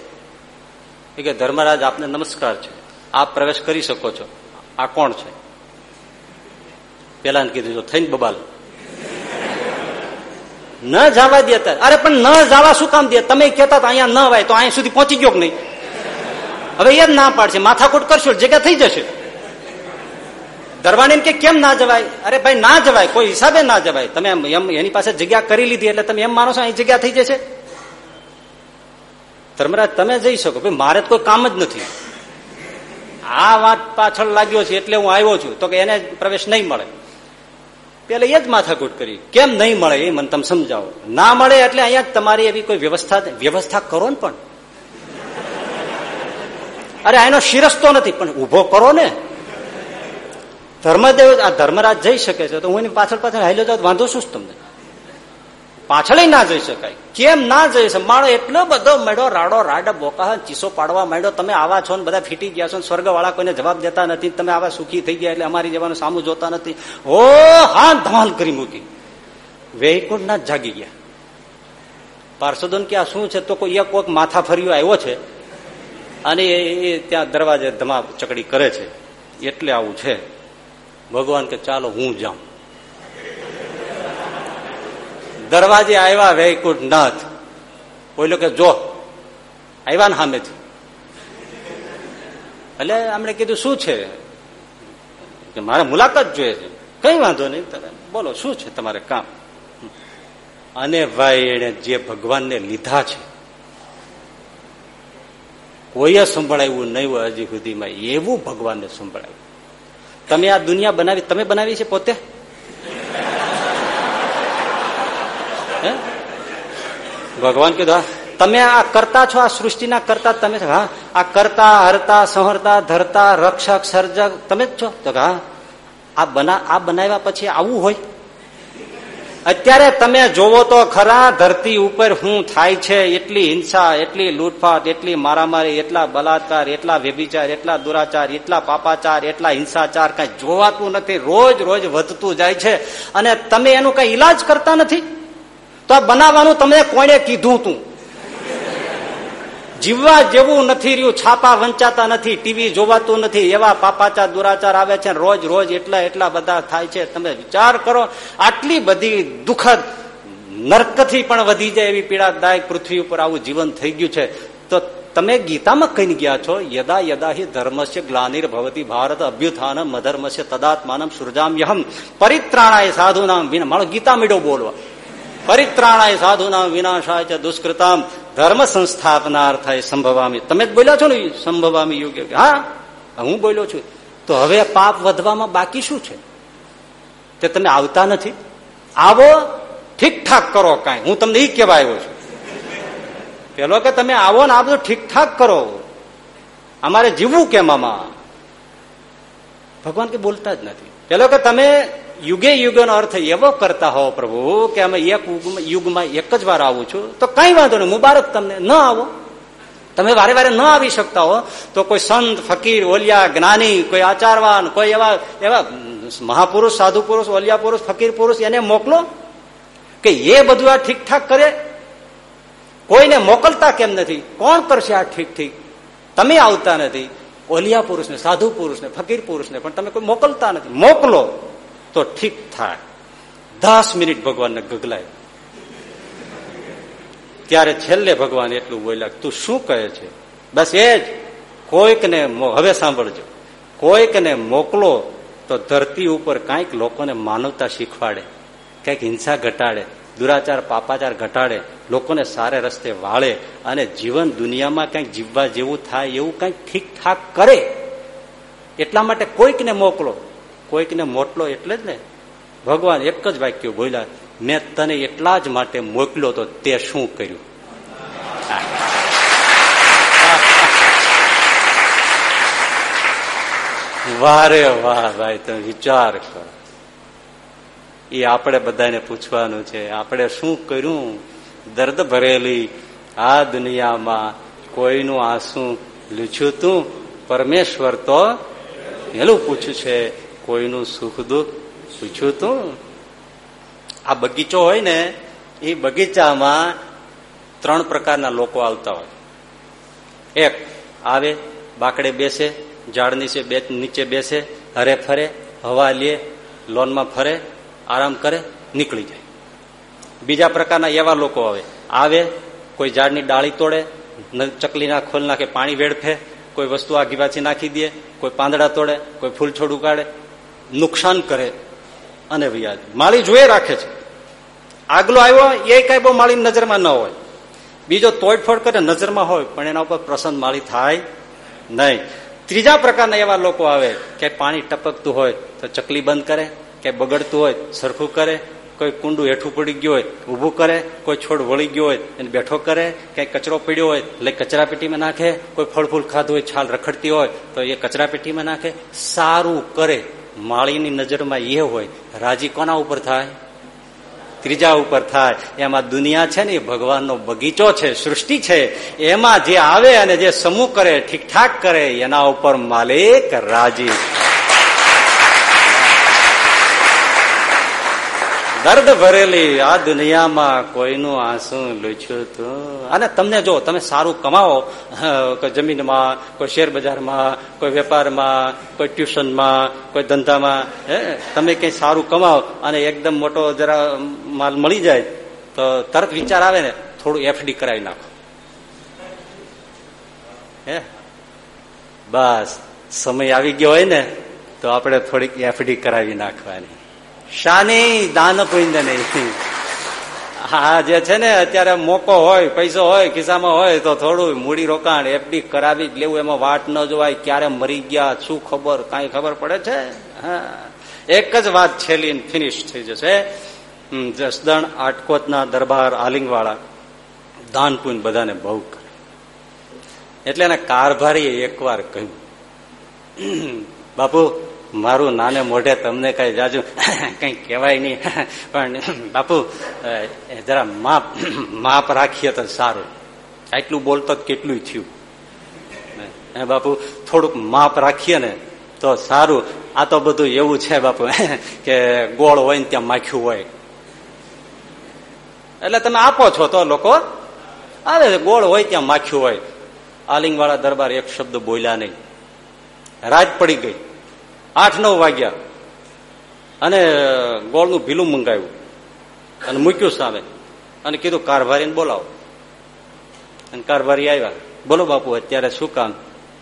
કે ધર્મરાજ, આપને નમસ્કાર છે. આપ પ્રવેશ કરી શકો છો. આ કોણ છે? પેલા કીધું થઈને બબાલ. ન જવા દે અરે, પણ ન જવા શું કામ દે? તમે કેતા અહીંયા ન વાય, તો અહીંયા સુધી પહોંચી ગયો કે નહીં? હવે એ જ ના પાડશે. માથાકૂટ કરશો, જગ્યા થઈ જશે. દરવાણી કે કેમ ના જવાય? અરે, ભાઈ, ના જવાય. કોઈ હિસાબે ના જવાય. તમે એમ, એની પાસે જગ્યા કરી લીધી એટલે તમે એમ માનો છો, અહીં જગ્યા થઈ જશે? ધર્મરાજ, તમે જઈ શકો ભાઈ મારે તો કોઈ કામ જ નથી. આ વાત પાછળ લાગ્યો છે એટલે હું આવ્યો છું, તો કે એને પ્રવેશ નહીં મળે. પેલે એ જ માથાકૂટ કરી, કેમ નહીં મળે? એ મને તમે સમજાવો. ના મળે એટલે અહીંયા તમારી એવી કોઈ વ્યવસ્થા વ્યવસ્થા કરો ને પણ. અરે એનો શિરસ્તો નથી, પણ ઊભો કરો ને. ધર્મદેવ, આ ધર્મરાજ જઈ શકે છે, તો હું એની પાછળ પાછળ હાઈલો જાઉં, વાંધો શું તમને? પાછળ ના જઈ શકાય. કેમ ના જઈ શકે માણો એટલો બધો મેળો રાડો, રાડ, બોકા, ચીસો પાડવા માંડ્યો, તમે આવા છો ને બધા ફીટી ગયા છો સ્વર્ગ વાળા કોઈને જવાબ દેતા નથી, તમે આવા સુખી થઈ ગયા એટલે અમારી જવાનું સામું જોતા નથી. ઓ હા ધમાલ કરી મૂકી. વૈકુંઠ ના જાગી ગયા. પાર્ષદોન કે આ શું છે? તો કોઈ એક કોઈક માથા ફર્યો આવ્યો છે અને એ ત્યાં દરવાજે ધમા ચકડી કરે છે. એટલે આવું છે. ભગવાન કે ચાલો હું જાઉં. દરવાજે આવ્યા વૈકુંઠ નાથ બોલ્યો કે જો આવ્યા ને સામેથી એટલે આમણે કીધું, શું છે? કે મારે મુલાકાત જોઈએ છે. કઈ વાંધો નહીં, તમે બોલો, શું છે તમારે કામ? અને ભાઈ એને જે ભગવાનને લીધા છે, કોઈએ સંભળાવ્યું નહીં હોય હજી સુધીમાં, એવું ભગવાનને સંભળાયું તમે આ દુનિયા બનાવી, તમે બનાવી છે પોતે? ભગવાન કીધું તમે આ કરતા છો, આ સૃષ્ટિના કરતા તમે હા, આ કરતા, હરતા, સંહરતા, ધરતા, રક્ષક, સર્જક, તમે જ છો. તો હા, આ બના, આ બનાવ્યા પછી આવું હોય? અત્યારે તમે જોવો તો ખરા, ધરતી ઉપર શું થાય છે, એટલી હિંસા, એટલી લૂંટફાટ, એટલી મારામારી, એટલા બલાત્કાર, એટલા વ્યભિચાર, એટલા દુરાચાર, એટલા પાપાચાર, એટલા હિંસાચાર કઈ જોવાતું નથી, રોજ રોજ વધતું જાય છે. અને તમે એનું કઈ ઈલાજ કરતા નથી? તો આ બનાવવાનું તમને કોને કીધું તું? જીવવા જેવું નથી રહ્યું, છાપા વંચાતા નથી ટીવી જોવાતું નથી, એવા પાપાચાર, દુરાચાર આવે છે રોજ રોજ એટલા એટલા બધા થાય છે. તમે વિચાર કરો, આટલી બધી દુઃખદ નર્કથી પણ વધી જાય એવી પીડાદાયક પૃથ્વી ઉપર આવું જીવન થઈ ગયું છે. તો તમે ગીતામાં કઈ ગયા છો? યદા યદા હિ ધર્મસ્ય ગ્લાનિર ભવતી ભારત અભ્યુથાન મધર્મસ્ય તદાત્માનમ સુરજામ્યહમ. પરિત્રાણાય સાધુ નામ વિના. મારો ગીતા મીડો બોલવા. પરિત્રાણાય સાધુના વિનાશાય છે દુષ્કૃતામ ધર્મ સંસ્થાપનાર્થાય સંભવામી. તમે જ બોલ્યા છો ને સંભવામી યોગ્ય હા હું બોલ્યો છું. તો હવે પાપ વધવામાં બાકી શું છે? તે તમે આવતા નથી. આવો, ઠીકઠાક કરો કાંઈ. હું તમને એ કહેવા આવ્યો છું. પેલો કે તમે આવો ને આ બધું ઠીકઠાક કરો. અમારે જીવવું કેમ આમાં? ભગવાન કે બોલતા જ નથી. પેલો કે તમે યુગે યુગનો અર્થ એવો કરતા હો પ્રભુ કે અમે એક યુગમાં એક જ વાર આવું છું. તો કઈ વાંધો નહીં, મુબારક તમને. ન આવો. તમે વારે વારે ન આવી શકતા હો. તો કોઈ સંત, ફકીર, ઓલિયા, જ્ઞાની, કોઈ આચારવાન, કોઈ એવા એવા મહાપુરુષ સાધુ પુરુષ ઓલિયા પુરુષ, ફકીર પુરુષ એને મોકલો કે એ બધું આ ઠીકઠાક કરે. કોઈને મોકલતા કેમ નથી? કોણ કરશે આ ઠીક ઠીક તમે આવતા નથી. ઓલિયા પુરુષને સાધુ પુરુષને ફકીર પુરુષને પણ તમે કોઈ મોકલતા નથી. મોકલો. તો ઠીક થાય. દસ મિનિટ ભગવાનને ગગલાય. ત્યારે છેલ્લે ભગવાન એટલું બોલ્યા તું શું કહે છે? બસ એ જ. કોઈકને હવે સાંભળજો. કોઈકને મોકલો તો ધરતી ઉપર કાંઈક લોકોને માનવતા શીખવાડે. કંઈક હિંસા ઘટાડે. દુરાચાર, પાપાચાર ઘટાડે. લોકોને સારે રસ્તે વાળે અને જીવન દુનિયામાં કંઈક જીવવા જેવું થાય એવું કંઈક ઠીકઠાક કરે. એટલા માટે કોઈકને મોકલો. કોઈકને મોટલો એટલે જ ને. ભગવાન એક જ વાક્ય બોલ્યા, મેં તને એટલા જ માટે મોકલ્યો તો તે શું કર્યું? વારે વાહ ભાઈ, તમે વિચાર કરો. એ આપણે બધાને પૂછવાનું છે, આપણે શું કર્યું? દર્દ ભરેલી આ દુનિયામાં કોઈનું આંસુ લૂછ્યું તું? પરમેશ્વર તો એલું પૂછ્યું છે કોઈનું સુખ દુઃખ પૂછ્યું તું? આ બગીચો હોય ને, એ બગીચામાં ત્રણ પ્રકારના લોકો આવતા હોય. એક આવે, બાકડે બેસે, ઝાડ નીચે નીચે બેસે, હરે ફરે, હવા લે, લોનમાં ફરે, આરામ કરે, નીકળી જાય. બીજા પ્રકારના એવા લોકો આવે. આવે, કોઈ ઝાડની ડાળી તોડે ચકલીના ખોલ નાખે, પાણી વેડફે, કોઈ વસ્તુ આગી પાછી નાખી દે, કોઈ પાંદડા તોડે, કોઈ ફૂલ છોડ ઉગાડે નુકસાન કરે અને વ્યાજ. માળી જોઈ રાખે છે. આગલો આવ્યો, એ કઈ બહુ માળી નજરમાં ન હોય. બીજો તોડફોડ કરે નજરમાં હોય, પણ એના ઉપર પ્રસન્ન માળી થાય નહીં. ત્રીજા પ્રકારના એવા લોકો આવે, કે પાણી ટપકતું હોય, તો ચકલી બંધ કરે, કે બગડતું હોય, સરખું કરે, કોઈ કુંડું હેઠું પડી ગયું હોય, ઊભું કરે, કોઈ છોડ વળી ગયો હોય, એને બેઠો કરે, કઈ કચરો પીડ્યો હોય, એટલે કચરા પેટીમાં નાખે, કોઈ ફળ ફૂલ ખાધું હોય, છાલ રખડતી હોય, તો એ કચરા પેટીમાં નાખે, સારું કરે. માળીની નજરમાં એ હોય, રાજી કોના ઉપર થાય? ત્રીજા ઉપર થાય. એમાં દુનિયા છે ને ભગવાનનો બગીચો છે, સૃષ્ટિ છે. એમાં જે આવે અને જે સમૂહ કરે, ઠીકઠાક કરે, એના ઉપર માલિક રાજી દર્દ ભરેલી આ દુનિયામાં કોઈનું આંસુ લૂછ્યું તું. અને તમને જો તમે સારું કમાવો કોઈ જમીનમાં, કોઈ શેર બજારમાં, કોઈ વેપારમાં, કોઈ ટ્યુશનમાં, કોઈ ધંધામાં, હે, તમે કઈ સારું કમાવો અને એકદમ મોટો જરા માલ મળી જાય, તો તરત વિચાર આવે ને, થોડું એફડી કરાવી નાખો. હે? બસ, સમય આવી ગયો હોય ને, તો આપણે થોડીક એફડી કરાવી નાખવાની. શાની દાન નહીં. હા જે છે ને, અત્યારે મોકો હોય, પૈસો હોય, ખિસ્સામાં હોય, તો થોડું મૂડી રોકાણ એફડી કરાવી જ લેવું, એમાં વાટ ન જોવાય, ક્યારે મરી ગયા, શું ખબર, કઈ ખબર પડે છે? એક જ વાત છેલ્લી ફિનિશ થઈ જશે. જસદણ, આટકોતના દરબાર આલિંગવાળા દાનપુંજ બધાને બહુ કરે. એટલે એને કારભારીએ એકવાર કહ્યું. બાપુ મારું નાને મોઢે તમને કઈ જાજુ કઈ કહેવાય નહીં. પણ બાપુ જરા માપ માપ રાખીએ તો સારું. આટલું બોલતો કેટલું થયું. બાપુ, થોડુંક માપ રાખીએ ને તો સારું. આ તો બધું એવું છે બાપુ, કે ગોળ હોય ને ત્યાં માખ્યું હોય. એટલે તમે આપો છો તો લોકો. આવે ગોળ હોય ત્યાં માખ્યું હોય. આલિંગ દરબાર એક શબ્દ બોલ્યા નહીં. રાત પડી ગઈ. આઠ નવ વાગ્યા. અને ગોળનું ભીલું મંગાવ્યું. અને મૂક્યું સામે. અને કીધું કારભારીને બોલાવો. અને કારભારી આવ્યા. બોલો બાપુ, અત્યારે શું કામ?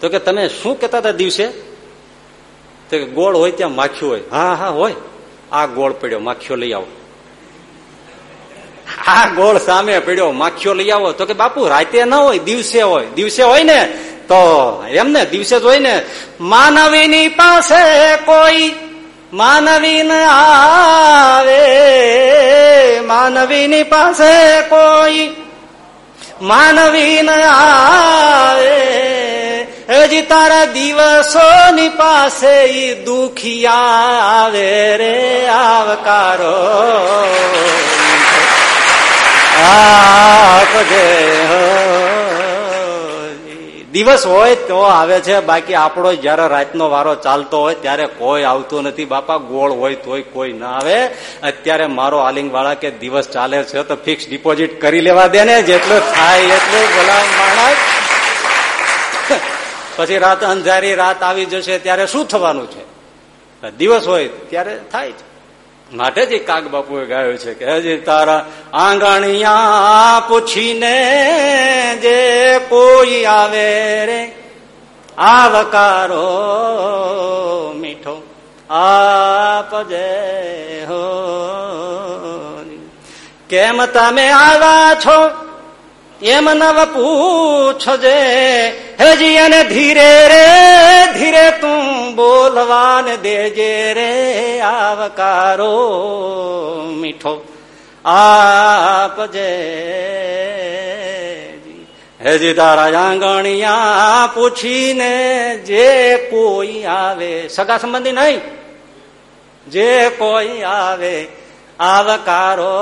તો કે, તમે શું કેતા હતા દિવસે? તો કે, ગોળ હોય ત્યાં માખ્યું હોય. હા હા, હોય. આ ગોળ પડ્યો, માખ્યો લઈ આવો. આ ગોળ સામે પડ્યો, માખ્યો લઈ આવો. તો કે, બાપુ, રાતે ન હોય, દિવસે હોય. દિવસે હોય ને? તો એમ ને દિવસે જ હોય ને માનવીની પાસે કોઈ માનવી આવે. માનવીની પાસે કોઈ માનવી ન આવે. હજી તારા દિવસોની પાસે ઈ દુખિયા આવે રે આવકારો. આપજે દિવસ હોય તો આવે છે, બાકી આપણો જયારે રાતનો વારો ચાલતો હોય ત્યારે કોઈ આવતું નથી. બાપા, ગોળ હોય તોય કોઈ ના આવે. અત્યારે મારો આલિંગ વાળા કે દિવસ ચાલે છે તો ફિક્સ ડિપોઝિટ કરી લેવા દે ને, જેટલું થાય એટલું ગુલામ માણસ પછી રાત અંધારી રાત આવી જશે ત્યારે શું થવાનું છે? દિવસ હોય ત્યારે થાય છે માટે જ કાગ બાપુએ ગાયું છે કે હજી તારા આંગણિયા પૂછીને જે કોઈ આવે રે, આવકારો મીઠો આપજે હો. કેમ તમે આવ્યા છો? એમ નવ પૂછજે, હજી અને ધીરે રે, ધીરે તું બોલવાન દેજે રે, આવકારો મીઠો. આપજે. હજી તારા આંગણિયા પૂછીને જે કોઈ આવે, સગા સંબંધી નહીં, જે કોઈ આવે, આવકારો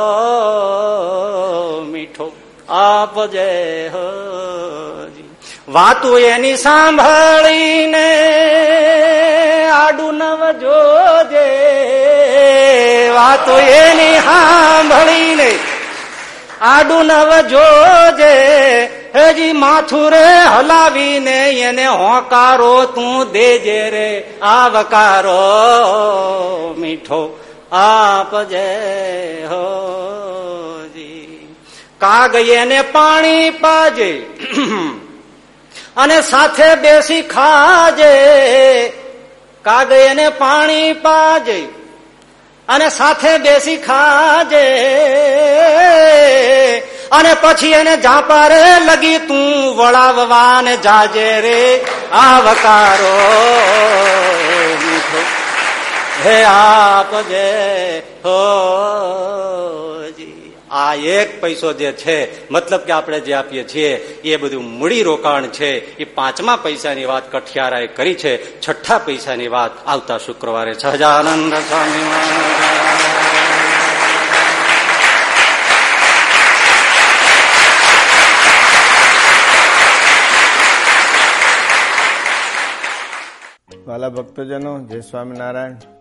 મીઠો. આપજે હજી વાતું એની સાંભળીને આડું નવ જોજે. વાતું એની સાંભળીને આડું નવ જોજે. હજી માથું રે હલાવીને એને હોકારો તું દેજે રે. આવકારો મીઠો આપજે હો કાગ એને પાણી પાજે. અને સાથે બેસી ખાજે. કાગ એને પાણી પાજે. અને સાથે બેસી ખાજે. અને પછી એને જાપારે લગી તું વળાવવાને જાજે રે. આવકારો હે આપજે હો આ એક પૈસો જે છે, મતલબ કે આપણે જે આપીએ છીએ, એ બધું મૂડી રોકાણ છે. એ પાંચમા પૈસાની વાત કઠિયારાએ કરી છે. છઠ્ઠા પૈસાની વાત આવતા શુક્રવારે. સહજાનંદ સ્વામી વાલા ભક્તોજનો, જય સ્વામિનારાયણ.